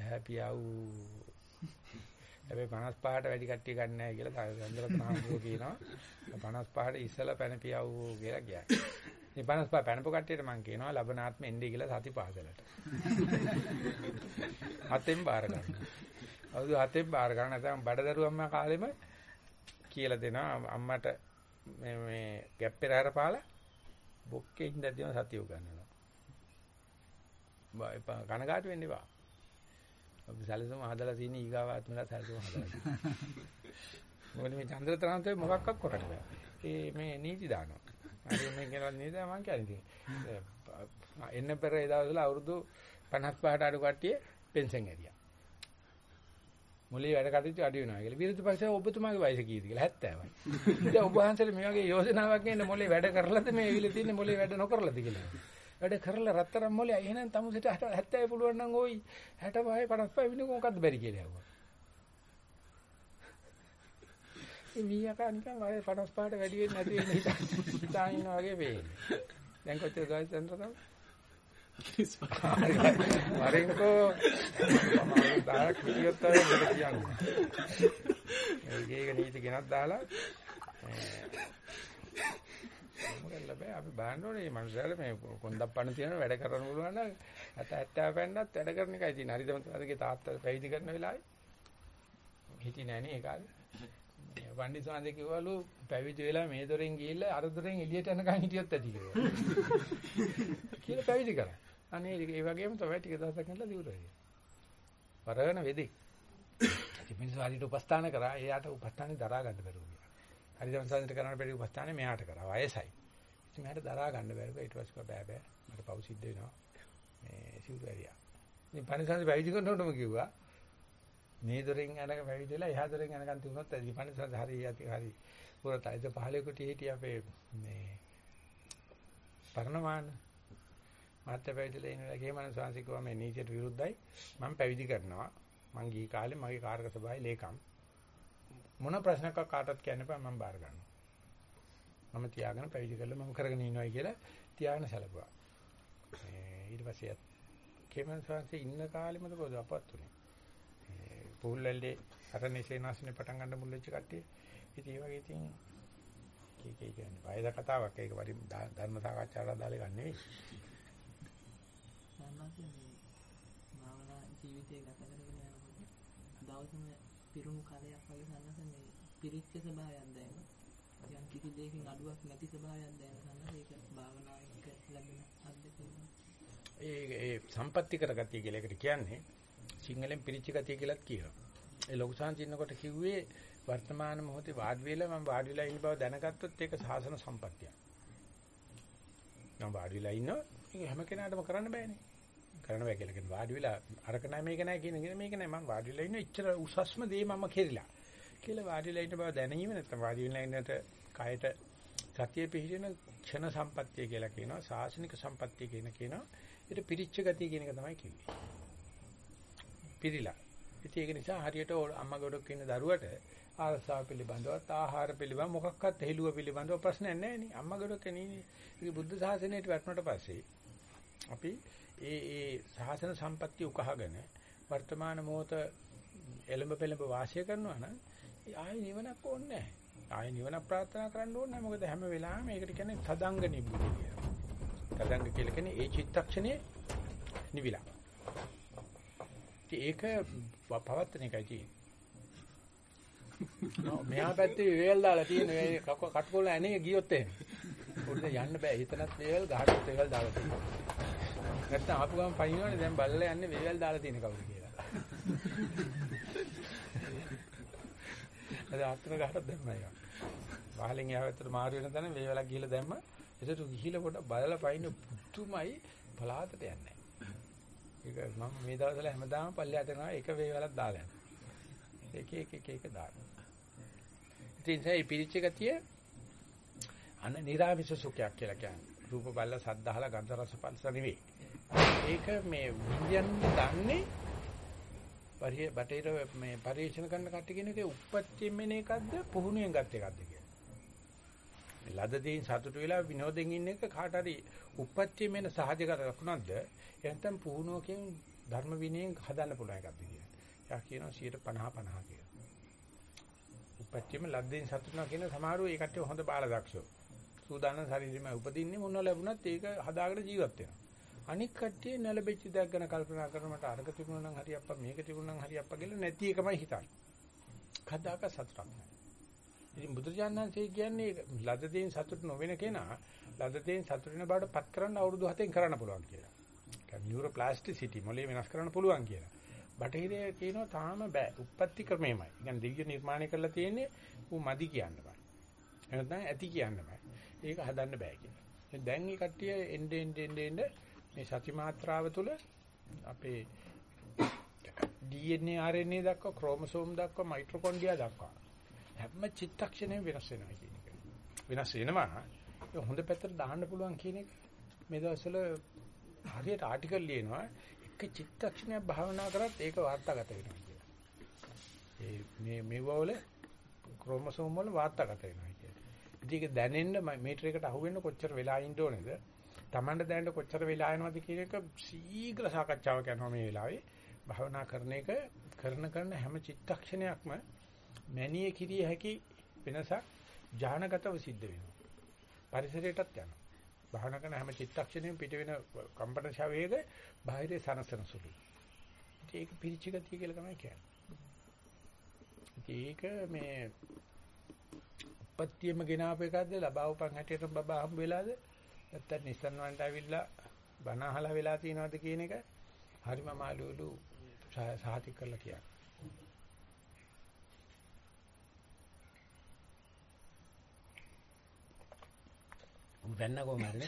හැපියව. හැබැයි 55ට වැඩි කට්ටිය ගන්න නැහැ කියලා සඳරත් මහතුරු කියනවා 55ට ඉස්සලා පැනපියව කියලා කියන්නේ. මේ 55 පැනපු කට්ටියට මම කියනවා ලබනාත්ම එන්නේ කියලා සතිපාසලට. හතෙන් බාර ගන්න. අවුරුදු හතෙන් බාර ගන්න නැත්නම් බඩදරුවම්ම කාලෙම කියලා දෙනවා අම්මට මේ මේ ගැප් පෙරහැර පාලා බොක්කේ ඉඳද්දිම සතිය උගන්වනවා. බා කනගාටු වෙන්න එපා. අපි සැලසුම හදලා තියෙන ඊගාවාත්මලා සැලසුම හදලා තියෙනවා. මොකද මේ චන්ද්‍රතරන්තේ මොකක්වත් කරන්න බෑ. ඒ මේ නීති දානවා. හරි මේ කියනවා නේද මම කියන්නේ. එන්න පෙර ඒ දවස්වල අවුරුදු 55ට අඩු කට්ටිය පෙන්ෂන් ඇරියා. මුලින් වැඩ කටයුතු අඩු වෙනවා කියලා. විරුද්ධ පක්ෂය ඔබතුමාගේ වයස කීයද කියලා 70යි. ඉතින් ඔබ වහන්සේලා මේ වගේ යෝජනාවක් ගන්න මොලේ වැඩ කරලාද මේ ඇවිල්ලා තින්නේ මොලේ වැඩ නොකරලාද කියලා. වැඩ කරලා රත්තරන් මොලේ එහෙනම් තමුසෙට 70 පුළුවන් නම් ඕයි 65 55 වෙනක මොකද්ද බැරි කියලා ඇහුවා. මීයකා නිකන් වය 55ට වැඩි වෙන්නේ නැති වෙන හිතා හිතා ඉන්න වගේ වෙන්නේ. දැන් කොච්චර ගාස් යනද තමයි? වරින්කෝ දායක් පිටියත් තමයි කියන්නේ. ඒකේ නීති ගෙනත් දාලා මොකද බෑ අපි බලන්න ඕනේ මේ මනුස්සයාට මේ කොන්දක් පණ තියෙන වැඩ කරන්න පුළුවන් නම් 70 පැන්නත් වැඩ කරන එකයි තියෙන්නේ. හරිදම තාත්තගේ තාත්තා පැවිදි කරන වෙලාවේ හිටියේ නෑනේ ඒ කාලේ. වණ්ඩි සාන්දේ කිව්වලු පැවිදි වෙලා මේ දොරෙන් ගිහිල්ලා අර දොරෙන් එළියට යනකම් හිටියොත් ඇති කියලා. කියලා පැවිදි කරා. අනේ ඒ වගේම තමයි ටික දවසක් ඉඳලා දියුර වෙන්නේ. වරණ වෙදි. ඉතින් මිනිස්සු හරියට උපස්ථාන කරා. එයාට උපස්ථානේ දරා ගන්න බැරුව ගියා. හරිදම සාන්දේට කරන්න බැරි උපස්ථානේ මෙයාට කරා. වයසයි. ඉතින් මෙයාට දරා ගන්න බැරුව ඊට පස්සේ බෑ බෑ මට පව් සිද්ධ වෙනවා. මේ සිවුරු ඇරියා. ඉතින් පණිසාන්දේ පැවිදි කරනකොටම කිව්වා මේ දොරෙන් යනක පැවිදිලා එහා දොරෙන් යනකන් තිබුණොත් ඇති පණිසන්ද හරි යති හරි පුරතයිද 15 කොට හිටිය අපේ මේ පරණමාන මාත්‍ය පැවිදිලා ඉන්න ලගේ මනසාංශිකව මේ නීතියට විරුද්ධයි මම පැවිදි කරනවා මං ගිහි කාලේ මගේ කාර්ක සභාවේ ලේකම් මොන ප්‍රශ්නයක් කාටවත් කියන්න බෑ මම බාර ගන්නවා මම තියාගෙන පැවිදි කරලා මම කරගෙන ඉනවයි කියලා තියාගෙන සැලකුවා ඊට පස්සේ කේමන් සංසේ ඉන්න කාලෙමද පොද අපත් උනේ පුහුල්ලල්ලේ අරණේසේනාසනේ පටන් ගන්න මුල් වෙච්ච කට්ටිය. ඉතින් ඒ වගේ ඉතින් කී කී කියන්නේ වයද කතාවක් ඒක පරි ධර්ම සාකච්ඡාවට දාලා ගන්න නෙවෙයි. භාවනා ජීවිතය ගත කරගෙන යනකොට දවසම පිරුණු කලයක් වගේ සන්නස මේ පිරිච්ච ස්වභාවයක් දැනෙනවා. යම් කිසි දෙයකින් අඩුවක් නැති ස්වභාවයක් දැනෙනවා. ඒක භාවනාවක ලැබෙන අත්දැකීම. ඒ ඒ සම්පත්‍ති කරගතිය කියලා එකට කියන්නේ සිංහලෙන් පිරිච්ච ගතිය කියලාත් කියනවා. ඒ ලොකු සංචින්නකොට කිව්වේ වර්තමාන මොහොතේ වාඩි වෙලා මම වාඩි වෙලා ඉන්න බව දැනගත්තොත් ඒක සාසන සම්පත්තියක්. මම වාඩි වෙලා ඉන්නවා ඒක හැම කෙනාටම කරන්න බෑනේ. කරන්න බෑ කියලා කියන වාඩි වෙලා අරක නැහැ මේක නැහැ කියන එක මේක නැහැ මම වාඩි වෙලා ඉන්න ඉච්චර උසස්ම දේ මම කෙරිලා. කියලා වාඩි වෙලා ඉන්න බව දැනීම නැත්නම් වාඩි වෙලා ඉන්නට කයට සතිය පිහිටින ක්ෂණ සම්පත්තිය කියලා කියනවා. සාසනික සම්පත්තිය කියන කියනවා. ඒක පිරිච්ච ගතිය කියන එක තමයි කිව්වේ. පිරිලා. ඉතින් ඒක නිසා හරියට අම්මා ගොඩක් ඉන්න දරුවට ආරසාව පිළිබඳවත් ආහාර පිළිබඳව මොකක්වත් හෙළුව පිළිබඳව ප්‍රශ්නයක් නැහැ නේ. අම්මා ගොඩක් නෙනේ. ඉතින් බුද්ධ ශාසනයට වැටුණට පස්සේ අපි ඒ ඒ ශාසන සම්පත්‍ය උකහාගෙන වර්තමාන මොහොත එළඹ පෙළඹ වාසය කරනවා නම් ආයෙ නිවනක් ඕනේ නැහැ. ආයෙ නිවන ප්‍රාර්ථනා කරන්න ඕනේ නැහැ. මොකද හැම වෙලාවෙම මේකට කියන්නේ තදංග නිබ්බුති කියලා. තදංග කියලා කියන්නේ ඒ චිත්තක්ෂණයේ නිවිලා. ඒක පවත්තන එකයි තියෙන්නේ. මෙහා පැත්තේ වේල් දාලා තියෙන මේ කටකොල ඇනේ ගියොත් එහෙම. උඩට යන්න බෑ. හිතනත් වේල් ගහටත් වේල් දාලා තියෙනවා. නැත්තම් ආපු ගමන් පයින්නවනේ දැන් බල්ලලා යන්නේ වේල් දාලා තියෙන කවුද කියලා. අද ආත්ම ගහට දැම්මා ඒක. වහලෙන් යාවත්තට මාරු වෙන තැන වේවලක් ගිහිල්ලා දැම්ම. ඒකට ගිහිල්ලා පොඩ බලලා පයින්න පුතුමයි පලාතට යන්නේ. ඒක මම මේ දවස්වල හැමදාම පල්ලෙහාට යනවා එක වේවලක් දාලා යනවා. එක එක එක එක දානවා. ඉතින් ඒ පිරිච්ච ගතිය අන නිරාමිෂ සුඛයක් කියලා කියන්නේ. රූප බල්ල සද්දහලා ගන්ධ රස පල්ස නෙවෙයි. ඒක මේ විඤ්ඤාණ දන්නේ පරිය බටේර මේ පරිශන කරන කට්ටිය කියන එකේ උප්පත්තියෙන් එන එකක්ද පුහුණුවෙන් ගත් එකක්ද කියලා. ලද දෙයින් සතුටු වෙලා විනෝදෙන් ඉන්න එක කාට හරි උප්පත්තියෙන් එන සහජගත ලකුණක්ද? එහෙනම් පුහුණුවකින් ධර්ම විනයෙන් හදන්න පුළුවන් එකක්ද කියලා. එයා කියනවා 50 50 කියලා. උප්පත්තියම ලද්දෙන් සතුටුනා කියන සමහරව ඒ කට්ටිය හොඳ බාලදක්ෂෝ. සූදානම් ශරීරෙම උපදින්නේ මොනවා ලැබුණත් ඒක හදාගෙන ජීවත් වෙනවා. අනික් කට්ටිය නැලබෙච්ච දයක් ගැන කල්පනා කරන මට අරක තිබුණා නම් හරි අප්පා මේක තිබුණා නම් හරි අප්පා කියලා නැති එකමයි හිතන්නේ. කදාක සතුටක් නැහැ. ඉතින් බුදුරජාණන්සේ කියන්නේ ලද දෙයින් සතුට නොවන කෙනා ලද දෙයින් සතුට වෙන බවට පත් කරන්න අවුරුදු 7ෙන් කරන්න පුළුවන් කියලා. කියන්නේ නියුරෝප්ලාස්ටිසිටි මොලේ වෙනස් කරන්න පුළුවන් කියලා. බටහිරය කියනවා තාම බෑ. උප්පත්ති ක්‍රමෙමයි. කියන්නේ දිව්‍ය නිර්මාණය කරලා තියෙන්නේ ඌ මදි කියන්න බෑ. එහෙනම් ඇති කියන්න බෑ. ඒක හදන්න බෑ කියලා. දැන් මේ කට්ටිය එන්නේ එන්නේ එන්නේ මේ සති මාත්‍රාව තුළ අපේ DNA RNA දක්වා ක්‍රෝමසෝම් දක්වා මයිටොකොන්ඩ්‍රියා දක්වා හැම චිත්තක්ෂණයම වෙනස් වෙනවා කියන එක. වෙනස් වෙනවා. ඒ හොඳ පැත්තට දාන්න පුළුවන් කියන එක මේ දවස්වල හරියට ආටිකල් ලියනවා එක චිත්තක්ෂණයක් භාවනා කරත් ඒක වාර්තාගත වෙනවා කියලා. ඒ මේ මේවවල ක්‍රෝමසෝම් වල වාර්තාගත වෙනවා කියලා. ඉතින් ඒක දැනෙන්න මීටර එකට අහුවෙන්න කොච්චර වෙලා ඉන්න ඕනේද? Tamanda දැනට කොච්චර වෙලා යනවද කියන එක ශීඝ්‍ර සාකච්ඡාවක් යනවා මේ වෙලාවේ. භාවනා කරන එක කරන කරන හැම චිත්තක්ෂණයක්ම මැනිය කිරිය හැකි වෙනසක් ඥානගතව සිද්ධ වෙනවා. පරිසරයටත් යනවා. භාවනා කරන හැම චිත්තක්ෂණයෙම පිට වෙන කම්පන ශවයේද බාහිරේ සනසන සුළුයි. ඒක පිරිචි ගතිය කියලා තමයි කියන්නේ. ඒක මේ උපත්තියම ගෙනාව එකක්ද ලබා උපන් හැටියට බබා හම්බ වෙලාද නැත්තම් නිස්සන් වන්ට ඇවිල්ලා බණ අහලා වෙලා තියෙනවද කියන එක හරිම මාළුලු සාහිතික කරලා කියන්නේ. වෙන්න කොහමද?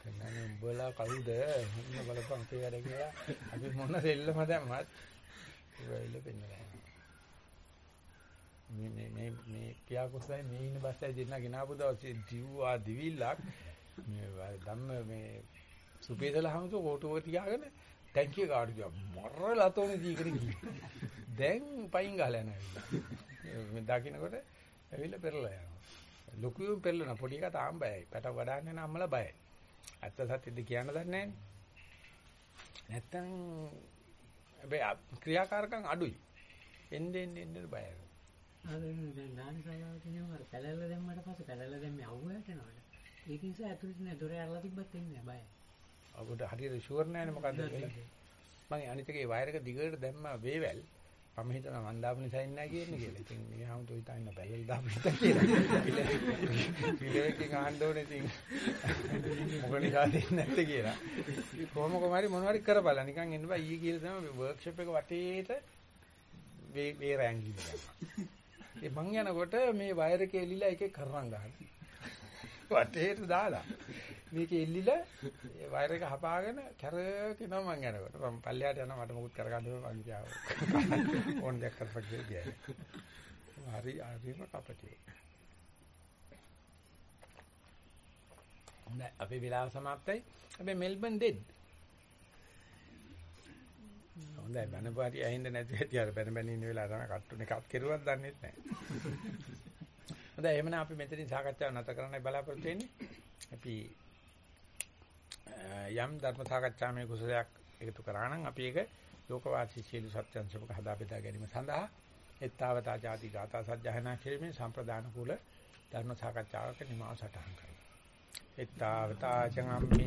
කන්නනේ උඹලා කවුද? මොන බලපං කියලා අපි මොන දෙල්ලම දැම්මත් වෙයිල පෙන්නලා. මේ මේ මේ මේ පියාකුසයි මේ ඉන්න බස්සයි දෙන්න ගෙනාවු දවසේ දිව්වා දිවිල්ලක්. මේ ධම්ම මේ සුපේසල හමුතු කෝටුව තියාගෙන ටැංකිය කාඩු ගියා. මරලා තෝනේ දීකට ගිහින්. දැන් පයින් ගහලා යනවා මේ දකින්නකොට ඇවිල්ලා පෙරලා යනවා. ලොකුයෝ පෙරලන පොඩි එකා තාම බයයි. පැට වඩාන්න යන අම්මලා බයයි. ඇත්ත සත්‍යද කියන්න දන්නේ නැත්තම් හැබැයි ක්‍රියාකාරකම් අඩුයි. එන්නේ එන්නේ බයයි. අර දැන් දාන ශාලාව කියනවා අර පැලැල්ල දැම්මට පස්සේ පැලැල්ල දැම්මේ අවුව යටනවනේ. ඒක නිසා ඇතුළේ නේ දොර ඇරලා තිබ්බත් එන්නේ නැහැ බයයි. අපිට හරියට ෂුවර් නෑනේ මොකද්ද කියලා. මම අනිත් එකේ වයර් එක දිගට දැම්මා වේවැල්. මම හිතනවා මන් දාපු නිසා ඉන්නේ නැහැ කියන්නේ කියලා. ඉතින් මේ හැමෝට හිතන්න පැලල් දාපු නිසා කියලා. පිළිවෙලකින් ආන්න ඕනේ ඉතින්. මොකද නිසා දෙන්නේ නැත්තේ කියලා. කොහොම කොහම හරි මොනවාරි කරපළා. නිකන් එන්න බෑ ඊයේ කියලා තමයි වර්ක්ෂොප් එක වටේට වේ වේ රැංගිලා යනවා. ඒ මං යනකොට මේ වයර් එක එල්ලිලා එකේ කරන් ගන්න. වටේට දාලා. මේක එල්ලිලා වයර් එක හපාගෙන කැරකිනවා මං යනකොට. මම පල්ලයට යනවා මට මොකුත් කරගන්න බෑ මං ගියා. ඕන් දෙයක් කරපක් ගියා. හරි හරිම කපටි. අපේ වෙලාව සමාප්තයි. අපි මෙල්බන් දෙන්නේ හොඳයි බන පාටි ඇහිඳ නැති ඇති අර බන බන ඉන්න වෙලාව තමයි කට්ටුනේ කත් කෙරුවක් දන්නේ නැහැ. හොඳයි එහෙමනම් අපි මෙතනින් සාකච්ඡාව නැත කරන්නයි බලාපොරොත්තු වෙන්නේ. අපි යම් ධර්ම සාකච්ඡාමය කුසලයක් එකතු කරා නම් අපි ඒක ලෝකවාසී සියලු සත්‍යං සමග හදා බෙදා ගැනීම සඳහා එත්තාවතා ಜಾති ගාථා සජ්ජහනා කිරීමෙන් සම්ප්‍රදාන කුල ධර්ම සාකච්ඡාවක නිමාව සටහන් කරනවා. එත්තාවතා චංගම්මේ